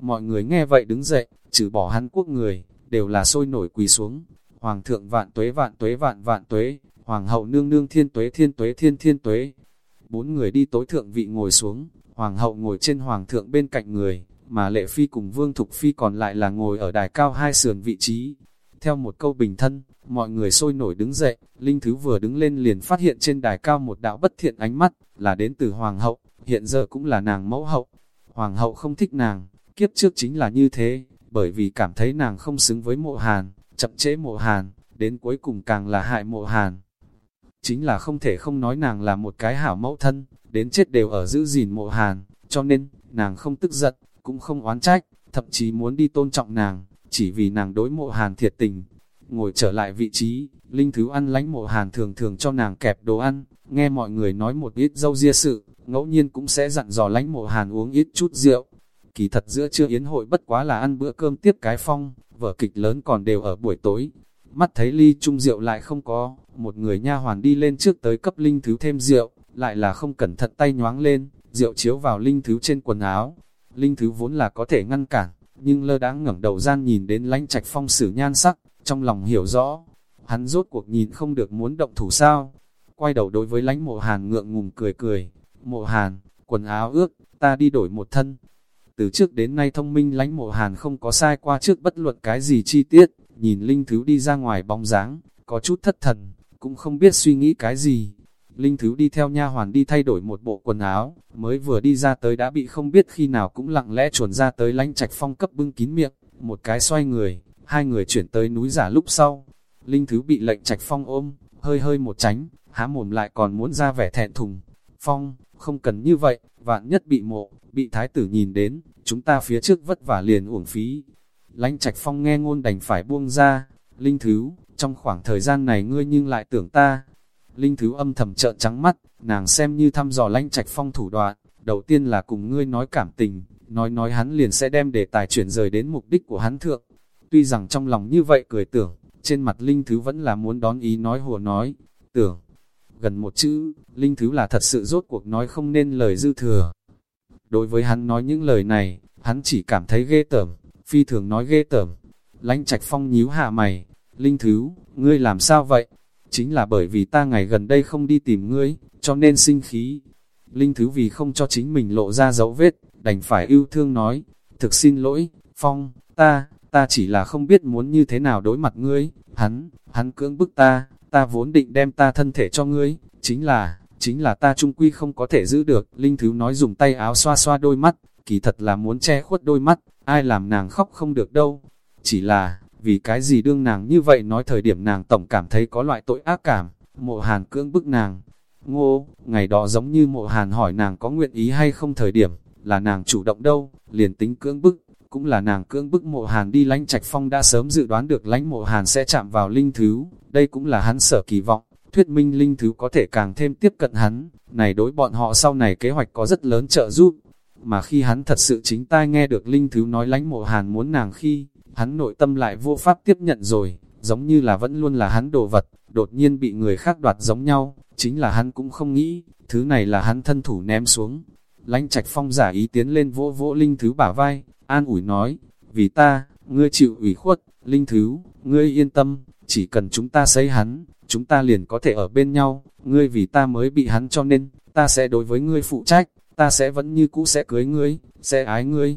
Mọi người nghe vậy đứng dậy, trừ bỏ Hàn Quốc người, đều là sôi nổi quỳ xuống. Hoàng thượng vạn tuế vạn tuế vạn vạn tuế, Hoàng hậu nương nương thiên tuế thiên tuế thiên thiên tuế. Bốn người đi tối thượng vị ngồi xuống, Hoàng hậu ngồi trên Hoàng thượng bên cạnh người, mà Lệ Phi cùng Vương Thục Phi còn lại là ngồi ở đài cao hai sườn vị trí. Theo một câu bình thân, mọi người sôi nổi đứng dậy, Linh Thứ vừa đứng lên liền phát hiện trên đài cao một đạo bất thiện ánh mắt, là đến từ Hoàng hậu, hiện giờ cũng là nàng mẫu hậu. Hoàng hậu không thích nàng, Kiếp trước chính là như thế, bởi vì cảm thấy nàng không xứng với mộ hàn, chậm chế mộ hàn, đến cuối cùng càng là hại mộ hàn. Chính là không thể không nói nàng là một cái hảo mẫu thân, đến chết đều ở giữ gìn mộ hàn, cho nên, nàng không tức giận, cũng không oán trách, thậm chí muốn đi tôn trọng nàng, chỉ vì nàng đối mộ hàn thiệt tình. Ngồi trở lại vị trí, Linh Thứ ăn lánh mộ hàn thường thường cho nàng kẹp đồ ăn, nghe mọi người nói một ít dâu ria sự, ngẫu nhiên cũng sẽ dặn dò lánh mộ hàn uống ít chút rượu, Kỳ thật giữa trưa yến hội bất quá là ăn bữa cơm tiếp cái phong, vở kịch lớn còn đều ở buổi tối. Mắt thấy ly chung rượu lại không có, một người nha hoàn đi lên trước tới cấp linh thứ thêm rượu, lại là không cẩn thận tay nhoáng lên, rượu chiếu vào linh thứ trên quần áo. Linh thứ vốn là có thể ngăn cản, nhưng lơ đáng ngẩng đầu gian nhìn đến lãnh trạch phong sử nhan sắc, trong lòng hiểu rõ. Hắn rốt cuộc nhìn không được muốn động thủ sao. Quay đầu đối với lãnh mộ hàn ngượng ngùng cười cười. Mộ hàn, quần áo ướt, ta đi đổi một thân, từ trước đến nay thông minh lãnh mộ hàn không có sai qua trước bất luận cái gì chi tiết, nhìn Linh Thứ đi ra ngoài bóng dáng, có chút thất thần, cũng không biết suy nghĩ cái gì. Linh Thứ đi theo nha hoàn đi thay đổi một bộ quần áo, mới vừa đi ra tới đã bị không biết khi nào cũng lặng lẽ chuồn ra tới lánh trạch phong cấp bưng kín miệng, một cái xoay người, hai người chuyển tới núi giả lúc sau. Linh Thứ bị lệnh trạch phong ôm, hơi hơi một tránh, há mồm lại còn muốn ra vẻ thẹn thùng. Phong, không cần như vậy, vạn nhất bị mộ, bị thái tử nhìn đến, chúng ta phía trước vất vả liền uổng phí. Lánh trạch phong nghe ngôn đành phải buông ra, Linh Thứ, trong khoảng thời gian này ngươi nhưng lại tưởng ta. Linh Thứ âm thầm trợn trắng mắt, nàng xem như thăm dò lãnh trạch phong thủ đoạn, đầu tiên là cùng ngươi nói cảm tình, nói nói hắn liền sẽ đem đề tài chuyển rời đến mục đích của hắn thượng. Tuy rằng trong lòng như vậy cười tưởng, trên mặt Linh Thứ vẫn là muốn đón ý nói hùa nói, tưởng. Gần một chữ, Linh Thứ là thật sự rốt cuộc nói không nên lời dư thừa. Đối với hắn nói những lời này, hắn chỉ cảm thấy ghê tởm, phi thường nói ghê tởm. Lánh trạch phong nhíu hạ mày, Linh Thứ, ngươi làm sao vậy? Chính là bởi vì ta ngày gần đây không đi tìm ngươi, cho nên sinh khí. Linh Thứ vì không cho chính mình lộ ra dấu vết, đành phải yêu thương nói, thực xin lỗi, Phong, ta, ta chỉ là không biết muốn như thế nào đối mặt ngươi, hắn, hắn cưỡng bức ta, ta vốn định đem ta thân thể cho ngươi, chính là, chính là ta trung quy không có thể giữ được, Linh Thứ nói dùng tay áo xoa xoa đôi mắt, kỳ thật là muốn che khuất đôi mắt, ai làm nàng khóc không được đâu, chỉ là, vì cái gì đương nàng như vậy nói thời điểm nàng tổng cảm thấy có loại tội ác cảm, mộ hàn cưỡng bức nàng, ngô, ngày đó giống như mộ hàn hỏi nàng có nguyện ý hay không thời điểm, là nàng chủ động đâu, liền tính cưỡng bức, cũng là nàng cưỡng bức mộ hàn đi lánh trạch phong đã sớm dự đoán được lánh mộ hàn sẽ chạm vào linh thứ, đây cũng là hắn sở kỳ vọng, thuyết minh linh thứ có thể càng thêm tiếp cận hắn, này đối bọn họ sau này kế hoạch có rất lớn trợ giúp, mà khi hắn thật sự chính tai nghe được linh thứ nói lánh mộ hàn muốn nàng khi, hắn nội tâm lại vô pháp tiếp nhận rồi, giống như là vẫn luôn là hắn đồ vật, đột nhiên bị người khác đoạt giống nhau, chính là hắn cũng không nghĩ, thứ này là hắn thân thủ ném xuống. Lánh trạch phong giả ý tiến lên vỗ vỗ linh thứ bả vai, an ủi nói, vì ta, ngươi chịu ủy khuất, linh thứ, ngươi yên tâm, chỉ cần chúng ta xây hắn, chúng ta liền có thể ở bên nhau, ngươi vì ta mới bị hắn cho nên, ta sẽ đối với ngươi phụ trách, ta sẽ vẫn như cũ sẽ cưới ngươi, sẽ ái ngươi.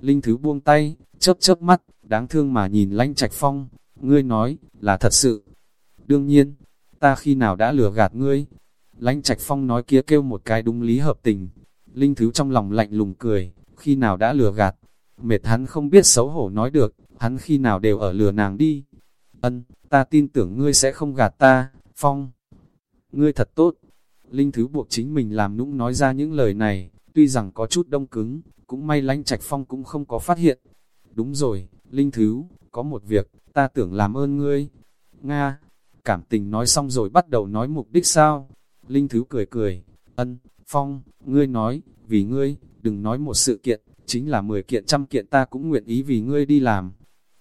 Linh thứ buông tay, chớp chớp mắt, đáng thương mà nhìn lãnh trạch phong, ngươi nói, là thật sự. Đương nhiên, ta khi nào đã lừa gạt ngươi? lãnh trạch phong nói kia kêu một cái đúng lý hợp tình. Linh thứ trong lòng lạnh lùng cười, khi nào đã lừa gạt? Mệt hắn không biết xấu hổ nói được, hắn khi nào đều ở lừa nàng đi. Ân, ta tin tưởng ngươi sẽ không gạt ta, phong. Ngươi thật tốt. Linh thứ buộc chính mình làm nũng nói ra những lời này, tuy rằng có chút đông cứng, cũng may lãnh trạch phong cũng không có phát hiện. Đúng rồi, Linh Thứ, có một việc, ta tưởng làm ơn ngươi. Nga, cảm tình nói xong rồi bắt đầu nói mục đích sao? Linh Thứ cười cười, ân, Phong, ngươi nói, vì ngươi, đừng nói một sự kiện, chính là 10 kiện trăm kiện ta cũng nguyện ý vì ngươi đi làm.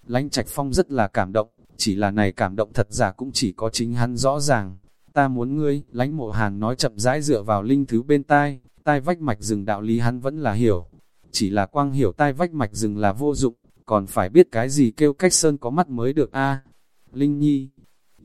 Lánh Trạch Phong rất là cảm động, chỉ là này cảm động thật giả cũng chỉ có chính hắn rõ ràng. Ta muốn ngươi, lánh mộ hàn nói chậm rãi dựa vào linh thứ bên tai, tai vách mạch rừng đạo lý hắn vẫn là hiểu. Chỉ là quang hiểu tai vách mạch rừng là vô dụng, còn phải biết cái gì kêu cách sơn có mắt mới được a Linh Nhi,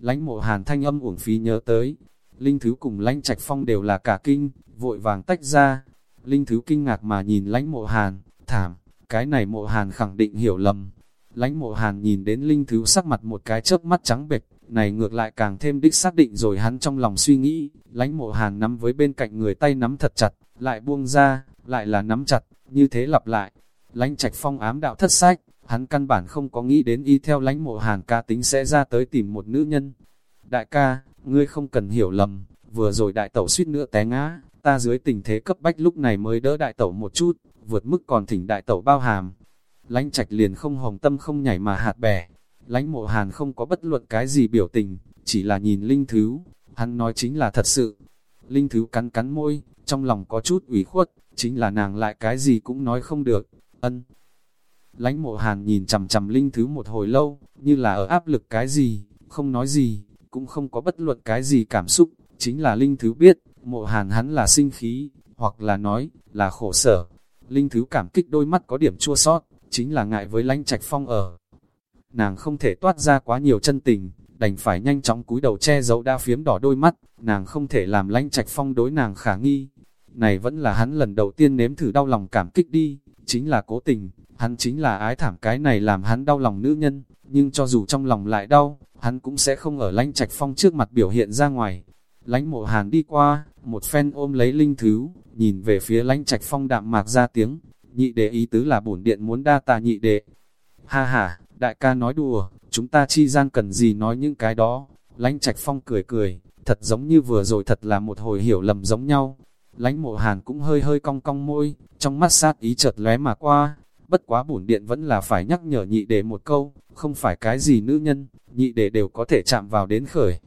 lãnh mộ hàn thanh âm uổng phí nhớ tới, Linh Thứ cùng lãnh trạch phong đều là cả kinh, vội vàng tách ra. Linh Thứ kinh ngạc mà nhìn lãnh mộ hàn, thảm, cái này mộ hàn khẳng định hiểu lầm. Lãnh mộ hàn nhìn đến Linh Thứ sắc mặt một cái chớp mắt trắng bệch, này ngược lại càng thêm đích xác định rồi hắn trong lòng suy nghĩ. Lãnh mộ hàn nắm với bên cạnh người tay nắm thật chặt, lại buông ra, lại là nắm chặt, như thế lặp lại. Lãnh trạch phong ám đạo thất sách, Hắn căn bản không có nghĩ đến y theo lánh mộ hàn ca tính sẽ ra tới tìm một nữ nhân. Đại ca, ngươi không cần hiểu lầm, vừa rồi đại tẩu suýt nữa té ngã, ta dưới tình thế cấp bách lúc này mới đỡ đại tẩu một chút, vượt mức còn thỉnh đại tẩu bao hàm. Lánh trạch liền không hồng tâm không nhảy mà hạt bẻ, lánh mộ hàn không có bất luận cái gì biểu tình, chỉ là nhìn linh thứ, hắn nói chính là thật sự. Linh thứ cắn cắn môi, trong lòng có chút ủy khuất, chính là nàng lại cái gì cũng nói không được, ân. Lánh mộ hàn nhìn chầm chầm linh thứ một hồi lâu, như là ở áp lực cái gì, không nói gì, cũng không có bất luận cái gì cảm xúc, chính là linh thứ biết, mộ hàn hắn là sinh khí, hoặc là nói, là khổ sở. Linh thứ cảm kích đôi mắt có điểm chua sót, chính là ngại với lánh trạch phong ở. Nàng không thể toát ra quá nhiều chân tình, đành phải nhanh chóng cúi đầu che giấu đa phiếm đỏ đôi mắt, nàng không thể làm lánh trạch phong đối nàng khả nghi. Này vẫn là hắn lần đầu tiên nếm thử đau lòng cảm kích đi, chính là cố tình, Hắn chính là ái thảm cái này làm hắn đau lòng nữ nhân, nhưng cho dù trong lòng lại đau, hắn cũng sẽ không ở lãnh trạch phong trước mặt biểu hiện ra ngoài. Lánh mộ hàn đi qua, một phen ôm lấy linh thứ, nhìn về phía lánh trạch phong đạm mạc ra tiếng, nhị đệ ý tứ là bổn điện muốn đa tà nhị đệ. Ha ha, đại ca nói đùa, chúng ta chi gian cần gì nói những cái đó. Lánh trạch phong cười cười, thật giống như vừa rồi thật là một hồi hiểu lầm giống nhau. Lánh mộ hàn cũng hơi hơi cong cong môi, trong mắt sát ý chợt lóe mà qua. Bất quá bổn điện vẫn là phải nhắc nhở nhị đệ một câu, không phải cái gì nữ nhân, nhị đệ đều có thể chạm vào đến khởi.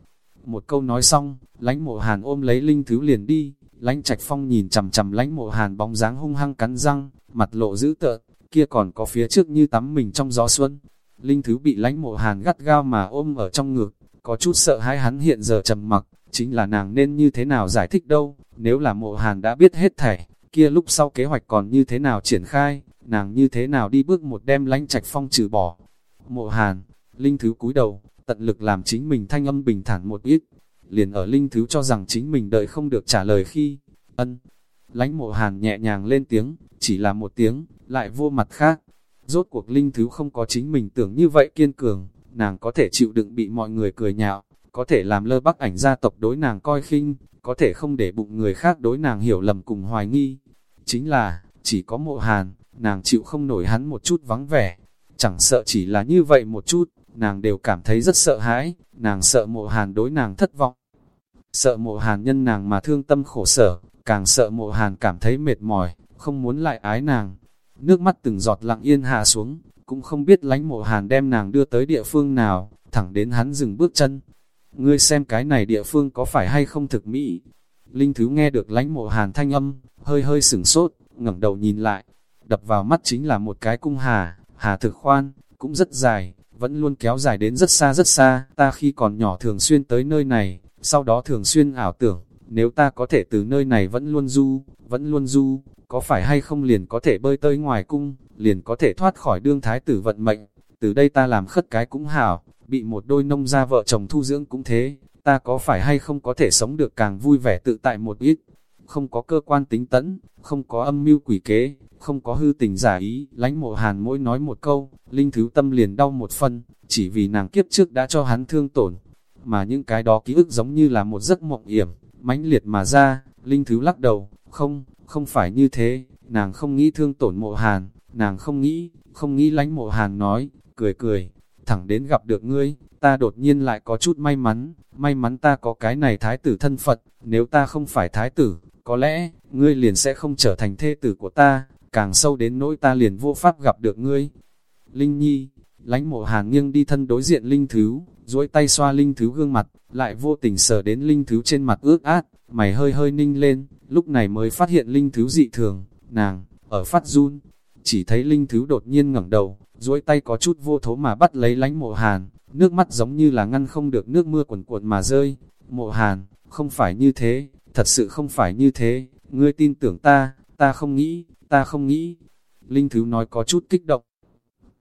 Một câu nói xong, lánh mộ hàn ôm lấy linh thứ liền đi, lánh trạch phong nhìn chầm chầm lánh mộ hàn bóng dáng hung hăng cắn răng, mặt lộ dữ tợn, kia còn có phía trước như tắm mình trong gió xuân. Linh thứ bị lánh mộ hàn gắt gao mà ôm ở trong ngực, có chút sợ hãi hắn hiện giờ trầm mặc, chính là nàng nên như thế nào giải thích đâu, nếu là mộ hàn đã biết hết thảy, kia lúc sau kế hoạch còn như thế nào triển khai, nàng như thế nào đi bước một đem lánh trạch phong trừ bỏ. Mộ hàn, linh thứ cúi đầu, tận lực làm chính mình thanh âm bình thản một ít, liền ở linh thứ cho rằng chính mình đợi không được trả lời khi, ân. Lánh mộ hàn nhẹ nhàng lên tiếng, chỉ là một tiếng, lại vô mặt khác. Rốt cuộc linh thứ không có chính mình tưởng như vậy kiên cường, nàng có thể chịu đựng bị mọi người cười nhạo, có thể làm lơ bắc ảnh gia tộc đối nàng coi khinh, có thể không để bụng người khác đối nàng hiểu lầm cùng hoài nghi. Chính là, chỉ có mộ hàn, nàng chịu không nổi hắn một chút vắng vẻ. Chẳng sợ chỉ là như vậy một chút, nàng đều cảm thấy rất sợ hãi, nàng sợ mộ hàn đối nàng thất vọng. Sợ mộ hàn nhân nàng mà thương tâm khổ sở, càng sợ mộ hàn cảm thấy mệt mỏi, không muốn lại ái nàng. Nước mắt từng giọt lặng yên hạ xuống, cũng không biết lánh mộ hàn đem nàng đưa tới địa phương nào, thẳng đến hắn dừng bước chân. Ngươi xem cái này địa phương có phải hay không thực mỹ? Linh Thứ nghe được lánh mộ hàn thanh âm, hơi hơi sửng sốt, ngẩng đầu nhìn lại. Đập vào mắt chính là một cái cung hà, hà thực khoan, cũng rất dài, vẫn luôn kéo dài đến rất xa rất xa. Ta khi còn nhỏ thường xuyên tới nơi này, sau đó thường xuyên ảo tưởng, nếu ta có thể từ nơi này vẫn luôn du, vẫn luôn du, có phải hay không liền có thể bơi tới ngoài cung, liền có thể thoát khỏi đương thái tử vận mệnh. Từ đây ta làm khất cái cũng hảo, bị một đôi nông gia vợ chồng thu dưỡng cũng thế, ta có phải hay không có thể sống được càng vui vẻ tự tại một ít. Không có cơ quan tính tẫn, không có âm mưu quỷ kế, không có hư tình giả ý, lánh mộ hàn mỗi nói một câu, linh thứ tâm liền đau một phân, chỉ vì nàng kiếp trước đã cho hắn thương tổn. Mà những cái đó ký ức giống như là một giấc mộng yểm, mãnh liệt mà ra, linh thứ lắc đầu, không, không phải như thế, nàng không nghĩ thương tổn mộ hàn, nàng không nghĩ, không nghĩ lánh mộ hàn nói, cười cười, thẳng đến gặp được ngươi, ta đột nhiên lại có chút may mắn, may mắn ta có cái này thái tử thân Phật, nếu ta không phải thái tử, có lẽ, ngươi liền sẽ không trở thành thê tử của ta, càng sâu đến nỗi ta liền vô pháp gặp được ngươi. Linh Nhi, lánh mộ hàn nghiêng đi thân đối diện Linh Thứ, duỗi tay xoa Linh Thứ gương mặt, lại vô tình sờ đến Linh Thứ trên mặt ướt át, mày hơi hơi ninh lên, lúc này mới phát hiện Linh Thứ dị thường, nàng, ở phát run, chỉ thấy Linh Thứ đột nhiên ngẩng đầu, duỗi tay có chút vô thố mà bắt lấy lánh mộ hàn, nước mắt giống như là ngăn không được nước mưa quần cuộn mà rơi. Mộ hàn, không phải như thế, thật sự không phải như thế, ngươi tin tưởng ta, ta không nghĩ, ta không nghĩ. Linh Thứ nói có chút kích động.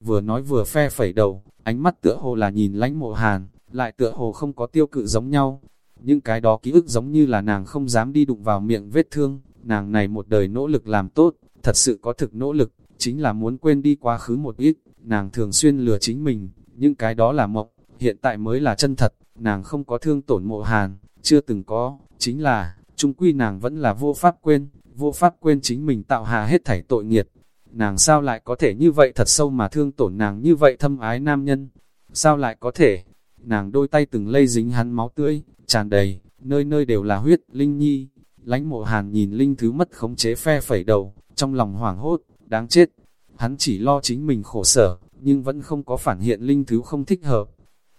Vừa nói vừa phe phẩy đầu, ánh mắt tựa hồ là nhìn lánh mộ hàn, lại tựa hồ không có tiêu cự giống nhau. Những cái đó ký ức giống như là nàng không dám đi đụng vào miệng vết thương, nàng này một đời nỗ lực làm tốt, thật sự có thực nỗ lực, chính là muốn quên đi quá khứ một ít, nàng thường xuyên lừa chính mình, những cái đó là mộng, hiện tại mới là chân thật, nàng không có thương tổn mộ hàn, chưa từng có, chính là, trung quy nàng vẫn là vô pháp quên, vô pháp quên chính mình tạo hạ hết thảy tội nghiệt. Nàng sao lại có thể như vậy thật sâu mà thương tổn nàng như vậy thâm ái nam nhân? Sao lại có thể? Nàng đôi tay từng lây dính hắn máu tươi, tràn đầy, nơi nơi đều là huyết, Linh Nhi. Lánh mộ hàn nhìn Linh thứ mất khống chế phe phẩy đầu, trong lòng hoảng hốt, đáng chết. Hắn chỉ lo chính mình khổ sở, nhưng vẫn không có phản hiện Linh thứ không thích hợp.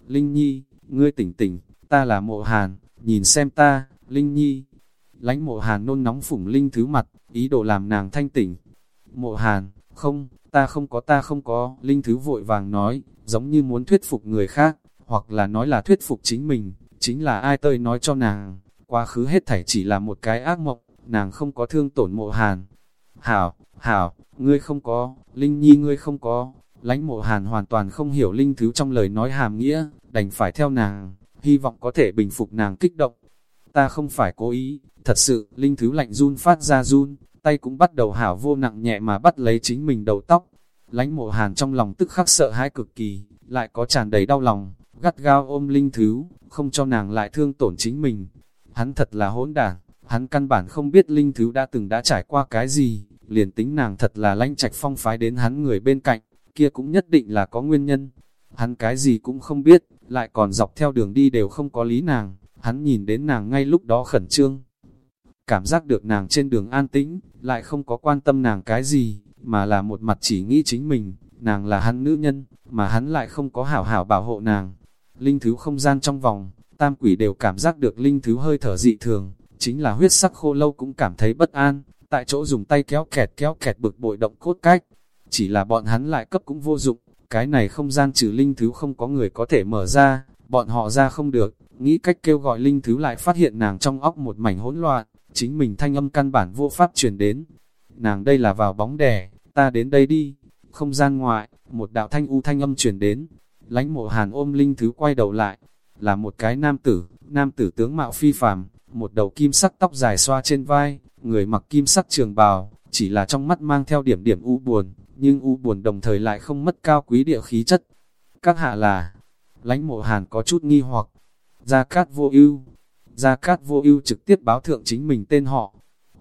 Linh Nhi, ngươi tỉnh tỉnh, ta là mộ hàn, nhìn xem ta, Linh Nhi lãnh mộ hàn nôn nóng phủng Linh thứ mặt, ý đồ làm nàng thanh tỉnh. Mộ hàn, không, ta không có ta không có, Linh thứ vội vàng nói, giống như muốn thuyết phục người khác, hoặc là nói là thuyết phục chính mình, chính là ai tơi nói cho nàng, quá khứ hết thảy chỉ là một cái ác mộng, nàng không có thương tổn mộ hàn. Hảo, hảo, ngươi không có, Linh Nhi ngươi không có, lãnh mộ hàn hoàn toàn không hiểu Linh Thứ trong lời nói hàm nghĩa, đành phải theo nàng, hy vọng có thể bình phục nàng kích động. Ta không phải cố ý, thật sự, Linh Thứ lạnh run phát ra run, tay cũng bắt đầu hảo vô nặng nhẹ mà bắt lấy chính mình đầu tóc. Lánh mộ hàn trong lòng tức khắc sợ hãi cực kỳ, lại có tràn đầy đau lòng, gắt gao ôm Linh Thứ, không cho nàng lại thương tổn chính mình. hắn thật là hỗn đảng, hắn căn bản không biết linh thứ đã từng đã trải qua cái gì, liền tính nàng thật là lanh trạch phong phái đến hắn người bên cạnh, kia cũng nhất định là có nguyên nhân. Hắn cái gì cũng không biết, lại còn dọc theo đường đi đều không có lý nàng, hắn nhìn đến nàng ngay lúc đó khẩn trương. Cảm giác được nàng trên đường an tĩnh, lại không có quan tâm nàng cái gì, mà là một mặt chỉ nghĩ chính mình, nàng là hắn nữ nhân, mà hắn lại không có hảo hảo bảo hộ nàng. Linh thứ không gian trong vòng, tam quỷ đều cảm giác được linh thứ hơi thở dị thường, chính là huyết sắc khô lâu cũng cảm thấy bất an, tại chỗ dùng tay kéo kẹt kéo kẹt bực bội động cốt cách. Chỉ là bọn hắn lại cấp cũng vô dụng, cái này không gian trừ linh thứ không có người có thể mở ra, bọn họ ra không được, nghĩ cách kêu gọi linh thứ lại phát hiện nàng trong óc một mảnh hỗn loạn, chính mình thanh âm căn bản vô pháp truyền đến. Nàng đây là vào bóng đè, ta đến đây đi. Không gian ngoại, một đạo thanh u thanh âm truyền đến. Lánh mộ hàn ôm linh thứ quay đầu lại, là một cái nam tử, nam tử tướng mạo phi phàm, một đầu kim sắc tóc dài xoa trên vai, người mặc kim sắc trường bào, chỉ là trong mắt mang theo điểm điểm u buồn, nhưng u buồn đồng thời lại không mất cao quý địa khí chất. Các hạ là, lãnh mộ hàn có chút nghi hoặc, Gia Cát vô ưu Gia Cát vô ưu trực tiếp báo thượng chính mình tên họ.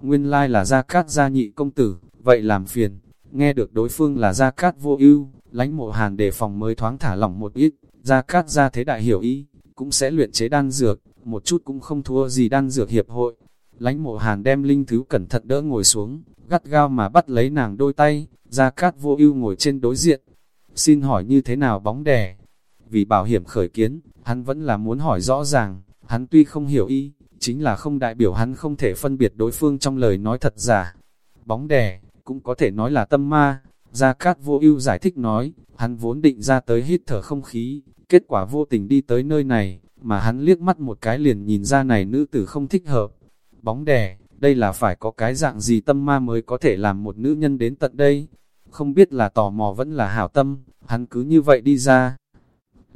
Nguyên lai là Gia Cát gia nhị công tử, vậy làm phiền. Nghe được đối phương là Gia Cát vô ưu lãnh mộ hàn đề phòng mới thoáng thả lỏng một ít. Gia Cát gia thế đại hiểu ý, cũng sẽ luyện chế đan dược, một chút cũng không thua gì đan dược hiệp hội. Lánh mộ hàn đem linh thứ cẩn thận đỡ ngồi xuống, gắt gao mà bắt lấy nàng đôi tay, Gia Cát vô ưu ngồi trên đối diện. Xin hỏi như thế nào bóng đè? Vì bảo hiểm khởi kiến, hắn vẫn là muốn hỏi rõ ràng, hắn tuy không hiểu ý, chính là không đại biểu hắn không thể phân biệt đối phương trong lời nói thật giả. Bóng đè, cũng có thể nói là tâm ma. Gia Cát vô ưu giải thích nói, hắn vốn định ra tới hít thở không khí, kết quả vô tình đi tới nơi này, mà hắn liếc mắt một cái liền nhìn ra này nữ tử không thích hợp. Bóng đè, đây là phải có cái dạng gì tâm ma mới có thể làm một nữ nhân đến tận đây. Không biết là tò mò vẫn là hảo tâm, hắn cứ như vậy đi ra.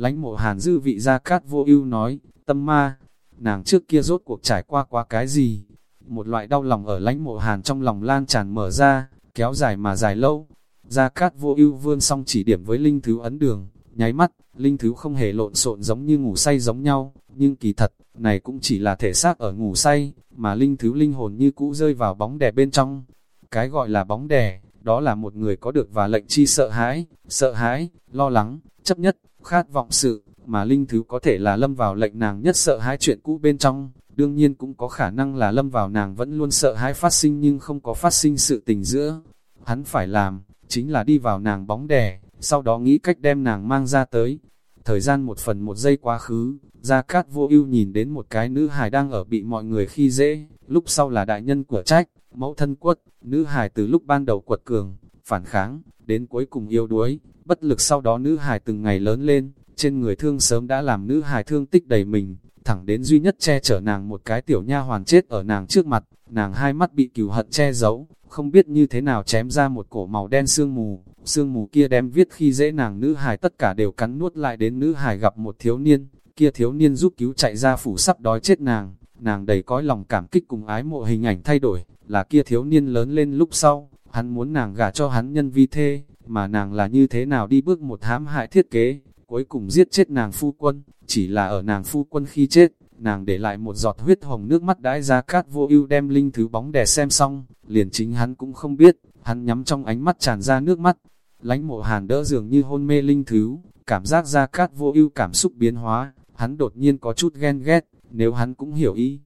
Lánh mộ hàn dư vị Gia Cát vô ưu nói, tâm ma, nàng trước kia rốt cuộc trải qua qua cái gì? Một loại đau lòng ở lãnh mộ hàn trong lòng lan tràn mở ra, kéo dài mà dài lâu. Gia Cát vô ưu vươn xong chỉ điểm với linh thứ ấn đường, nháy mắt, linh thứ không hề lộn xộn giống như ngủ say giống nhau, nhưng kỳ thật, này cũng chỉ là thể xác ở ngủ say, mà linh thứ linh hồn như cũ rơi vào bóng đè bên trong. Cái gọi là bóng đè, đó là một người có được và lệnh chi sợ hãi, sợ hãi, lo lắng, chấp nhất, khát vọng sự, mà linh thứ có thể là lâm vào lệnh nàng nhất sợ hãi chuyện cũ bên trong, đương nhiên cũng có khả năng là lâm vào nàng vẫn luôn sợ hãi phát sinh nhưng không có phát sinh sự tình giữa. Hắn phải làm, chính là đi vào nàng bóng đè, sau đó nghĩ cách đem nàng mang ra tới. Thời gian một phần một giây quá khứ, Gia Cát vô ưu nhìn đến một cái nữ hài đang ở bị mọi người khi dễ, lúc sau là đại nhân của trách, mẫu thân quất, nữ hài từ lúc ban đầu quật cường, phản kháng, đến cuối cùng yêu đuối, bất lực sau đó nữ hài từng ngày lớn lên, trên người thương sớm đã làm nữ hài thương tích đầy mình, thẳng đến duy nhất che chở nàng một cái tiểu nha hoàn chết ở nàng trước mặt, nàng hai mắt bị cừu hận che giấu, không biết như thế nào chém ra một cổ màu đen sương mù, sương mù kia đem viết khi dễ nàng nữ hài tất cả đều cắn nuốt lại đến nữ hài gặp một thiếu niên, kia thiếu niên giúp cứu chạy ra phủ sắp đói chết nàng, nàng đầy cõi lòng cảm kích cùng ái mộ hình ảnh thay đổi, là kia thiếu niên lớn lên lúc sau, hắn muốn nàng gả cho hắn nhân vi thê, mà nàng là như thế nào đi bước một hãm hại thiết kế, cuối cùng giết chết nàng phu quân, chỉ là ở nàng phu quân khi chết, nàng để lại một giọt huyết hồng nước mắt đãi ra cát vô ưu đem linh thứ bóng đè xem xong, liền chính hắn cũng không biết, hắn nhắm trong ánh mắt tràn ra nước mắt, lánh mộ hàn đỡ dường như hôn mê linh thứ, cảm giác ra cát vô ưu cảm xúc biến hóa, hắn đột nhiên có chút ghen ghét, nếu hắn cũng hiểu ý,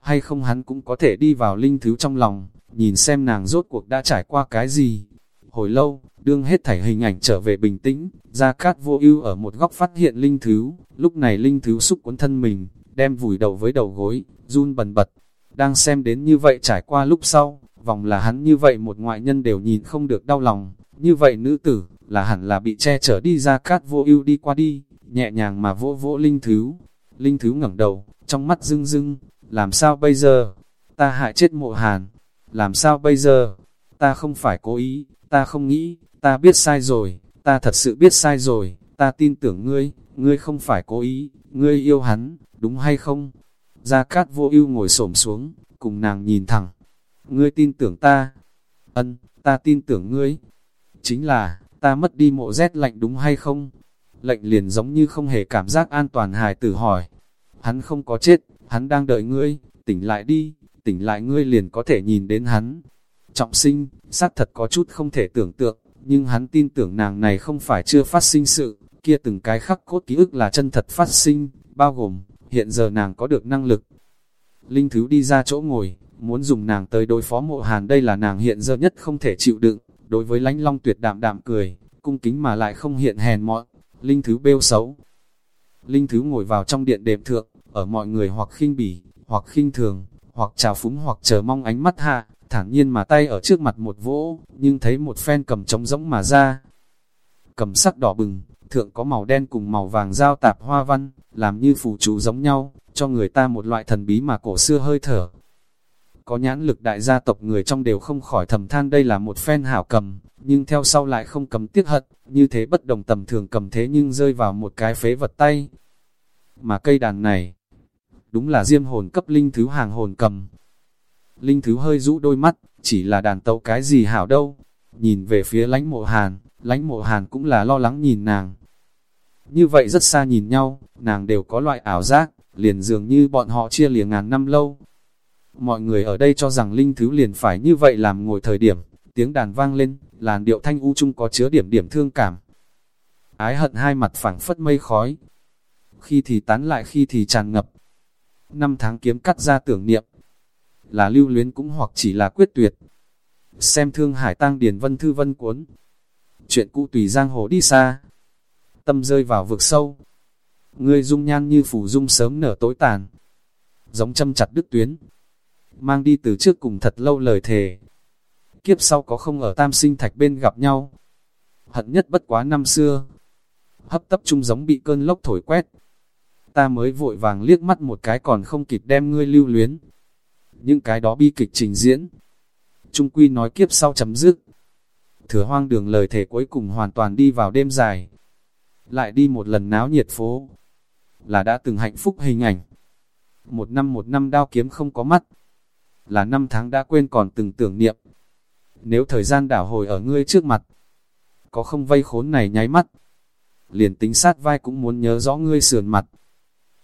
hay không hắn cũng có thể đi vào linh thứ trong lòng, nhìn xem nàng rốt cuộc đã trải qua cái gì. Hồi lâu, đương hết thảy hình ảnh trở về bình tĩnh, Gia Cát vô ưu ở một góc phát hiện linh thứ, lúc này linh thứ xúc cuốn thân mình, đem vùi đầu với đầu gối, run bần bật. Đang xem đến như vậy trải qua lúc sau, vòng là hắn như vậy một ngoại nhân đều nhìn không được đau lòng, như vậy nữ tử, là hẳn là bị che chở đi Gia Cát vô ưu đi qua đi, nhẹ nhàng mà vỗ vỗ linh thứ. Linh thứ ngẩng đầu, trong mắt rưng rưng, làm sao bây giờ? Ta hại chết mộ hàn, làm sao bây giờ? Ta không phải cố ý, ta không nghĩ, ta biết sai rồi, ta thật sự biết sai rồi, ta tin tưởng ngươi, ngươi không phải cố ý, ngươi yêu hắn, đúng hay không? Gia Cát vô ưu ngồi xổm xuống, cùng nàng nhìn thẳng. Ngươi tin tưởng ta? Ân, ta tin tưởng ngươi. Chính là, ta mất đi mộ rét lạnh đúng hay không? Lệnh liền giống như không hề cảm giác an toàn hài tử hỏi. Hắn không có chết, hắn đang đợi ngươi, tỉnh lại đi, tỉnh lại ngươi liền có thể nhìn đến hắn. Trọng sinh, xác thật có chút không thể tưởng tượng, nhưng hắn tin tưởng nàng này không phải chưa phát sinh sự, kia từng cái khắc cốt ký ức là chân thật phát sinh, bao gồm, hiện giờ nàng có được năng lực. Linh Thứ đi ra chỗ ngồi, muốn dùng nàng tới đối phó mộ hàn đây là nàng hiện giờ nhất không thể chịu đựng, đối với lánh long tuyệt đạm đạm cười, cung kính mà lại không hiện hèn mọn, Linh Thứ bêu xấu. Linh Thứ ngồi vào trong điện đệm thượng, ở mọi người hoặc khinh bỉ, hoặc khinh thường, hoặc trào phúng hoặc chờ mong ánh mắt hạ, thản nhiên mà tay ở trước mặt một vỗ, nhưng thấy một phen cầm trống rỗng mà ra. Cầm sắc đỏ bừng, thượng có màu đen cùng màu vàng giao tạp hoa văn, làm như phù chú giống nhau, cho người ta một loại thần bí mà cổ xưa hơi thở. Có nhãn lực đại gia tộc người trong đều không khỏi thầm than đây là một phen hảo cầm, nhưng theo sau lại không cầm tiếc hận, như thế bất đồng tầm thường cầm thế nhưng rơi vào một cái phế vật tay. Mà cây đàn này, đúng là diêm hồn cấp linh thứ hàng hồn cầm. Linh thứ hơi rũ đôi mắt, chỉ là đàn tấu cái gì hảo đâu. Nhìn về phía lánh mộ hàn, lánh mộ hàn cũng là lo lắng nhìn nàng. Như vậy rất xa nhìn nhau, nàng đều có loại ảo giác, liền dường như bọn họ chia lìa ngàn năm lâu. Mọi người ở đây cho rằng linh thứ liền phải như vậy làm ngồi thời điểm, tiếng đàn vang lên, làn điệu thanh u chung có chứa điểm điểm thương cảm. Ái hận hai mặt phẳng phất mây khói, khi thì tán lại khi thì tràn ngập. Năm tháng kiếm cắt ra tưởng niệm, là lưu luyến cũng hoặc chỉ là quyết tuyệt. Xem thương hải tang điền vân thư vân cuốn, chuyện cũ tùy giang hồ đi xa, tâm rơi vào vực sâu. Ngươi dung nhan như phủ dung sớm nở tối tàn, giống châm chặt đứt tuyến, mang đi từ trước cùng thật lâu lời thề. Kiếp sau có không ở tam sinh thạch bên gặp nhau, hận nhất bất quá năm xưa, hấp tấp chung giống bị cơn lốc thổi quét. Ta mới vội vàng liếc mắt một cái còn không kịp đem ngươi lưu luyến. Những cái đó bi kịch trình diễn. Trung quy nói kiếp sau chấm dứt. Thừa hoang đường lời thể cuối cùng hoàn toàn đi vào đêm dài. Lại đi một lần náo nhiệt phố. Là đã từng hạnh phúc hình ảnh. Một năm một năm đao kiếm không có mắt. Là năm tháng đã quên còn từng tưởng niệm. Nếu thời gian đảo hồi ở ngươi trước mặt, có không vây khốn này nháy mắt, liền tính sát vai cũng muốn nhớ rõ ngươi sườn mặt.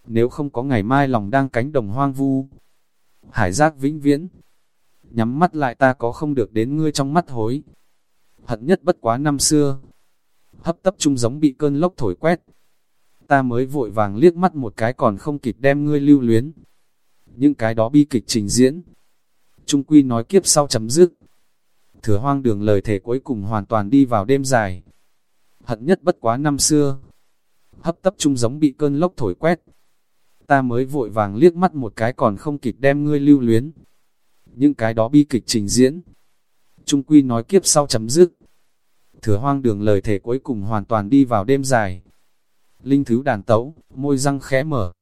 Nếu không có ngày mai lòng đang cánh đồng hoang vu, hải giác vĩnh viễn, nhắm mắt lại ta có không được đến ngươi trong mắt hối. Hận nhất bất quá năm xưa, hấp tấp chung giống bị cơn lốc thổi quét. Ta mới vội vàng liếc mắt một cái còn không kịp đem ngươi lưu luyến. Những cái đó bi kịch trình diễn. Trung quy nói kiếp sau chấm dứt. Thừa hoang đường lời thể cuối cùng hoàn toàn đi vào đêm dài hận nhất bất quá năm xưa. Hấp tấp chung giống bị cơn lốc thổi quét. Ta mới vội vàng liếc mắt một cái còn không kịp đem ngươi lưu luyến. Những cái đó bi kịch trình diễn. Trung quy nói kiếp sau chấm dứt. Thừa hoang đường lời thể cuối cùng hoàn toàn đi vào đêm dài. Linh thứ đàn tấu, môi răng khẽ mở.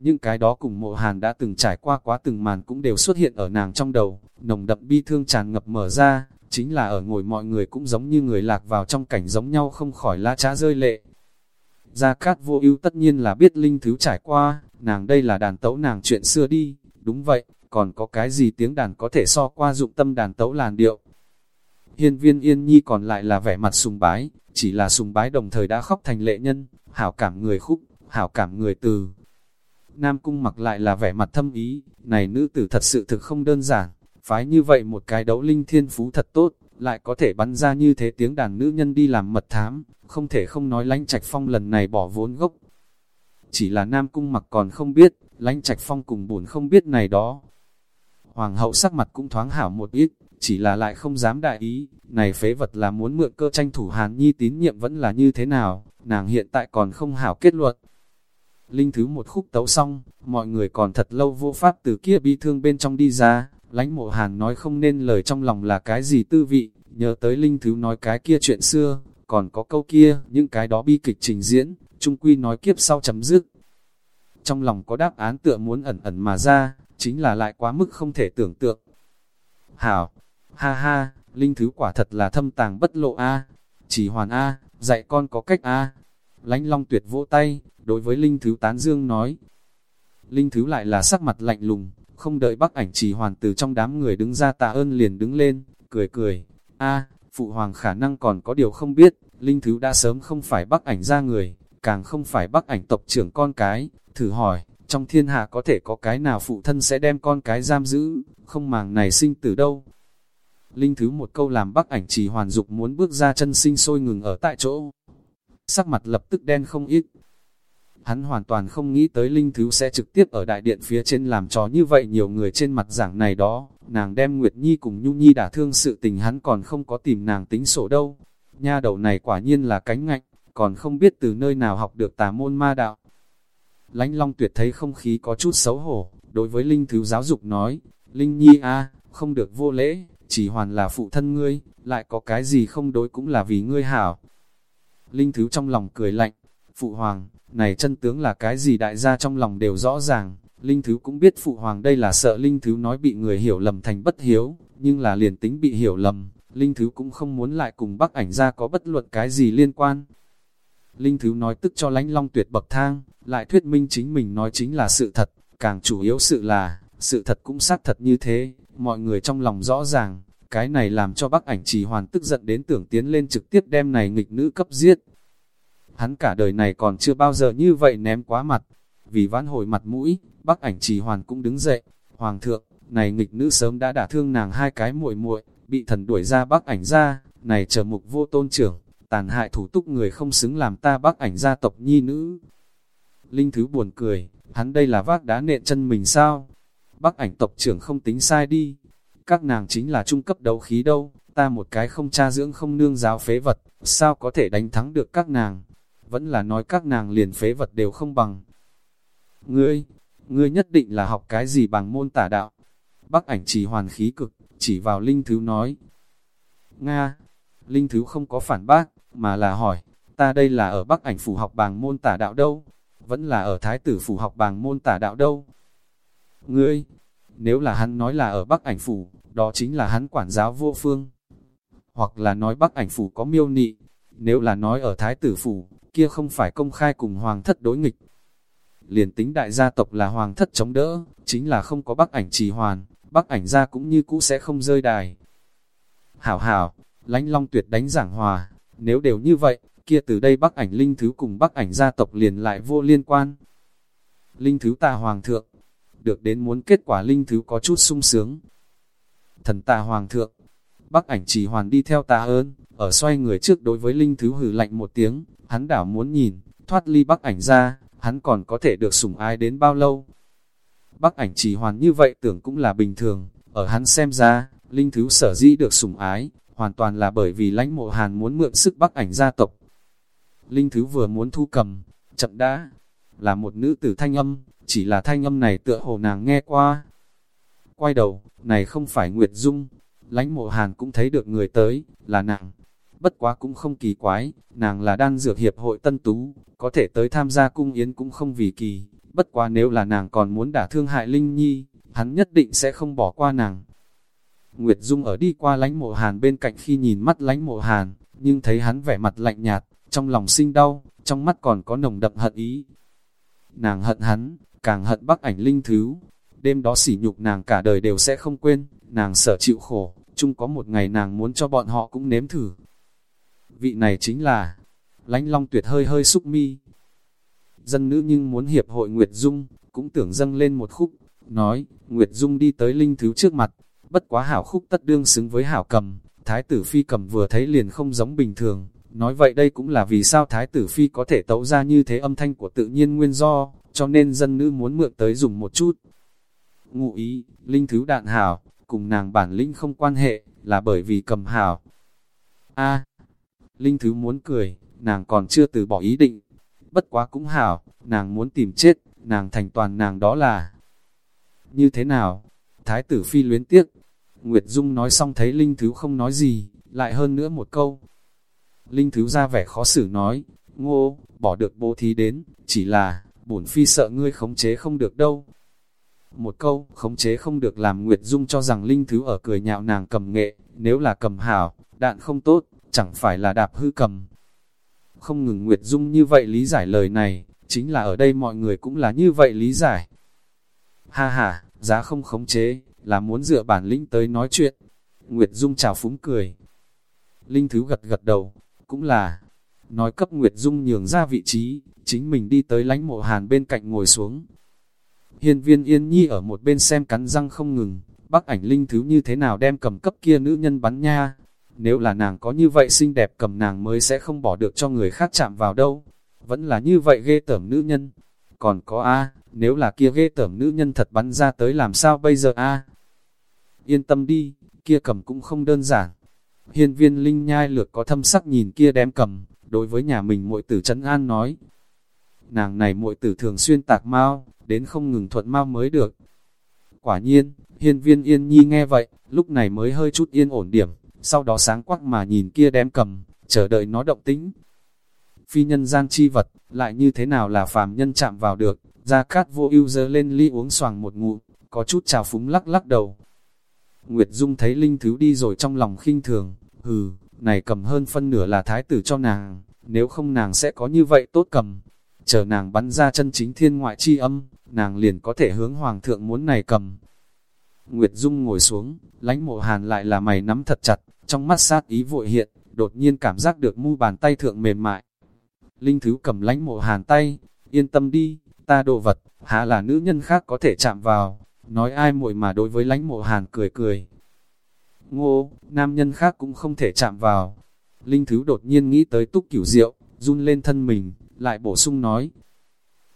Những cái đó cùng mộ hàn đã từng trải qua quá từng màn cũng đều xuất hiện ở nàng trong đầu, nồng đậm bi thương tràn ngập mở ra, chính là ở ngồi mọi người cũng giống như người lạc vào trong cảnh giống nhau không khỏi la trá rơi lệ. Gia Cát vô ưu tất nhiên là biết linh thứ trải qua, nàng đây là đàn tấu nàng chuyện xưa đi, đúng vậy, còn có cái gì tiếng đàn có thể so qua dụng tâm đàn tấu làn điệu. Hiên viên yên nhi còn lại là vẻ mặt sùng bái, chỉ là sùng bái đồng thời đã khóc thành lệ nhân, hảo cảm người khúc, hảo cảm người từ. Nam cung mặc lại là vẻ mặt thâm ý, này nữ tử thật sự thực không đơn giản, Phái như vậy một cái đấu linh thiên phú thật tốt, lại có thể bắn ra như thế tiếng đàn nữ nhân đi làm mật thám, không thể không nói lánh trạch phong lần này bỏ vốn gốc. Chỉ là Nam Cung mặc còn không biết, lãnh trạch phong cùng buồn không biết này đó. Hoàng hậu sắc mặt cũng thoáng hảo một ít, chỉ là lại không dám đại ý, này phế vật là muốn mượn cơ tranh thủ Hàn Nhi tín nhiệm vẫn là như thế nào, nàng hiện tại còn không hảo kết luận. Linh thứ một khúc tấu xong, mọi người còn thật lâu vô pháp từ kia bi thương bên trong đi ra, lãnh mộ hàn nói không nên lời trong lòng là cái gì tư vị, nhớ tới linh thứ nói cái kia chuyện xưa, còn có câu kia, những cái đó bi kịch trình diễn, trung quy nói kiếp sau chấm dứt. Trong lòng có đáp án tựa muốn ẩn ẩn mà ra, chính là lại quá mức không thể tưởng tượng. Hảo, ha ha, linh thứ quả thật là thâm tàng bất lộ a chỉ hoàn a dạy con có cách a Lánh long tuyệt vỗ tay, đối với linh thứ tán dương nói. Linh thứ lại là sắc mặt lạnh lùng, không đợi bắc ảnh chỉ hoàn từ trong đám người đứng ra tạ ơn liền đứng lên, cười cười. a phụ hoàng khả năng còn có điều không biết, linh thứ đã sớm không phải bắc ảnh ra người, càng không phải bắc ảnh tộc trưởng con cái, thử hỏi, trong thiên hạ có thể có cái nào phụ thân sẽ đem con cái giam giữ, không màng này sinh từ đâu. Linh Thứ một câu làm bắc ảnh trì hoàn dục muốn bước ra chân sinh sôi ngừng ở tại chỗ. Sắc mặt lập tức đen không ít. Hắn hoàn toàn không nghĩ tới Linh Thứ sẽ trực tiếp ở đại điện phía trên làm trò như vậy nhiều người trên mặt giảng này đó. Nàng đem Nguyệt Nhi cùng Nhu Nhi đả thương sự tình hắn còn không có tìm nàng tính sổ đâu. Nha đầu này quả nhiên là cánh ngạnh, còn không biết từ nơi nào học được tà môn ma đạo. Lánh Long tuyệt thấy không khí có chút xấu hổ, đối với Linh Thứ giáo dục nói, Linh Nhi a không được vô lễ, chỉ hoàn là phụ thân ngươi, lại có cái gì không đối cũng là vì ngươi hảo. Linh Thứ trong lòng cười lạnh, phụ hoàng, này chân tướng là cái gì đại gia trong lòng đều rõ ràng, Linh Thứ cũng biết phụ hoàng đây là sợ Linh Thứ nói bị người hiểu lầm thành bất hiếu, nhưng là liền tính bị hiểu lầm, Linh Thứ cũng không muốn lại cùng bác ảnh ra có bất luận cái gì liên quan. Linh Thứ nói tức cho lánh long tuyệt bậc thang, lại thuyết minh chính mình nói chính là sự thật, càng chủ yếu sự là, sự thật cũng xác thật như thế, mọi người trong lòng rõ ràng, cái này làm cho bác ảnh trì hoàn tức giận đến tưởng tiến lên trực tiếp đem này nghịch nữ cấp giết. Hắn cả đời này còn chưa bao giờ như vậy ném quá mặt, vì vãn hồi mặt mũi, bác ảnh trì hoàn cũng đứng dậy, hoàng thượng, này nghịch nữ sớm đã đả thương nàng hai cái muội muội bị thần đuổi ra bác ảnh ra, này chờ mục vô tôn trưởng, tàn hại thủ túc người không xứng làm ta bác ảnh gia tộc nhi nữ. Linh Thứ buồn cười, hắn đây là vác đá nện chân mình sao? Bác ảnh tộc trưởng không tính sai đi. Các nàng chính là trung cấp đấu khí đâu, ta một cái không cha dưỡng không nương giáo phế vật, sao có thể đánh thắng được các nàng? Vẫn là nói các nàng liền phế vật đều không bằng. Ngươi, ngươi nhất định là học cái gì bằng môn tả đạo? Bác ảnh chỉ hoàn khí cực, chỉ vào Linh Thứ nói. Nga, Linh Thứ không có phản bác, mà là hỏi, ta đây là ở Bắc ảnh phủ học bàng môn tả đạo đâu? Vẫn là ở Thái tử phủ học bàng môn tả đạo đâu? Ngươi, nếu là hắn nói là ở Bắc ảnh phủ, đó chính là hắn quản giáo vô phương. Hoặc là nói Bắc ảnh phủ có miêu nị, nếu là nói ở Thái tử phủ, kia không phải công khai cùng hoàng thất đối nghịch. Liền tính đại gia tộc là hoàng thất chống đỡ, chính là không có Bắc ảnh trì hoàn, Bắc ảnh gia cũng như cũ sẽ không rơi đài. Hảo hảo, lánh long tuyệt đánh giảng hòa, nếu đều như vậy, kia từ đây Bắc ảnh linh thứ cùng Bắc ảnh gia tộc liền lại vô liên quan. Linh thứ tà hoàng thượng, được đến muốn kết quả linh thứ có chút sung sướng. Thần tà hoàng thượng, Bắc ảnh chỉ hoàn đi theo tà ơn, ở xoay người trước đối với linh thứ hử lạnh một tiếng, hắn đảo muốn nhìn, thoát ly Bắc ảnh ra, hắn còn có thể được sủng ai đến bao lâu. Bắc ảnh chỉ hoàn như vậy tưởng cũng là bình thường, ở hắn xem ra, linh thứ sở dĩ được sủng ái, hoàn toàn là bởi vì lãnh mộ hàn muốn mượn sức bắc ảnh gia tộc. Linh Thứ vừa muốn thu cầm, chậm đã, là một nữ tử thanh âm, chỉ là thanh âm này tựa hồ nàng nghe qua. Quay đầu, này không phải Nguyệt Dung, lãnh mộ hàn cũng thấy được người tới, là nàng. Bất quá cũng không kỳ quái, nàng là đan dược hiệp hội tân tú, có thể tới tham gia cung yến cũng không vì kỳ. Bất quá nếu là nàng còn muốn đả thương hại Linh Nhi, hắn nhất định sẽ không bỏ qua nàng. Nguyệt Dung ở đi qua lánh mộ hàn bên cạnh khi nhìn mắt lánh mộ hàn, nhưng thấy hắn vẻ mặt lạnh nhạt, trong lòng sinh đau, trong mắt còn có nồng đậm hận ý. Nàng hận hắn, càng hận bắc ảnh linh thứ. Đêm đó sỉ nhục nàng cả đời đều sẽ không quên, nàng sợ chịu khổ, chung có một ngày nàng muốn cho bọn họ cũng nếm thử. Vị này chính là, lánh long tuyệt hơi hơi xúc mi. Dân nữ nhưng muốn hiệp hội Nguyệt Dung, cũng tưởng dâng lên một khúc, nói, Nguyệt Dung đi tới linh thứ trước mặt, bất quá hảo khúc tất đương xứng với hảo cầm, thái tử phi cầm vừa thấy liền không giống bình thường, nói vậy đây cũng là vì sao thái tử phi có thể tấu ra như thế âm thanh của tự nhiên nguyên do, cho nên dân nữ muốn mượn tới dùng một chút. Ngụ ý, linh thứ đạn hảo, cùng nàng bản linh không quan hệ, là bởi vì cầm hảo. A, linh thứ muốn cười, nàng còn chưa từ bỏ ý định, bất quá cũng hảo, nàng muốn tìm chết, nàng thành toàn nàng đó là. Như thế nào? Thái tử phi luyến tiếc, Nguyệt Dung nói xong thấy Linh Thứ không nói gì, lại hơn nữa một câu. Linh Thứ ra vẻ khó xử nói, ngô, bỏ được bố thí đến, chỉ là, bổn phi sợ ngươi khống chế không được đâu. Một câu, khống chế không được làm Nguyệt Dung cho rằng Linh Thứ ở cười nhạo nàng cầm nghệ, nếu là cầm hảo, đạn không tốt, chẳng phải là đạp hư cầm. Không ngừng Nguyệt Dung như vậy lý giải lời này, chính là ở đây mọi người cũng là như vậy lý giải. Ha ha, giá không khống chế, là muốn dựa bản lĩnh tới nói chuyện. Nguyệt Dung chào phúng cười. Linh Thứ gật gật đầu, cũng là, nói cấp Nguyệt Dung nhường ra vị trí, chính mình đi tới lánh mộ hàn bên cạnh ngồi xuống. hiên viên yên nhi ở một bên xem cắn răng không ngừng, bác ảnh linh thứ như thế nào đem cầm cấp kia nữ nhân bắn nha. Nếu là nàng có như vậy xinh đẹp cầm nàng mới sẽ không bỏ được cho người khác chạm vào đâu. Vẫn là như vậy ghê tởm nữ nhân. Còn có A, nếu là kia ghê tởm nữ nhân thật bắn ra tới làm sao bây giờ A? Yên tâm đi, kia cầm cũng không đơn giản. Hiên viên linh nhai lược có thâm sắc nhìn kia đem cầm, đối với nhà mình muội tử trấn an nói. Nàng này muội tử thường xuyên tạc mau, đến không ngừng thuận mau mới được. Quả nhiên, hiên viên yên nhi nghe vậy, lúc này mới hơi chút yên ổn điểm, sau đó sáng quắc mà nhìn kia đem cầm, chờ đợi nó động tĩnh. Phi nhân gian chi vật, lại như thế nào là phàm nhân chạm vào được, gia cát vô ưu dơ lên ly uống xoàng một ngụm, có chút trào phúng lắc lắc đầu. Nguyệt Dung thấy linh thứ đi rồi trong lòng khinh thường, hừ, này cầm hơn phân nửa là thái tử cho nàng, nếu không nàng sẽ có như vậy tốt cầm. Chờ nàng bắn ra chân chính thiên ngoại chi âm, nàng liền có thể hướng hoàng thượng muốn này cầm. Nguyệt Dung ngồi xuống, lánh mộ hàn lại là mày nắm thật chặt, trong mắt sát ý vội hiện, đột nhiên cảm giác được mu bàn tay thượng mềm mại. Linh Thứ cầm lánh mộ hàn tay, yên tâm đi, ta đồ vật, há là nữ nhân khác có thể chạm vào, nói ai muội mà đối với lánh mộ hàn cười cười. Ngô, nam nhân khác cũng không thể chạm vào. Linh Thứ đột nhiên nghĩ tới túc cửu rượu, run lên thân mình, lại bổ sung nói.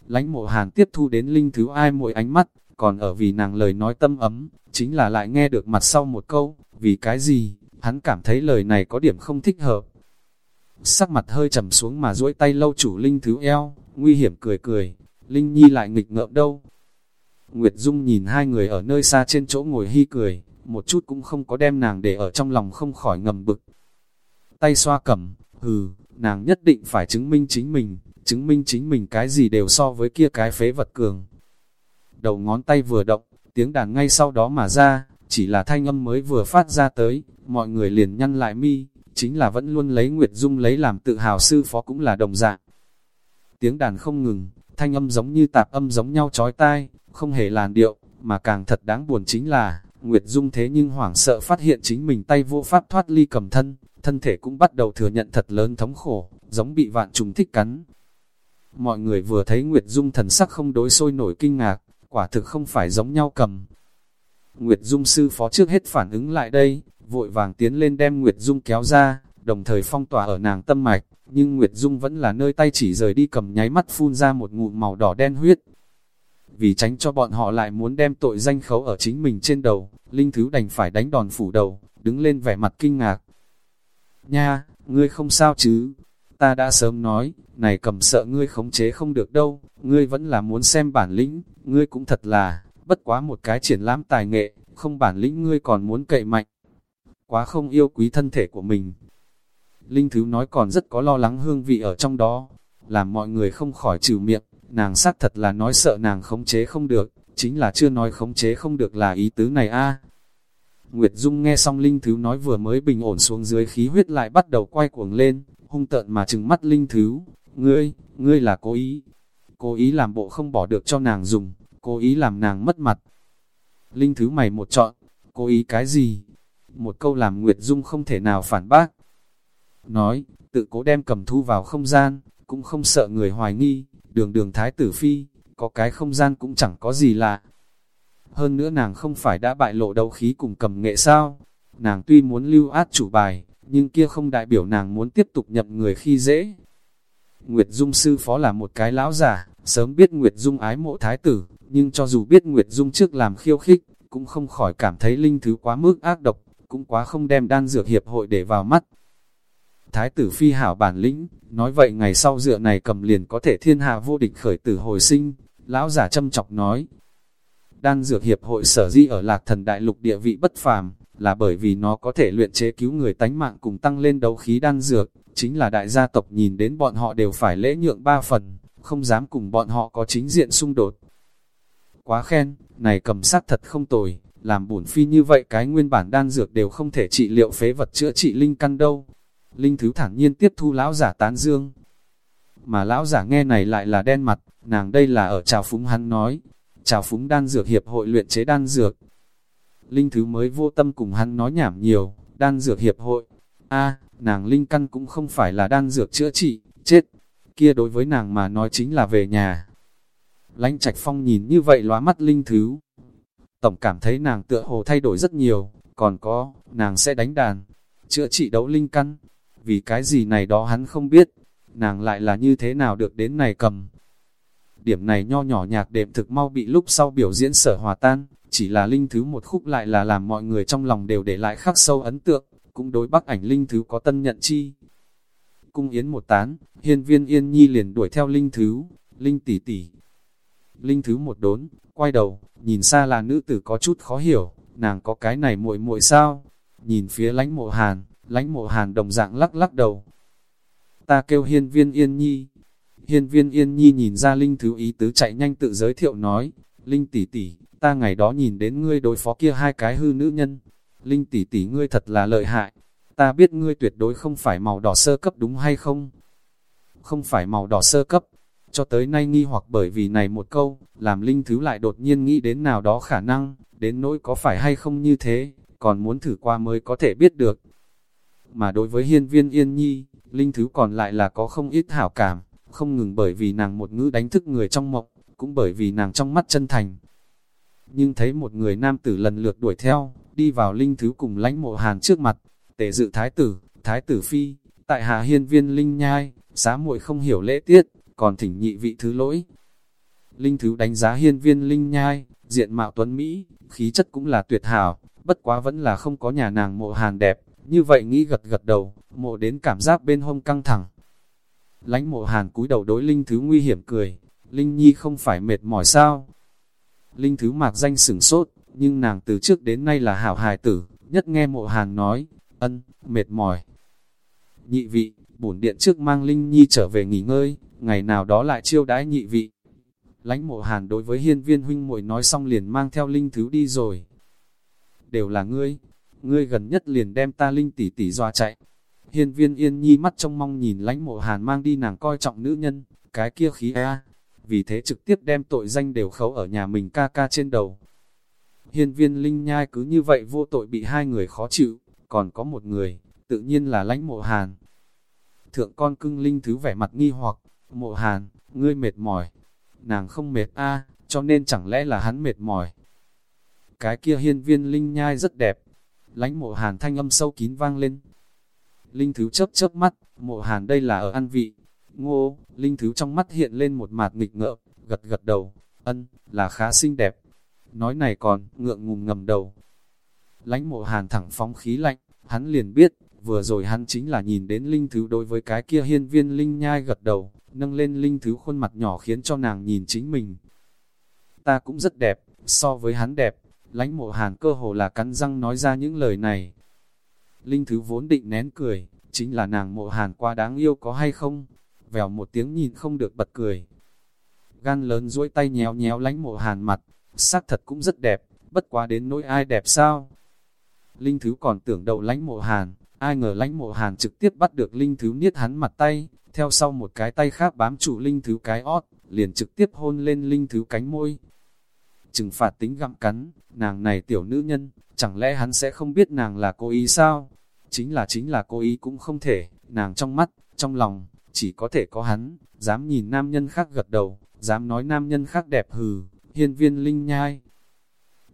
Lánh mộ hàn tiếp thu đến Linh Thứ ai muội ánh mắt, còn ở vì nàng lời nói tâm ấm, chính là lại nghe được mặt sau một câu, vì cái gì, hắn cảm thấy lời này có điểm không thích hợp. Sắc mặt hơi trầm xuống mà duỗi tay lâu chủ Linh Thứ eo, nguy hiểm cười cười, Linh Nhi lại nghịch ngợm đâu. Nguyệt Dung nhìn hai người ở nơi xa trên chỗ ngồi hy cười, một chút cũng không có đem nàng để ở trong lòng không khỏi ngầm bực. Tay xoa cầm, hừ, nàng nhất định phải chứng minh chính mình, chứng minh chính mình cái gì đều so với kia cái phế vật cường. Đầu ngón tay vừa động, tiếng đàn ngay sau đó mà ra, chỉ là thanh âm mới vừa phát ra tới, mọi người liền nhăn lại mi, chính là vẫn luôn lấy Nguyệt Dung lấy làm tự hào sư phó cũng là đồng dạng. Tiếng đàn không ngừng, thanh âm giống như tạp âm giống nhau chói tai, không hề làn điệu, mà càng thật đáng buồn chính là, Nguyệt Dung thế nhưng hoảng sợ phát hiện chính mình tay vô pháp thoát ly cầm thân, thân thể cũng bắt đầu thừa nhận thật lớn thống khổ, giống bị vạn trùng thích cắn. Mọi người vừa thấy Nguyệt Dung thần sắc không đối sôi nổi kinh ngạc, quả thực không phải giống nhau cầm. Nguyệt Dung sư phó trước hết phản ứng lại đây, vội vàng tiến lên đem Nguyệt Dung kéo ra, đồng thời phong tỏa ở nàng tâm mạch, nhưng Nguyệt Dung vẫn là nơi tay chỉ rời đi cầm nháy mắt phun ra một ngụm màu đỏ đen huyết. Vì tránh cho bọn họ lại muốn đem tội danh khấu ở chính mình trên đầu, Linh Thứ đành phải đánh đòn phủ đầu, đứng lên vẻ mặt kinh ngạc. Nha, ngươi không sao chứ? Ta đã sớm nói, này cầm sợ ngươi khống chế không được đâu, ngươi vẫn là muốn xem bản lĩnh, ngươi cũng thật là, bất quá một cái triển lãm tài nghệ, không bản lĩnh ngươi còn muốn cậy mạnh. Quá không yêu quý thân thể của mình. Linh Thứ nói còn rất có lo lắng hương vị ở trong đó, làm mọi người không khỏi trừ miệng, nàng xác thật là nói sợ nàng khống chế không được, chính là chưa nói khống chế không được là ý tứ này a. Nguyệt Dung nghe xong Linh Thứ nói vừa mới bình ổn xuống dưới khí huyết lại bắt đầu quay cuồng lên, hung tợn mà trừng mắt Linh Thứ, ngươi, ngươi là cố ý, cố ý làm bộ không bỏ được cho nàng dùng, cố ý làm nàng mất mặt. Linh Thứ mày một chọn, cố ý cái gì? Một câu làm Nguyệt Dung không thể nào phản bác. Nói, tự cố đem cầm thu vào không gian, cũng không sợ người hoài nghi, đường đường thái tử phi, có cái không gian cũng chẳng có gì lạ. Hơn nữa nàng không phải đã bại lộ đấu khí cùng cầm nghệ sao, nàng tuy muốn lưu át chủ bài, nhưng kia không đại biểu nàng muốn tiếp tục nhập người khi dễ. Nguyệt Dung sư phó là một cái lão giả, sớm biết Nguyệt Dung ái mộ thái tử, nhưng cho dù biết Nguyệt Dung trước làm khiêu khích, cũng không khỏi cảm thấy linh thứ quá mức ác độc, cũng quá không đem đan dược hiệp hội để vào mắt thái tử phi hảo bản lĩnh, nói vậy ngày sau dựa này cầm liền có thể thiên hạ vô địch khởi tử hồi sinh, lão giả châm chọc nói. Đan dược hiệp hội sở di ở lạc thần đại lục địa vị bất phàm, là bởi vì nó có thể luyện chế cứu người tánh mạng cùng tăng lên đấu khí đan dược, chính là đại gia tộc nhìn đến bọn họ đều phải lễ nhượng ba phần, không dám cùng bọn họ có chính diện xung đột. Quá khen, này cầm sát thật không tồi, làm bổn phi như vậy cái nguyên bản đan dược đều không thể trị liệu phế vật chữa trị linh căn đâu. Linh Thứ thản nhiên tiếp thu lão giả tán dương. Mà lão giả nghe này lại là đen mặt, nàng đây là ở trào phúng hắn nói. Trào phúng đan dược hiệp hội luyện chế đan dược. Linh Thứ mới vô tâm cùng hắn nói nhảm nhiều, đan dược hiệp hội. a nàng Linh Căn cũng không phải là đan dược chữa trị, chết. Kia đối với nàng mà nói chính là về nhà. Lánh Trạch Phong nhìn như vậy lóa mắt linh thứ. Tổng cảm thấy nàng tựa hồ thay đổi rất nhiều, còn có, nàng sẽ đánh đàn, chữa trị đấu linh căn. Vì cái gì này đó hắn không biết, nàng lại là như thế nào được đến này cầm. Điểm này nho nhỏ nhạc đệm thực mau bị lúc sau biểu diễn sở hòa tan, chỉ là linh thứ một khúc lại là làm mọi người trong lòng đều để lại khắc sâu ấn tượng, cũng đối bắc ảnh linh thứ có tân nhận chi. Cung yến một tán, hiên viên yên nhi liền đuổi theo linh thứ, linh tỷ tỷ. Linh thứ một đốn, quay đầu, nhìn xa là nữ tử có chút khó hiểu, nàng có cái này muội muội sao? Nhìn phía lánh mộ hàn, lánh mộ hàn đồng dạng lắc lắc đầu. Ta kêu hiên viên yên nhi. Hiên viên yên nhi nhìn ra linh thứ ý tứ chạy nhanh tự giới thiệu nói, linh tỷ tỷ, ta ngày đó nhìn đến ngươi đối phó kia hai cái hư nữ nhân. Linh tỷ tỷ ngươi thật là lợi hại, ta biết ngươi tuyệt đối không phải màu đỏ sơ cấp đúng hay không? Không phải màu đỏ sơ cấp, cho tới nay nghi hoặc bởi vì này một câu, làm linh thứ lại đột nhiên nghĩ đến nào đó khả năng, đến nỗi có phải hay không như thế, còn muốn thử qua mới có thể biết được. Mà đối với hiên viên yên nhi, linh thứ còn lại là có không ít hảo cảm, không ngừng bởi vì nàng một ngữ đánh thức người trong mộng, cũng bởi vì nàng trong mắt chân thành. Nhưng thấy một người nam tử lần lượt đuổi theo, đi vào linh thứ cùng lãnh mộ hàn trước mặt, tề dự thái tử, thái tử phi, tại hạ hiên viên linh nhai, xá muội không hiểu lễ tiết, còn thỉnh nhị vị thứ lỗi. Linh thứ đánh giá hiên viên linh nhai, diện mạo tuấn Mỹ, khí chất cũng là tuyệt hảo, bất quá vẫn là không có nhà nàng mộ hàn đẹp, như vậy nghĩ gật gật đầu, mộ đến cảm giác bên hông căng thẳng. Lánh mộ hàn cúi đầu đối linh thứ nguy hiểm cười, linh nhi không phải mệt mỏi sao? Linh thứ mạc danh sửng sốt, nhưng nàng từ trước đến nay là hảo hài tử, nhất nghe mộ hàn nói, ân, mệt mỏi. Nhị vị, bổn điện trước mang Linh Nhi trở về nghỉ ngơi, ngày nào đó lại chiêu đãi nhị vị. Lánh mộ hàn đối với hiên viên huynh muội nói xong liền mang theo Linh Thứ đi rồi. Đều là ngươi, ngươi gần nhất liền đem ta Linh tỷ tỷ dọa chạy. Hiên viên yên nhi mắt trong mong nhìn lánh mộ hàn mang đi nàng coi trọng nữ nhân, cái kia khí a vì thế trực tiếp đem tội danh đều khấu ở nhà mình ca ca trên đầu. Hiên viên linh nhai cứ như vậy vô tội bị hai người khó chịu, còn có một người, tự nhiên là lãnh mộ hàn. Thượng con cưng linh thứ vẻ mặt nghi hoặc, mộ hàn, ngươi mệt mỏi, nàng không mệt a cho nên chẳng lẽ là hắn mệt mỏi. Cái kia hiên viên linh nhai rất đẹp, lãnh mộ hàn thanh âm sâu kín vang lên. Linh thứ chớp chớp mắt, mộ hàn đây là ở ăn vị. Ngô, linh thứ trong mắt hiện lên một mạt nghịch ngợm, gật gật đầu, ân, là khá xinh đẹp. Nói này còn, ngượng ngùng ngầm đầu. Lãnh mộ hàn thẳng phóng khí lạnh, hắn liền biết, vừa rồi hắn chính là nhìn đến linh thứ đối với cái kia hiên viên linh nhai gật đầu, nâng lên linh thứ khuôn mặt nhỏ khiến cho nàng nhìn chính mình. Ta cũng rất đẹp, so với hắn đẹp, lãnh mộ hàn cơ hồ là cắn răng nói ra những lời này. Linh thứ vốn định nén cười, chính là nàng mộ hàn quá đáng yêu có hay không? Vèo một tiếng nhìn không được bật cười. Gan lớn duỗi tay nhéo nhéo lãnh mộ hàn mặt, xác thật cũng rất đẹp, bất quá đến nỗi ai đẹp sao? Linh Thứ còn tưởng đậu lánh mộ hàn, ai ngờ lánh mộ hàn trực tiếp bắt được Linh Thứ niết hắn mặt tay, theo sau một cái tay khác bám trụ Linh Thứ cái ót, liền trực tiếp hôn lên Linh Thứ cánh môi. Trừng phạt tính gặm cắn, nàng này tiểu nữ nhân, chẳng lẽ hắn sẽ không biết nàng là cô ý sao? Chính là chính là cô ý cũng không thể, nàng trong mắt, trong lòng, chỉ có thể có hắn, dám nhìn nam nhân khác gật đầu, dám nói nam nhân khác đẹp hừ, hiên viên linh nhai.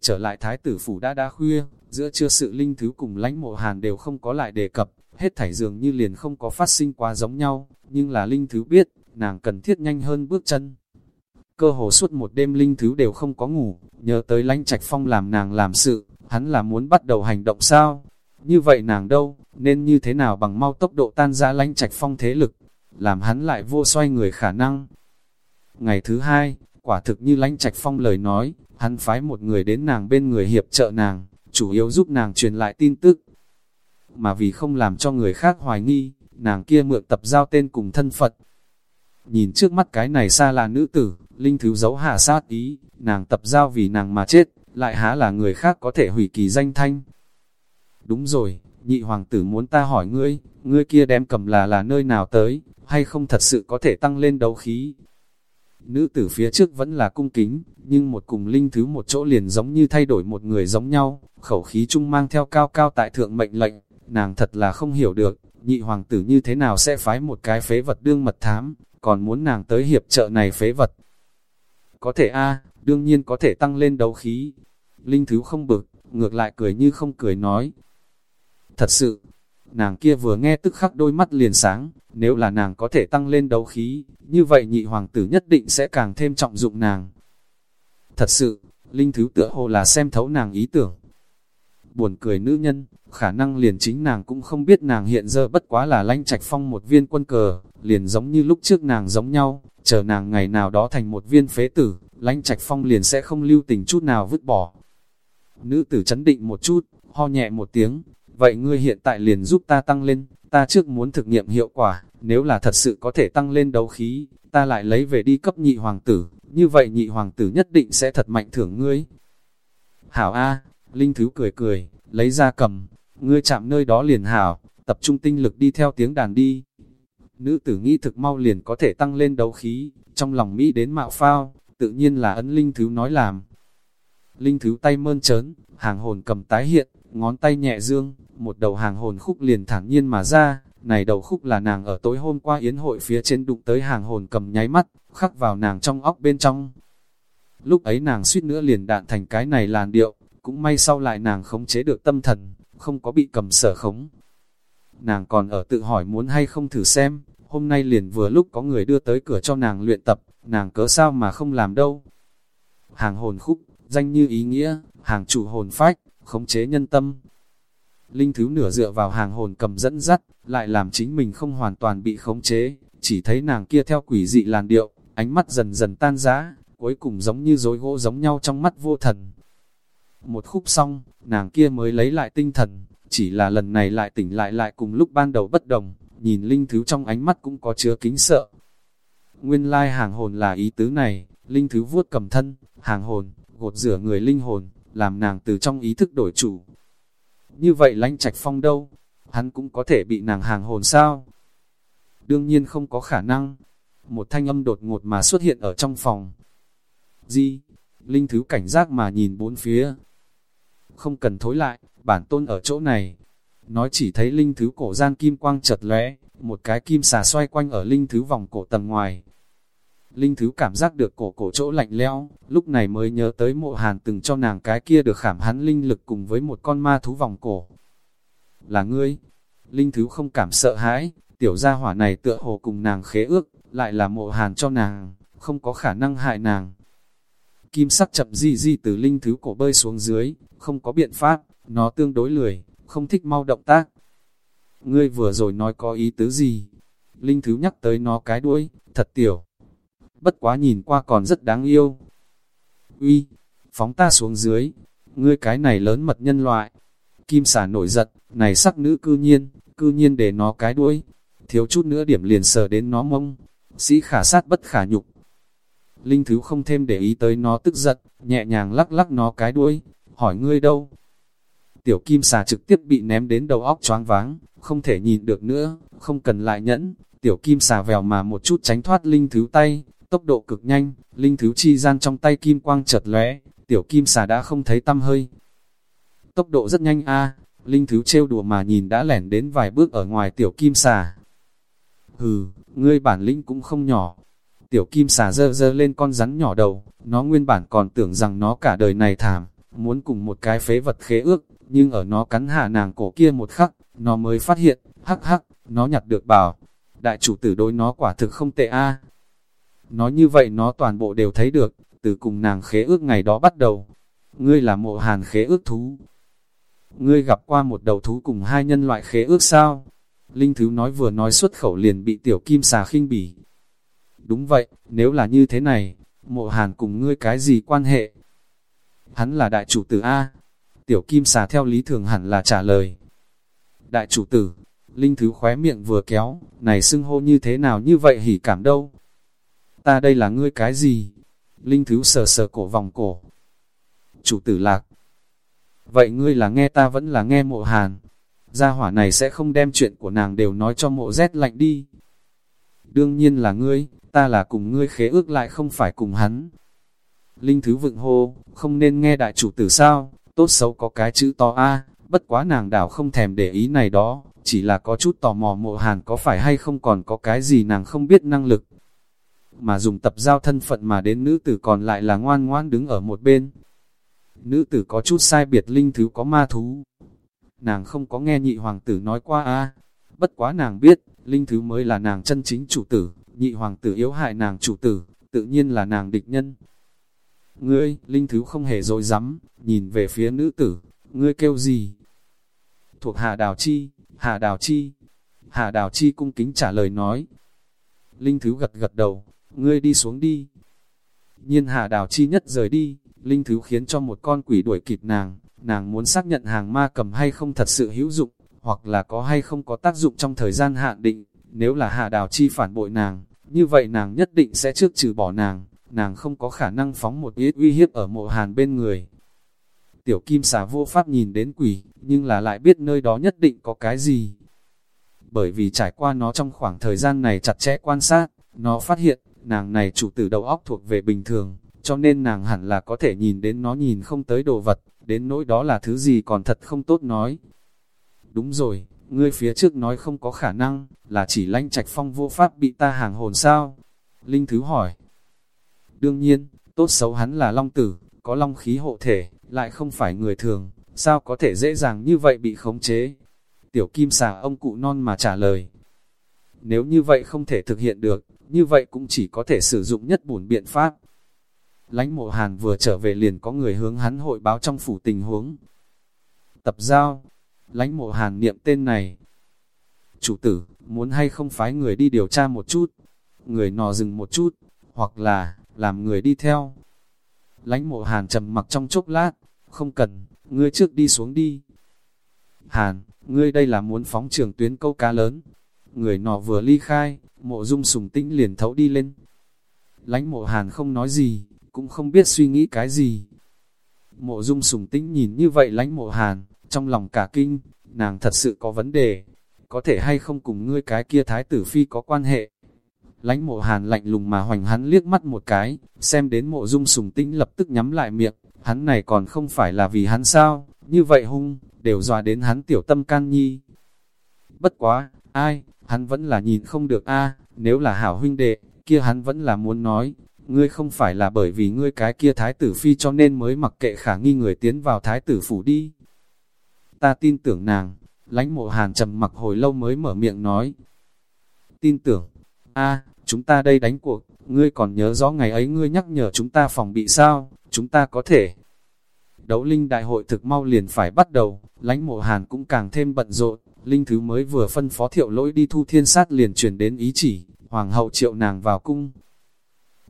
Trở lại thái tử phủ đã đã khuya, giữa trưa sự linh thứ cùng lãnh mộ hàn đều không có lại đề cập, hết thảy dường như liền không có phát sinh quá giống nhau, nhưng là linh thứ biết, nàng cần thiết nhanh hơn bước chân. Cơ hồ suốt một đêm linh thứ đều không có ngủ, nhớ tới lãnh trạch phong làm nàng làm sự, hắn là muốn bắt đầu hành động sao? Như vậy nàng đâu, nên như thế nào bằng mau tốc độ tan ra lãnh trạch phong thế lực, làm hắn lại vô xoay người khả năng. Ngày thứ hai, quả thực như lãnh trạch phong lời nói, hắn phái một người đến nàng bên người hiệp trợ nàng, chủ yếu giúp nàng truyền lại tin tức. Mà vì không làm cho người khác hoài nghi, nàng kia mượn tập giao tên cùng thân Phật. Nhìn trước mắt cái này xa là nữ tử, linh thứ giấu hạ sát ý, nàng tập giao vì nàng mà chết, lại há là người khác có thể hủy kỳ danh thanh. Đúng rồi, nhị hoàng tử muốn ta hỏi ngươi, ngươi kia đem cầm là là nơi nào tới, hay không thật sự có thể tăng lên đấu khí. Nữ tử phía trước vẫn là cung kính, nhưng một cùng linh thứ một chỗ liền giống như thay đổi một người giống nhau, khẩu khí chung mang theo cao cao tại thượng mệnh lệnh, nàng thật là không hiểu được, nhị hoàng tử như thế nào sẽ phái một cái phế vật đương mật thám, còn muốn nàng tới hiệp trợ này phế vật. có thể a đương nhiên có thể tăng lên đấu khí. Linh Thứ không bực, ngược lại cười như không cười nói. Thật sự, nàng kia vừa nghe tức khắc đôi mắt liền sáng, nếu là nàng có thể tăng lên đấu khí, như vậy nhị hoàng tử nhất định sẽ càng thêm trọng dụng nàng. Thật sự, Linh Thứ tựa hồ là xem thấu nàng ý tưởng. Buồn cười nữ nhân, khả năng liền chính nàng cũng không biết nàng hiện giờ bất quá là lanh trạch phong một viên quân cờ, liền giống như lúc trước nàng giống nhau, chờ nàng ngày nào đó thành một viên phế tử, lanh trạch phong liền sẽ không lưu tình chút nào vứt bỏ. Nữ tử chấn định một chút, ho nhẹ một tiếng, vậy ngươi hiện tại liền giúp ta tăng lên, ta trước muốn thực nghiệm hiệu quả, nếu là thật sự có thể tăng lên đấu khí, ta lại lấy về đi cấp nhị hoàng tử, như vậy nhị hoàng tử nhất định sẽ thật mạnh thưởng ngươi. Hảo A, Linh Thứ cười cười, lấy ra cầm, ngươi chạm nơi đó liền hảo, tập trung tinh lực đi theo tiếng đàn đi. Nữ tử nghĩ thực mau liền có thể tăng lên đấu khí, trong lòng Mỹ đến mạo phao, tự nhiên là ấn Linh Thứ nói làm. Linh Thứ tay mơn trớn, hàng hồn cầm tái hiện, ngón tay nhẹ dương, một đầu hàng hồn khúc liền thẳng nhiên mà ra, này đầu khúc là nàng ở tối hôm qua yến hội phía trên đụng tới hàng hồn cầm nháy mắt, khắc vào nàng trong óc bên trong. Lúc ấy nàng suýt nữa liền đạn thành cái này làn điệu, cũng may sau lại nàng khống chế được tâm thần, không có bị cầm sở khống. Nàng còn ở tự hỏi muốn hay không thử xem, hôm nay liền vừa lúc có người đưa tới cửa cho nàng luyện tập, nàng cớ sao mà không làm đâu. Hàng hồn khúc, danh như ý nghĩa, hàng chủ hồn phách, khống chế nhân tâm. Linh thứ nửa dựa vào hàng hồn cầm dẫn dắt, lại làm chính mình không hoàn toàn bị khống chế, chỉ thấy nàng kia theo quỷ dị làn điệu, ánh mắt dần dần tan rã, cuối cùng giống như rối gỗ giống nhau trong mắt vô thần. Một khúc xong, nàng kia mới lấy lại tinh thần, chỉ là lần này lại tỉnh lại lại cùng lúc ban đầu bất đồng, nhìn linh thứ trong ánh mắt cũng có chứa kính sợ. Nguyên lai hàng hồn là ý tứ này, linh thứ vuốt cầm thân, hàng hồn, gột rửa người linh hồn, làm nàng từ trong ý thức đổi chủ. Như vậy lãnh trạch phong đâu, hắn cũng có thể bị nàng hàng hồn sao? Đương nhiên không có khả năng. Một thanh âm đột ngột mà xuất hiện ở trong phòng. Di, linh thứ cảnh giác mà nhìn bốn phía. Không cần thối lại, bản tôn ở chỗ này. Nói chỉ thấy linh thứ cổ gian kim quang chật lóe, một cái kim xà xoay quanh ở linh thứ vòng cổ tầng ngoài. Linh Thứ cảm giác được cổ cổ chỗ lạnh lẽo, lúc này mới nhớ tới mộ hàn từng cho nàng cái kia được khảm hắn linh lực cùng với một con ma thú vòng cổ. Là ngươi? Linh Thứ không cảm sợ hãi, tiểu gia hỏa này tựa hồ cùng nàng khế ước, lại là mộ hàn cho nàng, không có khả năng hại nàng. Kim sắc chậm di di từ Linh Thứ cổ bơi xuống dưới, không có biện pháp, nó tương đối lười, không thích mau động tác. Ngươi vừa rồi nói có ý tứ gì? Linh Thứ nhắc tới nó cái đuôi, thật tiểu bất quá nhìn qua còn rất đáng yêu. Uy, phóng ta xuống dưới, ngươi cái này lớn mật nhân loại. Kim xả nổi giận, này sắc nữ cư nhiên, cư nhiên để nó cái đuôi, thiếu chút nữa điểm liền sờ đến nó mông, sĩ khả sát bất khả nhục. Linh Thứ không thêm để ý tới nó tức giận, nhẹ nhàng lắc lắc nó cái đuôi, hỏi ngươi đâu. Tiểu kim xà trực tiếp bị ném đến đầu óc choáng váng, không thể nhìn được nữa, không cần lại nhẫn. Tiểu kim xà vèo mà một chút tránh thoát Linh Thứ tay, tốc độ cực nhanh, linh thứ chi gian trong tay kim quang chợt lóe, tiểu kim xà đã không thấy tâm hơi. Tốc độ rất nhanh a, linh thứ trêu đùa mà nhìn đã lẻn đến vài bước ở ngoài tiểu kim xà. Hừ, ngươi bản lĩnh cũng không nhỏ. Tiểu kim xà dơ dơ lên con rắn nhỏ đầu, nó nguyên bản còn tưởng rằng nó cả đời này thảm, muốn cùng một cái phế vật khế ước, nhưng ở nó cắn hạ nàng cổ kia một khắc, nó mới phát hiện, hắc hắc, nó nhặt được bảo. Đại chủ tử đối nó quả thực không tệ a à. Nói như vậy nó toàn bộ đều thấy được, từ cùng nàng khế ước ngày đó bắt đầu. Ngươi là mộ hàn khế ước thú. Ngươi gặp qua một đầu thú cùng hai nhân loại khế ước sao? Linh Thứ nói vừa nói xuất khẩu liền bị tiểu kim xà khinh bỉ. Đúng vậy, nếu là như thế này, mộ hàn cùng ngươi cái gì quan hệ? Hắn là đại chủ tử A. Tiểu kim xà theo lý thường hẳn là trả lời. Đại chủ tử, Linh Thứ khóe miệng vừa kéo, này xưng hô như thế nào như vậy hỉ cảm đâu? ta đây là ngươi cái gì? Linh Thứ sờ sờ cổ vòng cổ. Chủ tử lạc. Vậy ngươi là nghe ta vẫn là nghe mộ hàn. Gia hỏa này sẽ không đem chuyện của nàng đều nói cho mộ rét lạnh đi. Đương nhiên là ngươi, ta là cùng ngươi khế ước lại không phải cùng hắn. Linh Thứ vựng hô, không nên nghe đại chủ tử sao, tốt xấu có cái chữ to A, bất quá nàng đảo không thèm để ý này đó, chỉ là có chút tò mò mộ hàn có phải hay không còn có cái gì nàng không biết năng lực. mà dùng tập giao thân phận mà đến nữ tử còn lại là ngoan ngoan đứng ở một bên. Nữ tử có chút sai biệt linh thứ có ma thú. Nàng không có nghe nhị hoàng tử nói qua a bất quá nàng biết, linh thứ mới là nàng chân chính chủ tử, nhị hoàng tử yếu hại nàng chủ tử, tự nhiên là nàng địch nhân. Ngươi, linh thứ không hề dối rắm nhìn về phía nữ tử, ngươi kêu gì? Thuộc Hà Đào Chi, Hà Đào Chi. Hà Đào Chi cung kính trả lời nói. Linh thứ gật gật đầu, ngươi đi xuống đi. Nhiên Hà Đào Chi nhất rời đi, Linh thứ khiến cho một con quỷ đuổi kịp nàng, nàng muốn xác nhận hàng ma cầm hay không thật sự hữu dụng, hoặc là có hay không có tác dụng trong thời gian hạn định, nếu là Hà Đào Chi phản bội nàng, như vậy nàng nhất định sẽ trước trừ bỏ nàng, nàng không có khả năng phóng một ít uy hiếp ở mộ hàn bên người. Tiểu kim xà vô pháp nhìn đến quỷ, nhưng là lại biết nơi đó nhất định có cái gì. Bởi vì trải qua nó trong khoảng thời gian này chặt chẽ quan sát, nó phát hiện, nàng này chủ tử đầu óc thuộc về bình thường, cho nên nàng hẳn là có thể nhìn đến nó nhìn không tới đồ vật, đến nỗi đó là thứ gì còn thật không tốt nói. Đúng rồi, ngươi phía trước nói không có khả năng, là chỉ lãnh trạch phong vô pháp bị ta hàng hồn sao? Linh Thứ hỏi. Đương nhiên, tốt xấu hắn là long tử, có long khí hộ thể, lại không phải người thường, sao có thể dễ dàng như vậy bị khống chế? Tiểu kim xà ông cụ non mà trả lời. Nếu như vậy không thể thực hiện được, như vậy cũng chỉ có thể sử dụng nhất bổn biện pháp. Lánh mộ hàn vừa trở về liền có người hướng hắn hội báo trong phủ tình huống. Tập giao, lánh mộ hàn niệm tên này. Chủ tử, muốn hay không phái người đi điều tra một chút, người nò dừng một chút, hoặc là, làm người đi theo. lãnh mộ hàn trầm mặc trong chốc lát, không cần, ngươi trước đi xuống đi. Hàn, ngươi đây là muốn phóng trường tuyến câu cá lớn. Người nọ vừa ly khai, mộ dung sùng tĩnh liền thấu đi lên. Lánh mộ hàn không nói gì, cũng không biết suy nghĩ cái gì. Mộ dung sùng tĩnh nhìn như vậy lánh mộ hàn, trong lòng cả kinh, nàng thật sự có vấn đề, có thể hay không cùng ngươi cái kia thái tử phi có quan hệ. Lánh mộ hàn lạnh lùng mà hoành hắn liếc mắt một cái, xem đến mộ dung sùng tĩnh lập tức nhắm lại miệng, hắn này còn không phải là vì hắn sao, như vậy hung, đều dọa đến hắn tiểu tâm can nhi. Bất quá, ai, hắn vẫn là nhìn không được a nếu là hảo huynh đệ, kia hắn vẫn là muốn nói, ngươi không phải là bởi vì ngươi cái kia thái tử phi cho nên mới mặc kệ khả nghi người tiến vào thái tử phủ đi. Ta tin tưởng nàng, lãnh mộ hàn trầm mặc hồi lâu mới mở miệng nói. Tin tưởng, a chúng ta đây đánh cuộc, ngươi còn nhớ rõ ngày ấy ngươi nhắc nhở chúng ta phòng bị sao, chúng ta có thể. Đấu linh đại hội thực mau liền phải bắt đầu, lãnh mộ hàn cũng càng thêm bận rộn, linh thứ mới vừa phân phó thiệu lỗi đi thu thiên sát liền truyền đến ý chỉ, hoàng hậu triệu nàng vào cung.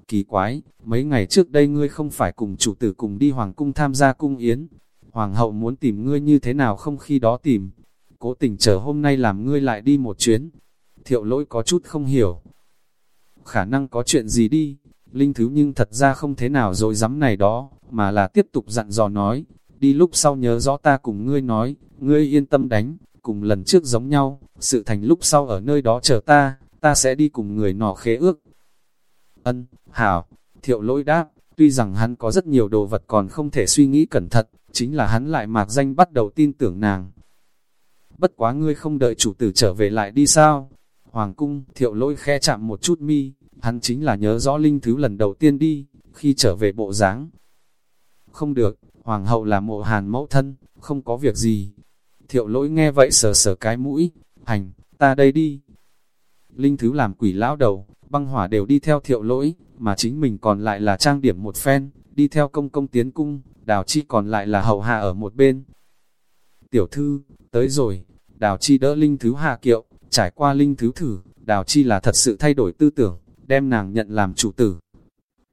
Kỳ quái, mấy ngày trước đây ngươi không phải cùng chủ tử cùng đi hoàng cung tham gia cung yến, hoàng hậu muốn tìm ngươi như thế nào không khi đó tìm, cố tình chờ hôm nay làm ngươi lại đi một chuyến. Thiệu lỗi có chút không hiểu. Khả năng có chuyện gì đi, linh thứ nhưng thật ra không thế nào rồi dám này đó, mà là tiếp tục dặn dò nói, đi lúc sau nhớ rõ ta cùng ngươi nói, ngươi yên tâm đánh, cùng lần trước giống nhau, sự thành lúc sau ở nơi đó chờ ta, ta sẽ đi cùng người nọ khế ước. Ân, hảo, thiệu lỗi đáp, tuy rằng hắn có rất nhiều đồ vật còn không thể suy nghĩ cẩn thận, chính là hắn lại mạc danh bắt đầu tin tưởng nàng. Bất quá ngươi không đợi chủ tử trở về lại đi sao? Hoàng cung, thiệu lỗi khe chạm một chút mi, hắn chính là nhớ rõ linh thứ lần đầu tiên đi, khi trở về bộ dáng Không được, hoàng hậu là mộ hàn mẫu thân, không có việc gì. Thiệu lỗi nghe vậy sờ sờ cái mũi, hành, ta đây đi. Linh thứ làm quỷ lão đầu, băng hỏa đều đi theo thiệu lỗi, mà chính mình còn lại là trang điểm một phen, đi theo công công tiến cung, đào chi còn lại là hậu hạ ở một bên. Tiểu thư, tới rồi, đào chi đỡ linh thứ hạ kiệu, trải qua linh thứ thử, đào chi là thật sự thay đổi tư tưởng, đem nàng nhận làm chủ tử.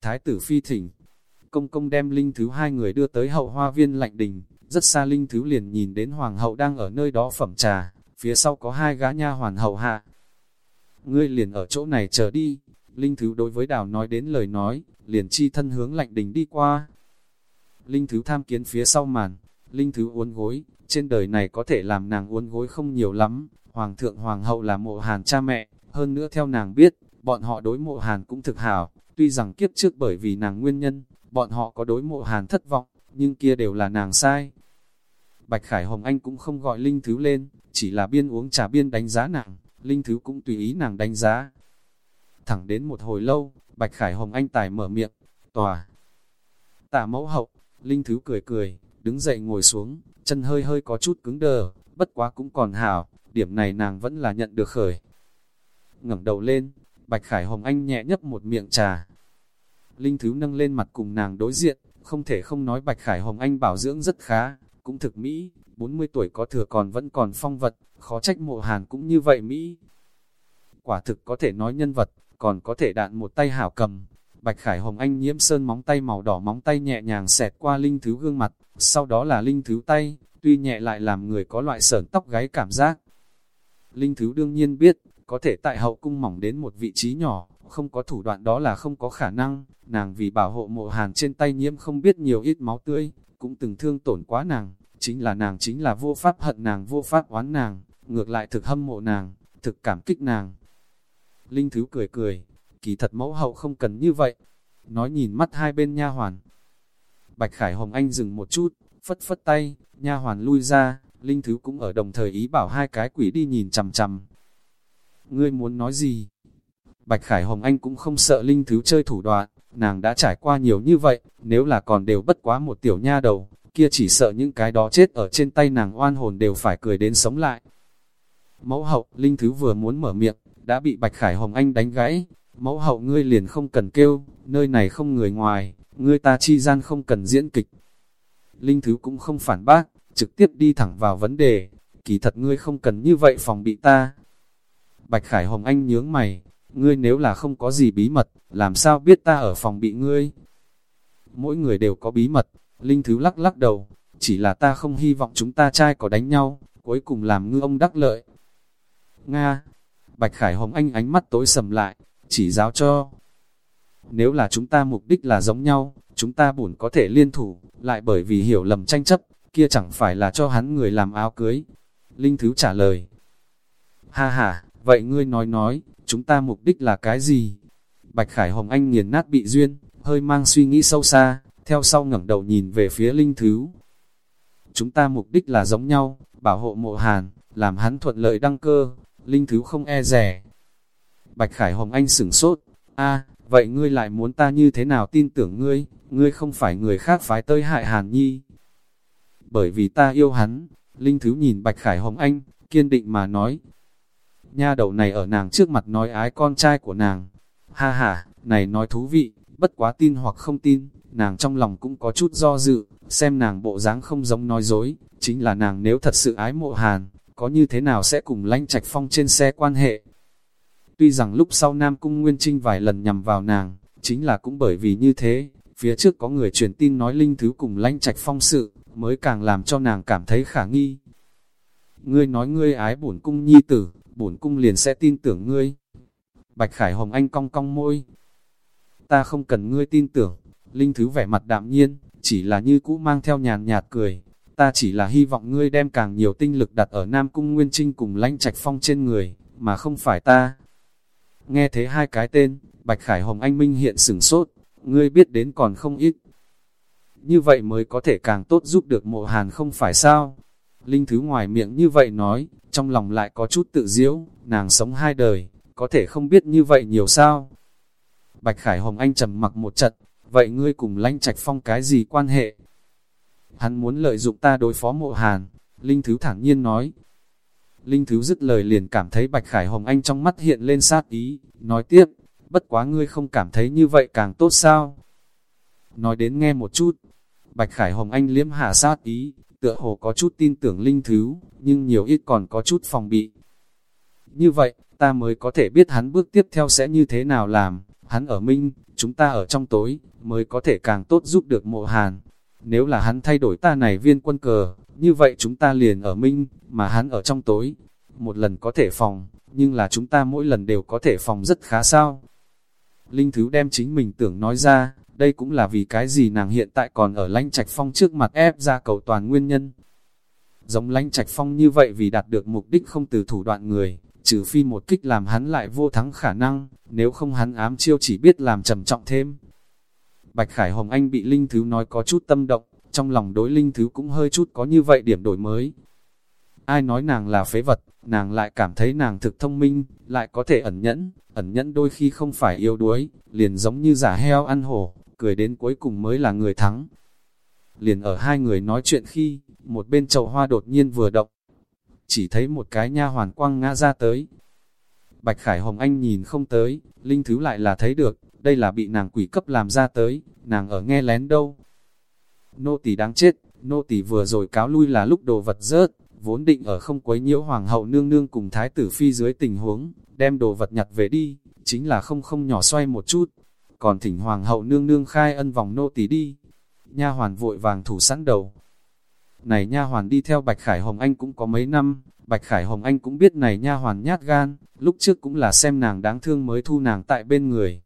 Thái tử phi thỉnh, công công đem linh thứ hai người đưa tới hậu hoa viên lạnh đình, rất xa linh thứ liền nhìn đến hoàng hậu đang ở nơi đó phẩm trà, phía sau có hai gã nha hoàn hậu hạ. Ngươi liền ở chỗ này chờ đi, linh thứ đối với đào nói đến lời nói, liền chi thân hướng lạnh đình đi qua. Linh thứ tham kiến phía sau màn, linh thứ uốn gối, trên đời này có thể làm nàng uốn gối không nhiều lắm, hoàng thượng hoàng hậu là mộ hàn cha mẹ, hơn nữa theo nàng biết, bọn họ đối mộ hàn cũng thực hảo, tuy rằng kiếp trước bởi vì nàng nguyên nhân, bọn họ có đối mộ hàn thất vọng, nhưng kia đều là nàng sai. Bạch Khải Hồng Anh cũng không gọi Linh Thứ lên, chỉ là biên uống trà biên đánh giá nàng, Linh Thứ cũng tùy ý nàng đánh giá. Thẳng đến một hồi lâu, Bạch Khải Hồng Anh tài mở miệng, tòa. Tả mẫu hậu, Linh Thứ cười cười, đứng dậy ngồi xuống, chân hơi hơi có chút cứng đờ, bất quá cũng còn hảo, điểm này nàng vẫn là nhận được khởi. ngẩng đầu lên, Bạch Khải Hồng Anh nhẹ nhấp một miệng trà. Linh Thứ nâng lên mặt cùng nàng đối diện, không thể không nói Bạch Khải Hồng Anh bảo dưỡng rất khá, cũng thực mỹ, 40 tuổi có thừa còn vẫn còn phong vật, khó trách mộ hàn cũng như vậy Mỹ. Quả thực có thể nói nhân vật, còn có thể đạn một tay hảo cầm. Bạch Khải Hồng Anh nhiễm sơn móng tay màu đỏ móng tay nhẹ nhàng xẹt qua linh thứ gương mặt, sau đó là linh thứ tay, tuy nhẹ lại làm người có loại sởn tóc gáy cảm giác. Linh thứ đương nhiên biết, có thể tại hậu cung mỏng đến một vị trí nhỏ, không có thủ đoạn đó là không có khả năng, nàng vì bảo hộ mộ hàn trên tay nhiễm không biết nhiều ít máu tươi, cũng từng thương tổn quá nàng, chính là nàng chính là vô pháp hận nàng vô pháp oán nàng, ngược lại thực hâm mộ nàng, thực cảm kích nàng. Linh Thứ cười cười, kỳ thật mẫu hậu không cần như vậy, nói nhìn mắt hai bên nha hoàn. Bạch Khải Hồng Anh dừng một chút, phất phất tay, nha hoàn lui ra, Linh Thứ cũng ở đồng thời ý bảo hai cái quỷ đi nhìn chằm chằm. Ngươi muốn nói gì? Bạch Khải Hồng Anh cũng không sợ Linh Thứ chơi thủ đoạn, nàng đã trải qua nhiều như vậy, nếu là còn đều bất quá một tiểu nha đầu, kia chỉ sợ những cái đó chết ở trên tay nàng oan hồn đều phải cười đến sống lại. Mẫu hậu, Linh Thứ vừa muốn mở miệng, đã bị Bạch Khải Hồng Anh đánh gãy. Mẫu hậu ngươi liền không cần kêu, nơi này không người ngoài, ngươi ta chi gian không cần diễn kịch. Linh Thứ cũng không phản bác, trực tiếp đi thẳng vào vấn đề, kỳ thật ngươi không cần như vậy phòng bị ta. Bạch Khải Hồng Anh nhướng mày, ngươi nếu là không có gì bí mật, làm sao biết ta ở phòng bị ngươi? Mỗi người đều có bí mật, Linh Thứ lắc lắc đầu, chỉ là ta không hy vọng chúng ta trai có đánh nhau, cuối cùng làm ngư ông đắc lợi. Nga, Bạch Khải Hồng Anh ánh mắt tối sầm lại, chỉ giáo cho. Nếu là chúng ta mục đích là giống nhau, chúng ta buồn có thể liên thủ, lại bởi vì hiểu lầm tranh chấp, kia chẳng phải là cho hắn người làm áo cưới. Linh Thứ trả lời. Ha ha, vậy ngươi nói nói, chúng ta mục đích là cái gì? Bạch Khải Hồng Anh nghiền nát bị duyên, hơi mang suy nghĩ sâu xa, theo sau ngẩng đầu nhìn về phía Linh Thứ. Chúng ta mục đích là giống nhau, bảo hộ mộ hàn, làm hắn thuận lợi đăng cơ, Linh Thứ không e rẻ. Bạch Khải Hồng Anh sửng sốt, a vậy ngươi lại muốn ta như thế nào tin tưởng ngươi, ngươi không phải người khác phái tơi hại Hàn Nhi. Bởi vì ta yêu hắn, Linh Thứ nhìn Bạch Khải Hồng Anh, kiên định mà nói. Nha đầu này ở nàng trước mặt nói ái con trai của nàng. Ha ha, này nói thú vị, bất quá tin hoặc không tin, nàng trong lòng cũng có chút do dự, xem nàng bộ dáng không giống nói dối, chính là nàng nếu thật sự ái mộ hàn, có như thế nào sẽ cùng lanh trạch phong trên xe quan hệ. Tuy rằng lúc sau Nam Cung Nguyên Trinh vài lần nhằm vào nàng, chính là cũng bởi vì như thế, phía trước có người truyền tin nói linh thứ cùng lanh trạch phong sự, mới càng làm cho nàng cảm thấy khả nghi. Ngươi nói ngươi ái bổn cung nhi tử, bổn cung liền sẽ tin tưởng ngươi. Bạch Khải Hồng Anh cong cong môi. Ta không cần ngươi tin tưởng, linh thứ vẻ mặt đạm nhiên, chỉ là như cũ mang theo nhàn nhạt cười, ta chỉ là hy vọng ngươi đem càng nhiều tinh lực đặt ở Nam Cung Nguyên Trinh cùng lãnh trạch phong trên người, mà không phải ta. Nghe thế hai cái tên, Bạch Khải Hồng Anh Minh hiện sửng sốt, ngươi biết đến còn không ít. Như vậy mới có thể càng tốt giúp được mộ hàn không phải sao? Linh Thứ ngoài miệng như vậy nói, trong lòng lại có chút tự diễu, nàng sống hai đời, có thể không biết như vậy nhiều sao? Bạch Khải Hồng Anh trầm mặc một trận, vậy ngươi cùng lãnh trạch phong cái gì quan hệ? hắn muốn lợi dụng ta đối phó mộ hàn, Linh Thứ thẳng nhiên nói. Linh Thứ dứt lời liền cảm thấy Bạch Khải Hồng Anh trong mắt hiện lên sát ý, nói tiếp, bất quá ngươi không cảm thấy như vậy càng tốt sao? Nói đến nghe một chút, Bạch Khải Hồng Anh liếm hạ sát ý, tựa hồ có chút tin tưởng Linh Thứ, nhưng nhiều ít còn có chút phòng bị. Như vậy, ta mới có thể biết hắn bước tiếp theo sẽ như thế nào làm, hắn ở minh, chúng ta ở trong tối, mới có thể càng tốt giúp được mộ hàn. Nếu là hắn thay đổi ta này viên quân cờ, như vậy chúng ta liền ở minh, mà hắn ở trong tối. Một lần có thể phòng, nhưng là chúng ta mỗi lần đều có thể phòng rất khá sao. Linh Thứ đem chính mình tưởng nói ra, đây cũng là vì cái gì nàng hiện tại còn ở lãnh trạch phong trước mặt ép ra cầu toàn nguyên nhân. Giống lãnh trạch phong như vậy vì đạt được mục đích không từ thủ đoạn người, trừ phi một kích làm hắn lại vô thắng khả năng, nếu không hắn ám chiêu chỉ biết làm trầm trọng thêm. Bạch Khải Hồng Anh bị Linh Thứ nói có chút tâm động, trong lòng đối Linh Thứ cũng hơi chút có như vậy điểm đổi mới. ai nói nàng là phế vật, nàng lại cảm thấy nàng thực thông minh, lại có thể ẩn nhẫn, ẩn nhẫn đôi khi không phải yếu đuối, liền giống như giả heo ăn hổ, cười đến cuối cùng mới là người thắng. Liền ở hai người nói chuyện khi, một bên chậu hoa đột nhiên vừa động, chỉ thấy một cái nha hoàn quăng ngã ra tới. Bạch Khải Hồng Anh nhìn không tới, Linh Thứ lại là thấy được, đây là bị nàng quỷ cấp làm ra tới, nàng ở nghe lén đâu. Nô tỳ đáng chết, nô tỳ vừa rồi cáo lui là lúc đồ vật rớt, vốn định ở không quấy nhiễu hoàng hậu nương nương cùng thái tử phi dưới tình huống, đem đồ vật nhặt về đi, chính là không không nhỏ xoay một chút, còn thỉnh hoàng hậu nương nương khai ân vòng nô tỳ đi. Nha hoàn vội vàng thủ sẵn đầu. Này nha hoàn đi theo Bạch Khải Hồng Anh cũng có mấy năm, Bạch Khải Hồng Anh cũng biết này nha hoàn nhát gan, lúc trước cũng là xem nàng đáng thương mới thu nàng tại bên người.